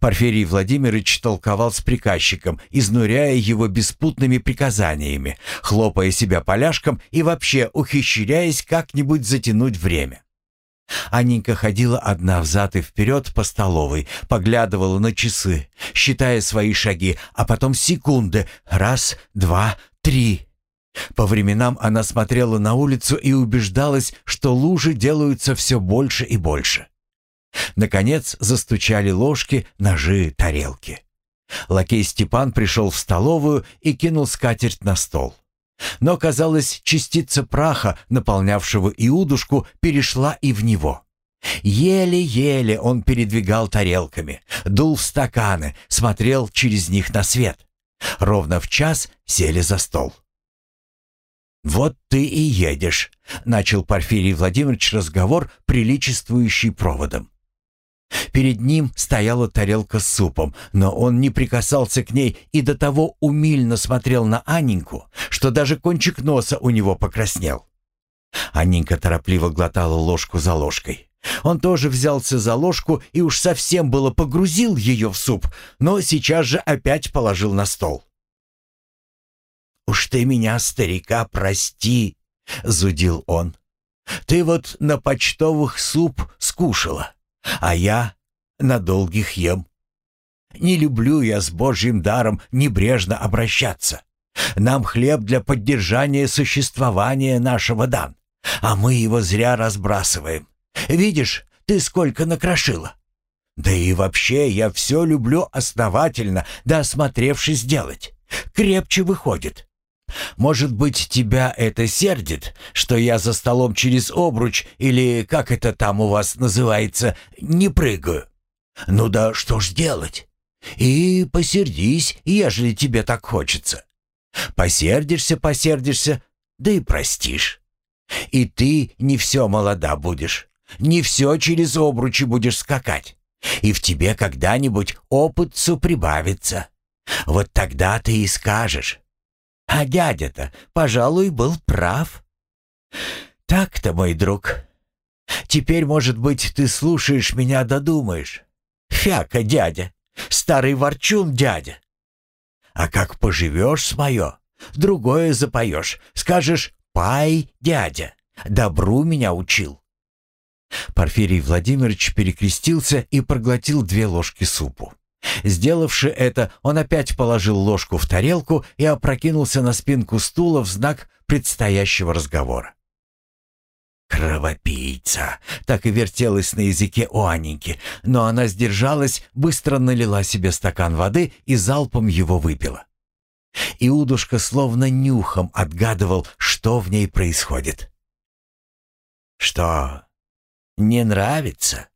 Порфирий Владимирович толковал с приказчиком, изнуряя его беспутными приказаниями, хлопая себя поляшком и вообще ухищряясь как-нибудь затянуть время. Анненька ходила одна взад и вперед по столовой, поглядывала на часы, считая свои шаги, а потом секунды. Раз, два, три. По временам она смотрела на улицу и убеждалась, что лужи делаются все больше и больше. Наконец застучали ложки, ножи, тарелки. Лакей Степан пришел в столовую и кинул скатерть на стол. Но, казалось, частица праха, наполнявшего Иудушку, перешла и в него. Еле-еле он передвигал тарелками, дул в стаканы, смотрел через них на свет. Ровно в час сели за стол. «Вот ты и едешь», — начал Порфирий Владимирович разговор, приличествующий проводом. Перед ним стояла тарелка с супом, но он не прикасался к ней и до того умильно смотрел на Анненьку, что даже кончик носа у него покраснел. Анненька торопливо глотала ложку за ложкой. Он тоже взялся за ложку и уж совсем было погрузил ее в суп, но сейчас же опять положил на стол. «Уж ты меня, старика, прости», — зудил он. «Ты вот на почтовых суп скушала а я на долгих ем. Не люблю я с Божьим даром небрежно обращаться. Нам хлеб для поддержания существования нашего дан, а мы его зря разбрасываем. Видишь, ты сколько накрошила. Да и вообще я все люблю основательно, да осмотревшись делать. Крепче выходит. Может быть, тебя это сердит, что я за столом через обруч или, как это там у вас называется, не прыгаю? Ну да что ж делать? И посердись, ежели тебе так хочется. Посердишься, посердишься, да и простишь. И ты не все молода будешь, не все через обручи будешь скакать. И в тебе когда-нибудь опытцу прибавится. Вот тогда ты и скажешь, а дядя-то, пожалуй, был прав. Так-то, мой друг. Теперь, может быть, ты слушаешь меня, додумаешь. Фяка, дядя. Старый ворчун, дядя. А как поживешь с мое, другое запоешь. Скажешь, Пай, дядя, добру меня учил. Порфирий Владимирович перекрестился и проглотил две ложки супу. Сделавши это, он опять положил ложку в тарелку и опрокинулся на спинку стула в знак предстоящего разговора. «Кровопийца!» — так и вертелась на языке у Аненьки, но она сдержалась, быстро налила себе стакан воды и залпом его выпила. Иудушка словно нюхом отгадывал, что в ней происходит. «Что, не нравится?»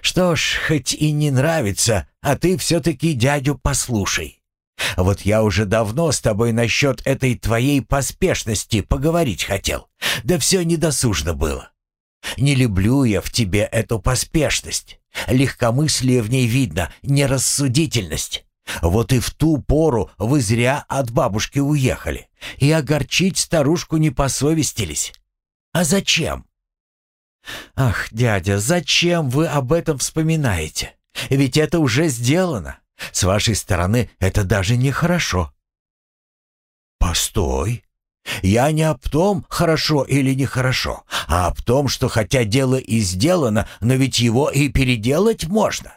«Что ж, хоть и не нравится, а ты все-таки дядю послушай. Вот я уже давно с тобой насчет этой твоей поспешности поговорить хотел, да все недосужно было. Не люблю я в тебе эту поспешность. Легкомыслие в ней видно, нерассудительность. Вот и в ту пору вы зря от бабушки уехали, и огорчить старушку не посовестились. А зачем? Ах, дядя, зачем вы об этом вспоминаете? Ведь это уже сделано. С вашей стороны это даже нехорошо. Постой. Я не об том, хорошо или нехорошо, а об том, что хотя дело и сделано, но ведь его и переделать можно.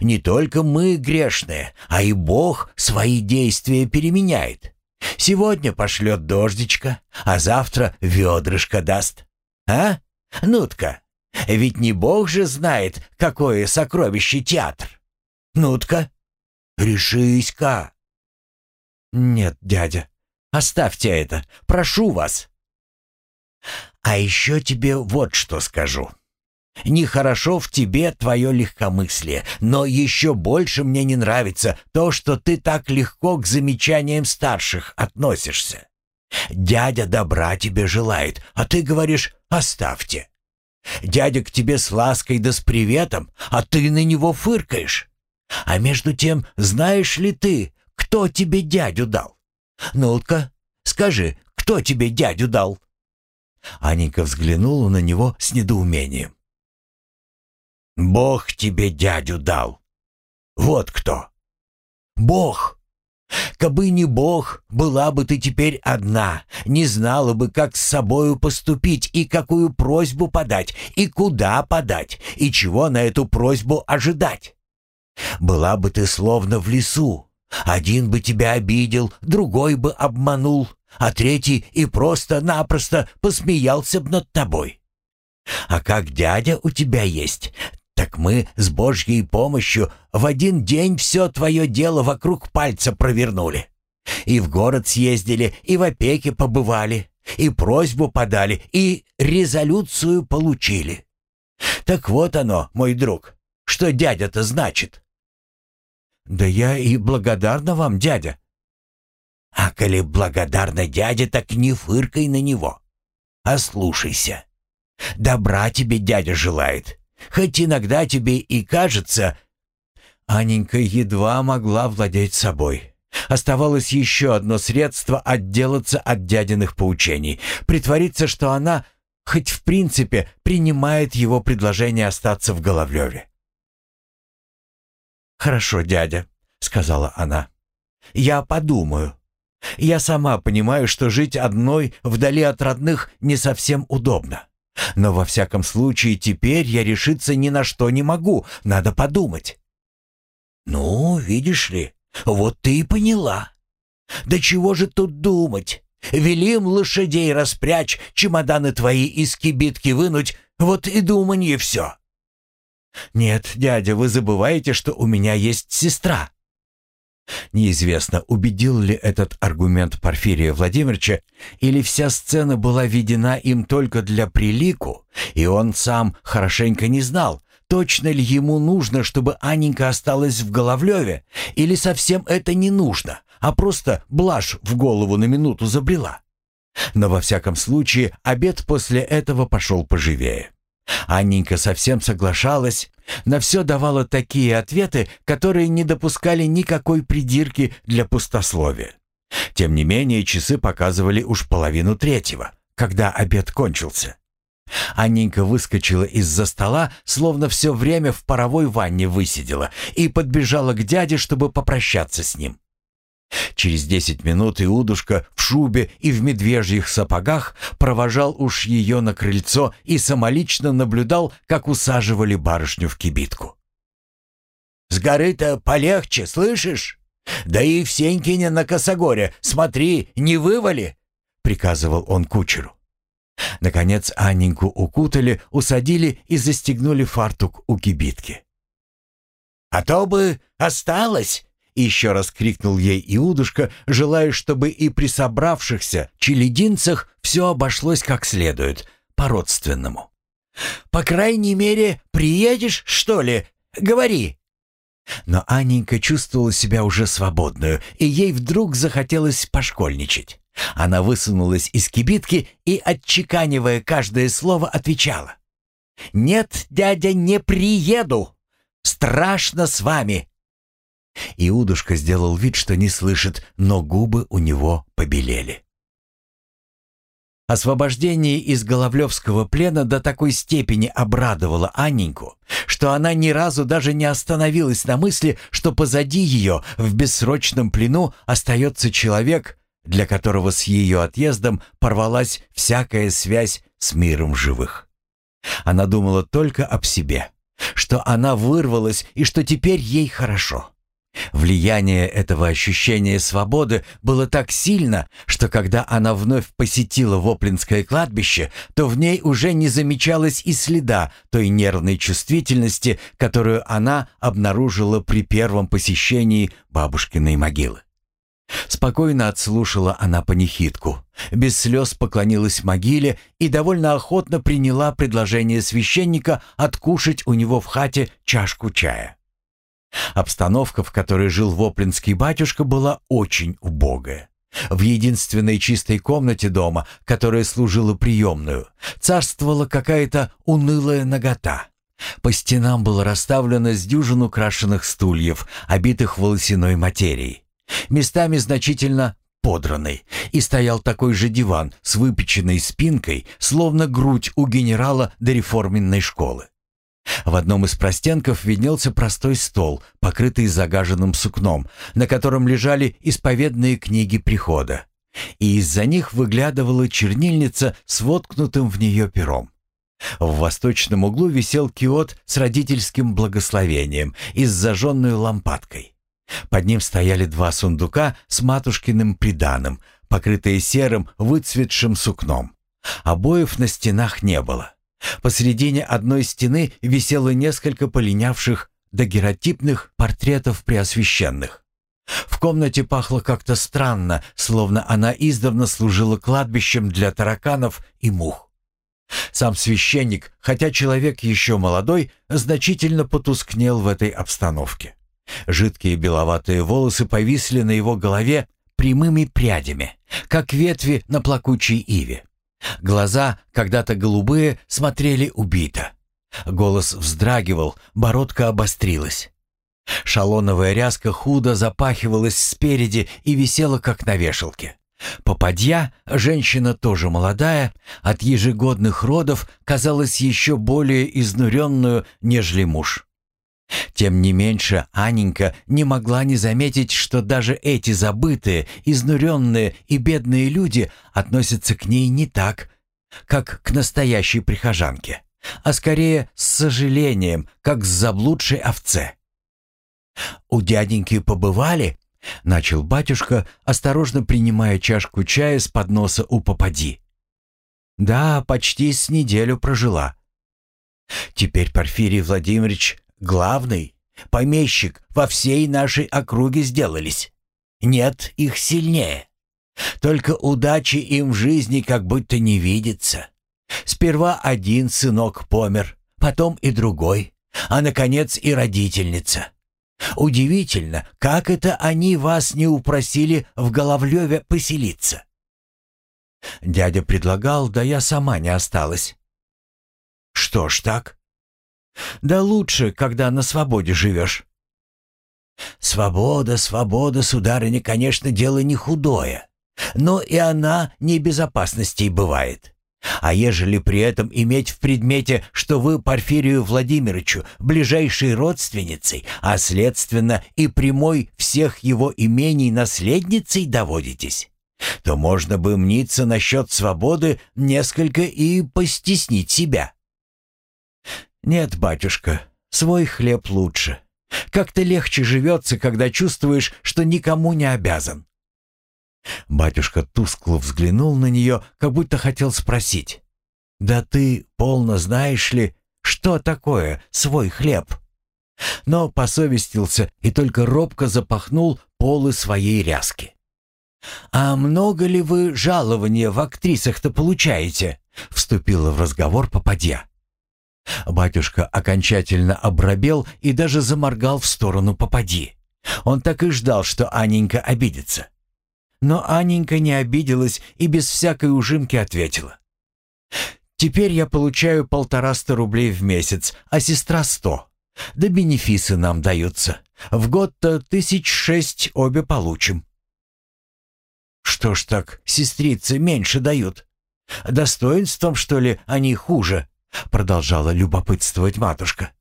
Не только мы грешные, а и Бог свои действия переменяет. Сегодня пошлет дождичка, а завтра ведрышко даст. А? Нутка, ведь не Бог же знает, какое сокровище театр. Нутка, решись-ка. Нет, дядя, оставьте это, прошу вас. А еще тебе вот что скажу. Нехорошо в тебе твое легкомыслие, но еще больше мне не нравится то, что ты так легко к замечаниям старших относишься. Дядя добра тебе желает, а ты говоришь «оставьте». Дядя к тебе с лаской да с приветом, а ты на него фыркаешь. А между тем, знаешь ли ты, кто тебе дядю дал? Ну-ка, скажи, кто тебе дядю дал?» Аника взглянула на него с недоумением. Бог тебе дядю дал. Вот кто. Бог. Кабы не Бог, была бы ты теперь одна, не знала бы, как с собою поступить и какую просьбу подать, и куда подать, и чего на эту просьбу ожидать. Была бы ты словно в лесу. Один бы тебя обидел, другой бы обманул, а третий и просто-напросто посмеялся бы над тобой. А как дядя у тебя есть, так мы с Божьей помощью в один день все твое дело вокруг пальца провернули. И в город съездили, и в опеке побывали, и просьбу подали, и резолюцию получили. Так вот оно, мой друг, что дядя-то значит. Да я и благодарна вам, дядя. А коли благодарна дядя, так не фыркай на него, а слушайся. Добра тебе дядя желает, Хоть иногда тебе и кажется...» Аненька едва могла владеть собой. Оставалось еще одно средство отделаться от дядиных поучений, притвориться, что она, хоть в принципе, принимает его предложение остаться в Головлеве. «Хорошо, дядя», — сказала она. «Я подумаю. Я сама понимаю, что жить одной вдали от родных не совсем удобно. Но во всяком случае теперь я решиться ни на что не могу, надо подумать. Ну, видишь ли, вот ты и поняла. Да чего же тут думать? Велим лошадей распрячь, чемоданы твои из кибитки вынуть, вот и думанье все. Нет, дядя, вы забываете, что у меня есть сестра. Неизвестно, убедил ли этот аргумент Порфирия Владимировича, или вся сцена была видена им только для прилику, и он сам хорошенько не знал, точно ли ему нужно, чтобы Анненька осталась в Головлеве, или совсем это не нужно, а просто блажь в голову на минуту забрела. Но во всяком случае обед после этого пошел поживее. Анненька совсем соглашалась, на все давала такие ответы, которые не допускали никакой придирки для пустословия. Тем не менее, часы показывали уж половину третьего, когда обед кончился. Анненька выскочила из-за стола, словно все время в паровой ванне высидела, и подбежала к дяде, чтобы попрощаться с ним. Через десять минут Иудушка в шубе и в медвежьих сапогах провожал уж ее на крыльцо и самолично наблюдал, как усаживали барышню в кибитку. «С горы-то полегче, слышишь? Да и в Сенькине на Косогоре, смотри, не вывали!» — приказывал он кучеру. Наконец Анненьку укутали, усадили и застегнули фартук у кибитки. «А то бы осталось!» Еще раз крикнул ей Иудушка, желая, чтобы и при собравшихся челединцах все обошлось как следует, по-родственному. «По крайней мере, приедешь, что ли? Говори!» Но Анненька чувствовала себя уже свободную, и ей вдруг захотелось пошкольничать. Она высунулась из кибитки и, отчеканивая каждое слово, отвечала. «Нет, дядя, не приеду! Страшно с вами!» Иудушка сделал вид, что не слышит, но губы у него побелели. Освобождение из Головлевского плена до такой степени обрадовало Анненьку, что она ни разу даже не остановилась на мысли, что позади ее в бессрочном плену остается человек, для которого с ее отъездом порвалась всякая связь с миром живых. Она думала только об себе, что она вырвалась и что теперь ей хорошо. Влияние этого ощущения свободы было так сильно, что когда она вновь посетила Воплинское кладбище, то в ней уже не замечалось и следа той нервной чувствительности, которую она обнаружила при первом посещении бабушкиной могилы. Спокойно отслушала она панихидку, без слез поклонилась могиле и довольно охотно приняла предложение священника откушать у него в хате чашку чая. Обстановка, в которой жил воплинский батюшка, была очень убогая. В единственной чистой комнате дома, которая служила приемную, царствовала какая-то унылая нагота. По стенам было расставлено с дюжин украшенных стульев, обитых волосяной материей. Местами значительно подранный, и стоял такой же диван с выпеченной спинкой, словно грудь у генерала дореформенной школы. В одном из простенков виднелся простой стол, покрытый загаженным сукном, на котором лежали исповедные книги прихода. И из-за них выглядывала чернильница с воткнутым в нее пером. В восточном углу висел киот с родительским благословением и с зажженной лампадкой. Под ним стояли два сундука с матушкиным приданым, покрытые серым выцветшим сукном. Обоев на стенах не было. Посредине одной стены висело несколько полинявших дагеротипных портретов преосвященных. В комнате пахло как-то странно, словно она издавна служила кладбищем для тараканов и мух. Сам священник, хотя человек еще молодой, значительно потускнел в этой обстановке. Жидкие беловатые волосы повисли на его голове прямыми прядями, как ветви на плакучей иве. Глаза, когда-то голубые, смотрели убито. Голос вздрагивал, бородка обострилась. Шалоновая ряска худо запахивалась спереди и висела, как на вешалке. Попадья, женщина тоже молодая, от ежегодных родов казалась еще более изнуренную, нежели муж. Тем не меньше Аненька не могла не заметить, что даже эти забытые, изнуренные и бедные люди относятся к ней не так, как к настоящей прихожанке, а скорее с сожалением, как с заблудшей овце. «У дяденьки побывали?» — начал батюшка, осторожно принимая чашку чая с подноса у попади. «Да, почти с неделю прожила». Теперь Порфирий Владимирович главный, помещик во всей нашей округе сделались. Нет их сильнее. Только удачи им в жизни как будто не видится. Сперва один сынок помер, потом и другой, а, наконец, и родительница. Удивительно, как это они вас не упросили в Головлеве поселиться. Дядя предлагал, да я сама не осталась. Что ж так? Да лучше, когда на свободе живешь. Свобода, свобода, сударыня, конечно, дело не худое. Но и она не безопасностей бывает. А ежели при этом иметь в предмете, что вы Порфирию Владимировичу ближайшей родственницей, а следственно и прямой всех его имений наследницей доводитесь, то можно бы мниться насчет свободы несколько и постеснить себя. Нет, батюшка, свой хлеб лучше. Как-то легче живется, когда чувствуешь, что никому не обязан. Батюшка тускло взглянул на нее, как будто хотел спросить. «Да ты полно знаешь ли, что такое свой хлеб?» Но посовестился и только робко запахнул полы своей ряски. «А много ли вы жалования в актрисах-то получаете?» — вступила в разговор попадья. Батюшка окончательно обрабел и даже заморгал в сторону попади. Он так и ждал, что Аненька обидится. Но Аненька не обиделась и без всякой ужимки ответила. «Теперь я получаю полтораста рублей в месяц, а сестра сто. Да бенефисы нам даются. В год-то тысяч шесть обе получим». «Что ж так, сестрицы меньше дают? Достоинством, что ли, они хуже?» Продолжала любопытствовать матушка.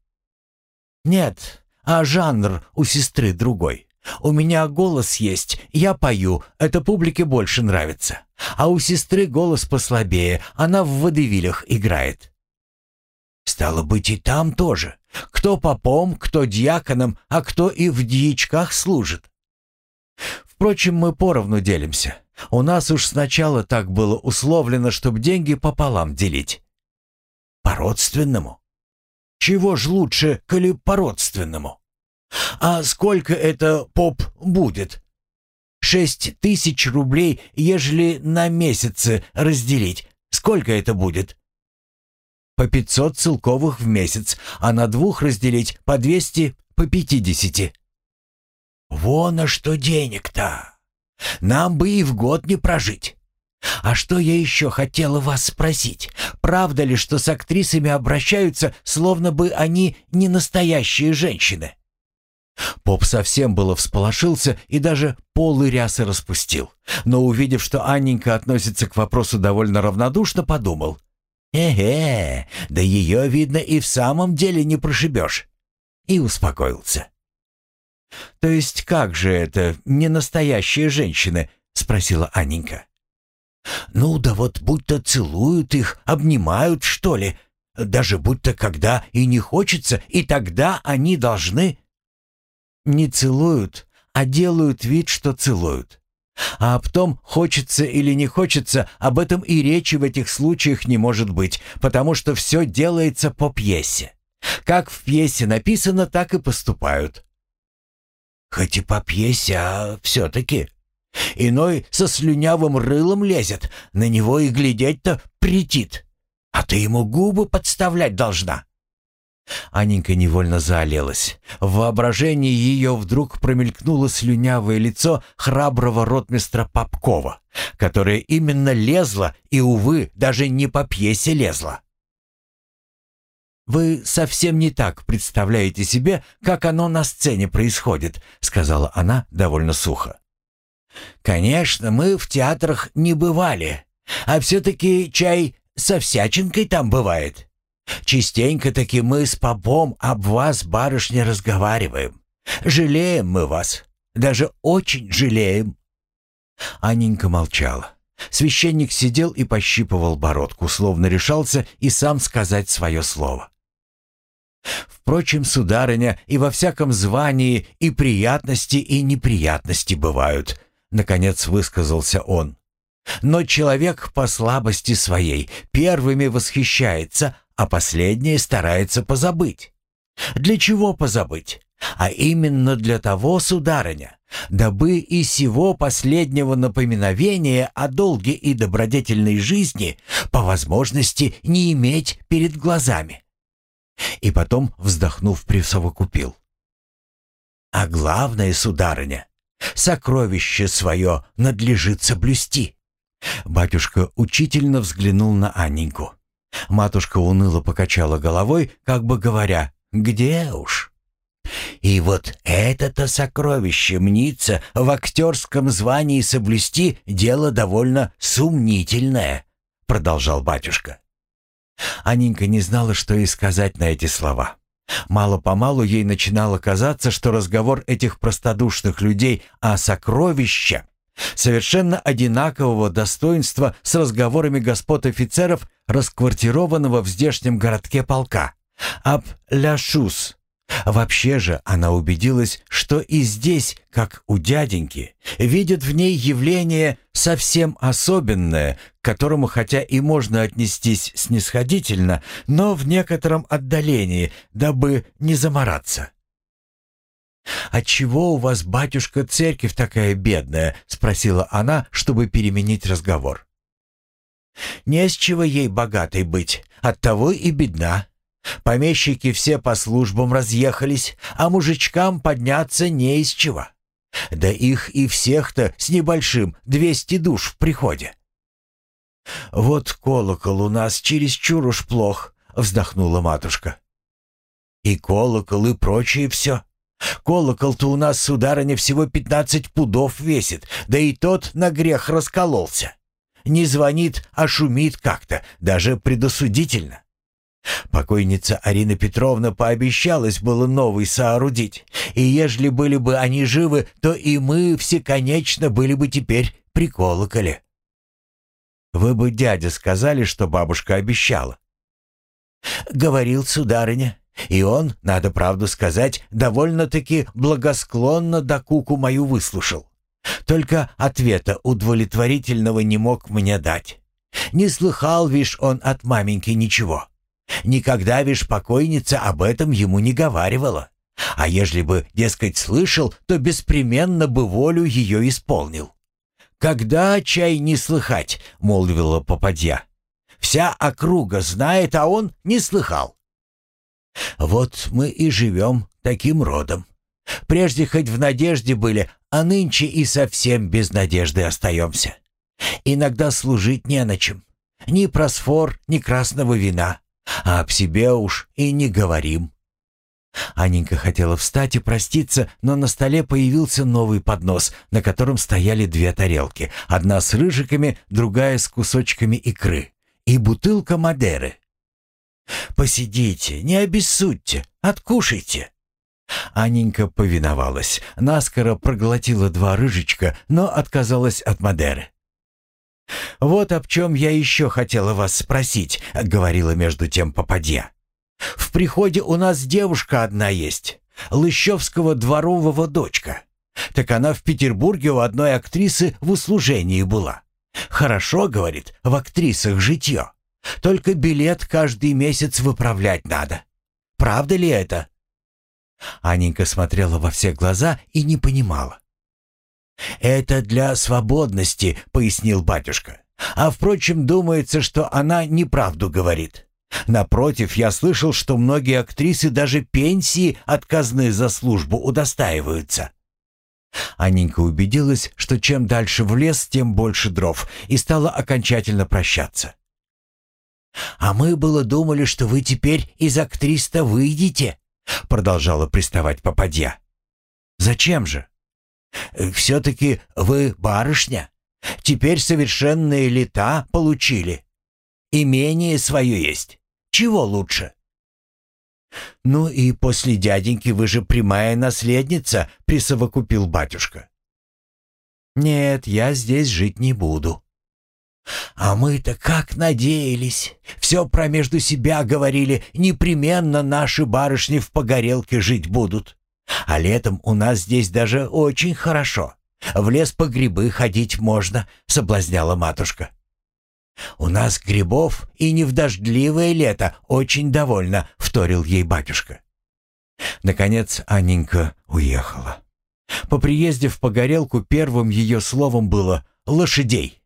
«Нет, а жанр у сестры другой. У меня голос есть, я пою, это публике больше нравится. А у сестры голос послабее, она в водевилях играет». «Стало быть, и там тоже. Кто попом, кто дьяконом, а кто и в дьячках служит. Впрочем, мы поровну делимся. У нас уж сначала так было условлено, чтобы деньги пополам делить. По-родственному? Чего ж лучше, коли по-родственному? А сколько это, поп, будет? Шесть тысяч рублей, ежели на месяцы разделить. Сколько это будет? По пятьсот целковых в месяц, а на двух разделить по двести, по пятидесяти. Вон а что денег-то! Нам бы и в год не прожить. А что я еще хотела вас спросить? Правда ли, что с актрисами обращаются, словно бы они не настоящие женщины? Поп совсем было всполошился и даже полы рясы распустил. Но увидев, что Анненька относится к вопросу довольно равнодушно, подумал. «Эге, да ее, видно, и в самом деле не прошибешь». И успокоился. «То есть как же это, не настоящие женщины?» — спросила Анненька. «Ну да вот будто целуют их, обнимают, что ли. Даже будто когда и не хочется, и тогда они должны...» «Не целуют, а делают вид, что целуют. А об том, хочется или не хочется, об этом и речи в этих случаях не может быть, потому что все делается по пьесе. Как в пьесе написано, так и поступают. Хоть и по пьесе, а все-таки. Иной со слюнявым рылом лезет, на него и глядеть-то претит. А ты ему губы подставлять должна. Аненька невольно заолелась. В воображении ее вдруг промелькнуло слюнявое лицо храброго ротмистра Попкова, которое именно лезло и, увы, даже не по пьесе лезло. «Вы совсем не так представляете себе, как оно на сцене происходит», сказала она довольно сухо. «Конечно, мы в театрах не бывали, а все-таки чай со всячинкой там бывает. Частенько-таки мы с попом об вас, барышня, разговариваем. Жалеем мы вас, даже очень жалеем». Анненька молчала. Священник сидел и пощипывал бородку, словно решался и сам сказать свое слово. Впрочем, сударыня, и во всяком звании и приятности, и неприятности бывают, наконец высказался он. Но человек по слабости своей первыми восхищается, а последнее старается позабыть. Для чего позабыть? А именно для того, сударыня, дабы и сего последнего напоминовения о долге и добродетельной жизни по возможности не иметь перед глазами. И потом, вздохнув, присовокупил. «А главное, сударыня, сокровище свое надлежит соблюсти». Батюшка учительно взглянул на Анненьку. Матушка уныло покачала головой, как бы говоря, «Где уж?» И вот это-то сокровище мнится в актерском звании соблюсти дело довольно сумнительное, продолжал батюшка. Аненька не знала, что и сказать на эти слова. Мало-помалу ей начинало казаться, что разговор этих простодушных людей о сокровище совершенно одинакового достоинства с разговорами господ офицеров, расквартированного в здешнем городке полка, об «ля шус», Вообще же она убедилась, что и здесь, как у дяденьки, видят в ней явление совсем особенное, к которому хотя и можно отнестись снисходительно, но в некотором отдалении, дабы не замораться. «Отчего у вас, батюшка, церковь такая бедная?» — спросила она, чтобы переменить разговор. «Не с чего ей богатой быть, оттого и бедна», Помещики все по службам разъехались, а мужичкам подняться не из чего. Да их и всех-то с небольшим двести душ в приходе. «Вот колокол у нас чересчур уж плох», — вздохнула матушка. «И колокол, и прочее все. Колокол-то у нас, сударыня, всего пятнадцать пудов весит, да и тот на грех раскололся. Не звонит, а шумит как-то, даже предосудительно. Покойница Арина Петровна пообещалась было новый соорудить, и ежели были бы они живы, то и мы все конечно были бы теперь при колоколе. Вы бы дядя сказали, что бабушка обещала. Говорил сударыня, и он, надо правду сказать, довольно-таки благосклонно до куку мою выслушал. Только ответа удовлетворительного не мог мне дать. Не слыхал, вишь, он от маменьки ничего. Никогда, вишь, покойница об этом ему не говаривала. А ежели бы, дескать, слышал, то беспременно бы волю ее исполнил. «Когда чай не слыхать?» — молвила попадья. «Вся округа знает, а он не слыхал». «Вот мы и живем таким родом. Прежде хоть в надежде были, а нынче и совсем без надежды остаемся. Иногда служить не на чем. Ни просфор, ни красного вина а об себе уж и не говорим». Аненька хотела встать и проститься, но на столе появился новый поднос, на котором стояли две тарелки, одна с рыжиками, другая с кусочками икры, и бутылка Мадеры. «Посидите, не обессудьте, откушайте». Аненька повиновалась, наскоро проглотила два рыжечка, но отказалась от Мадеры. «Вот об чем я еще хотела вас спросить», — говорила между тем попадья. «В приходе у нас девушка одна есть, Лыщевского дворового дочка. Так она в Петербурге у одной актрисы в услужении была. Хорошо, говорит, в актрисах житье. Только билет каждый месяц выправлять надо. Правда ли это?» Аненька смотрела во все глаза и не понимала. «Это для свободности», — пояснил батюшка. «А впрочем, думается, что она неправду говорит. Напротив, я слышал, что многие актрисы даже пенсии отказные за службу удостаиваются». Анненька убедилась, что чем дальше в лес, тем больше дров, и стала окончательно прощаться. «А мы было думали, что вы теперь из актриста выйдете», — продолжала приставать попадья. «Зачем же? Все-таки вы барышня. Теперь совершенные лета получили. Имение свое есть. Чего лучше? Ну и после дяденьки вы же прямая наследница, присовокупил батюшка. Нет, я здесь жить не буду. А мы-то как надеялись. Все про между себя говорили, непременно наши барышни в погорелке жить будут. А летом у нас здесь даже очень хорошо. В лес по грибы ходить можно», — соблазняла матушка. «У нас грибов и не в дождливое лето очень довольно», — вторил ей батюшка. Наконец Анненька уехала. По приезде в Погорелку первым ее словом было «лошадей».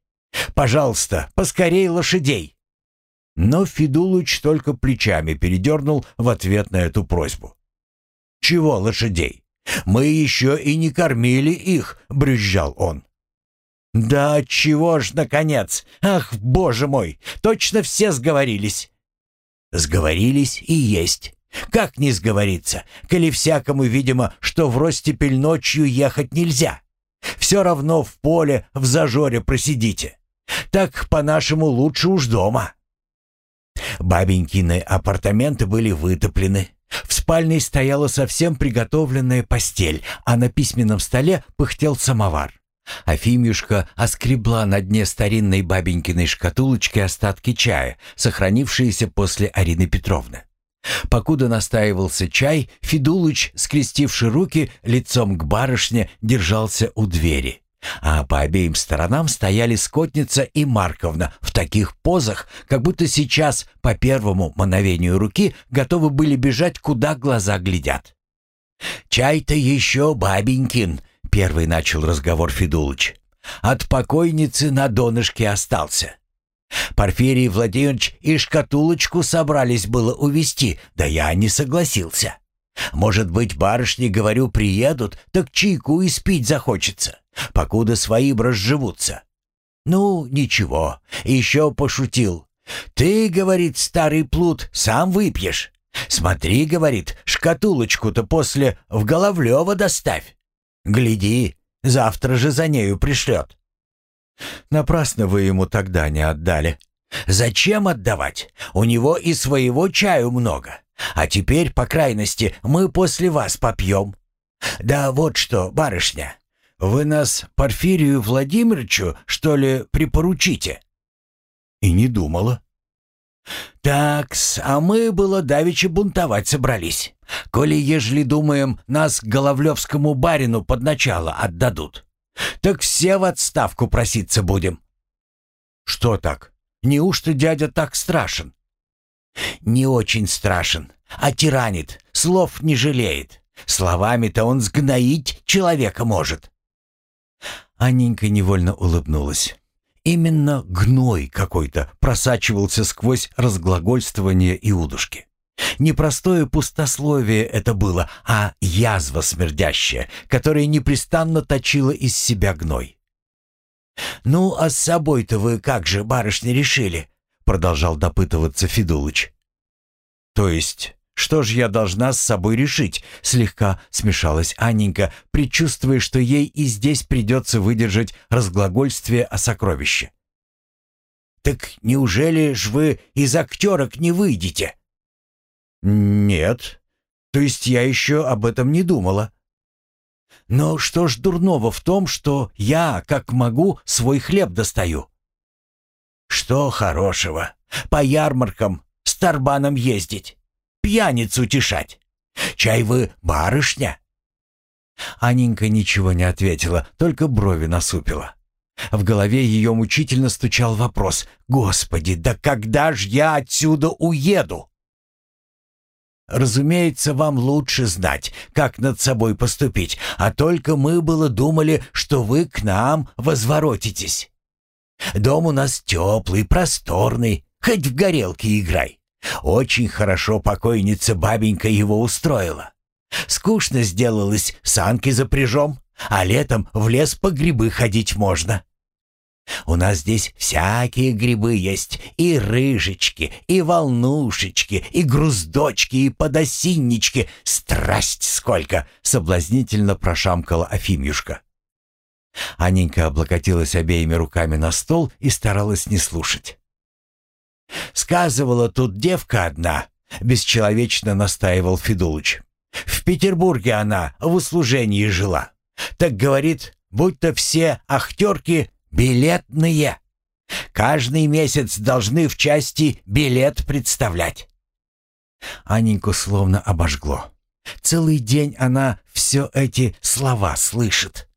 «Пожалуйста, поскорей лошадей!» Но Федулыч только плечами передернул в ответ на эту просьбу. «Чего лошадей? Мы еще и не кормили их», — брюзжал он. «Да чего ж, наконец? Ах, боже мой, точно все сговорились!» «Сговорились и есть. Как не сговориться, коли всякому, видимо, что в ростепель ночью ехать нельзя? Все равно в поле в зажоре просидите. Так, по-нашему, лучше уж дома». Бабенькины апартаменты были вытоплены. В спальне стояла совсем приготовленная постель, а на письменном столе пыхтел самовар. Афимюшка оскребла на дне старинной бабенькиной шкатулочки остатки чая, сохранившиеся после Арины Петровны. Покуда настаивался чай, Федулыч, скрестивший руки, лицом к барышне, держался у двери. А по обеим сторонам стояли Скотница и Марковна в таких позах, как будто сейчас, по первому мановению руки, готовы были бежать, куда глаза глядят. «Чай-то еще бабенькин», — первый начал разговор Федулыч. «От покойницы на донышке остался. Порфирий Владимирович и шкатулочку собрались было увести, да я не согласился. Может быть, барышни, говорю, приедут, так чайку и спить захочется, покуда свои разживутся. Ну, ничего, еще пошутил. Ты, говорит старый плут, сам выпьешь. Смотри, говорит, шкатулочку-то после в Головлева доставь. Гляди, завтра же за нею пришлет. Напрасно вы ему тогда не отдали. Зачем отдавать? У него и своего чаю много. А теперь, по крайности, мы после вас попьем. Да вот что, барышня, вы нас Порфирию Владимировичу, что ли, припоручите? И не думала. Такс, а мы было давеча бунтовать собрались. Коли, ежели думаем, нас Головлевскому барину под начало отдадут. Так все в отставку проситься будем. Что так? Неужто дядя так страшен? Не очень страшен, а тиранит, слов не жалеет. Словами-то он сгноить человека может. Анненька невольно улыбнулась. Именно гной какой-то просачивался сквозь разглагольствование и удушки. Непростое пустословие это было, а язва смердящая, которая непрестанно точила из себя гной. «Ну, а с собой-то вы как же, барышня, решили?» Продолжал допытываться Федулыч. «То есть, что же я должна с собой решить?» Слегка смешалась Анненька, предчувствуя, что ей и здесь придется выдержать разглагольствие о сокровище. «Так неужели ж вы из актерок не выйдете?» «Нет. То есть я еще об этом не думала». «Но что ж дурного в том, что я, как могу, свой хлеб достаю?» «Что хорошего? По ярмаркам, с тарбаном ездить, пьяницу утешать. Чай вы барышня?» Аненька ничего не ответила, только брови насупила. В голове ее мучительно стучал вопрос «Господи, да когда ж я отсюда уеду?» Разумеется, вам лучше знать, как над собой поступить, а только мы было думали, что вы к нам возворотитесь. Дом у нас теплый, просторный, хоть в горелке играй. Очень хорошо покойница бабенька его устроила. Скучно сделалось, санки запряжем, а летом в лес по грибы ходить можно. У нас здесь всякие грибы есть, и рыжечки, и волнушечки, и груздочки, и подосиннички. Страсть сколько!» — соблазнительно прошамкала Афимюшка. Анненька облокотилась обеими руками на стол и старалась не слушать. «Сказывала тут девка одна», — бесчеловечно настаивал Федулыч. «В Петербурге она в услужении жила. Так говорит, будто все ахтерки Билетные. Каждый месяц должны в части билет представлять. Аненьку словно обожгло. Целый день она все эти слова слышит.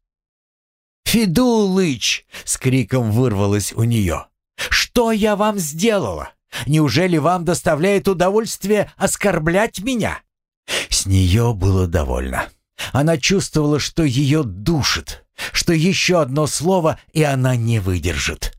«Федулыч!» — с криком вырвалось у нее. «Что я вам сделала? Неужели вам доставляет удовольствие оскорблять меня?» С нее было довольно. Она чувствовала, что ее душит, что еще одно слово, и она не выдержит.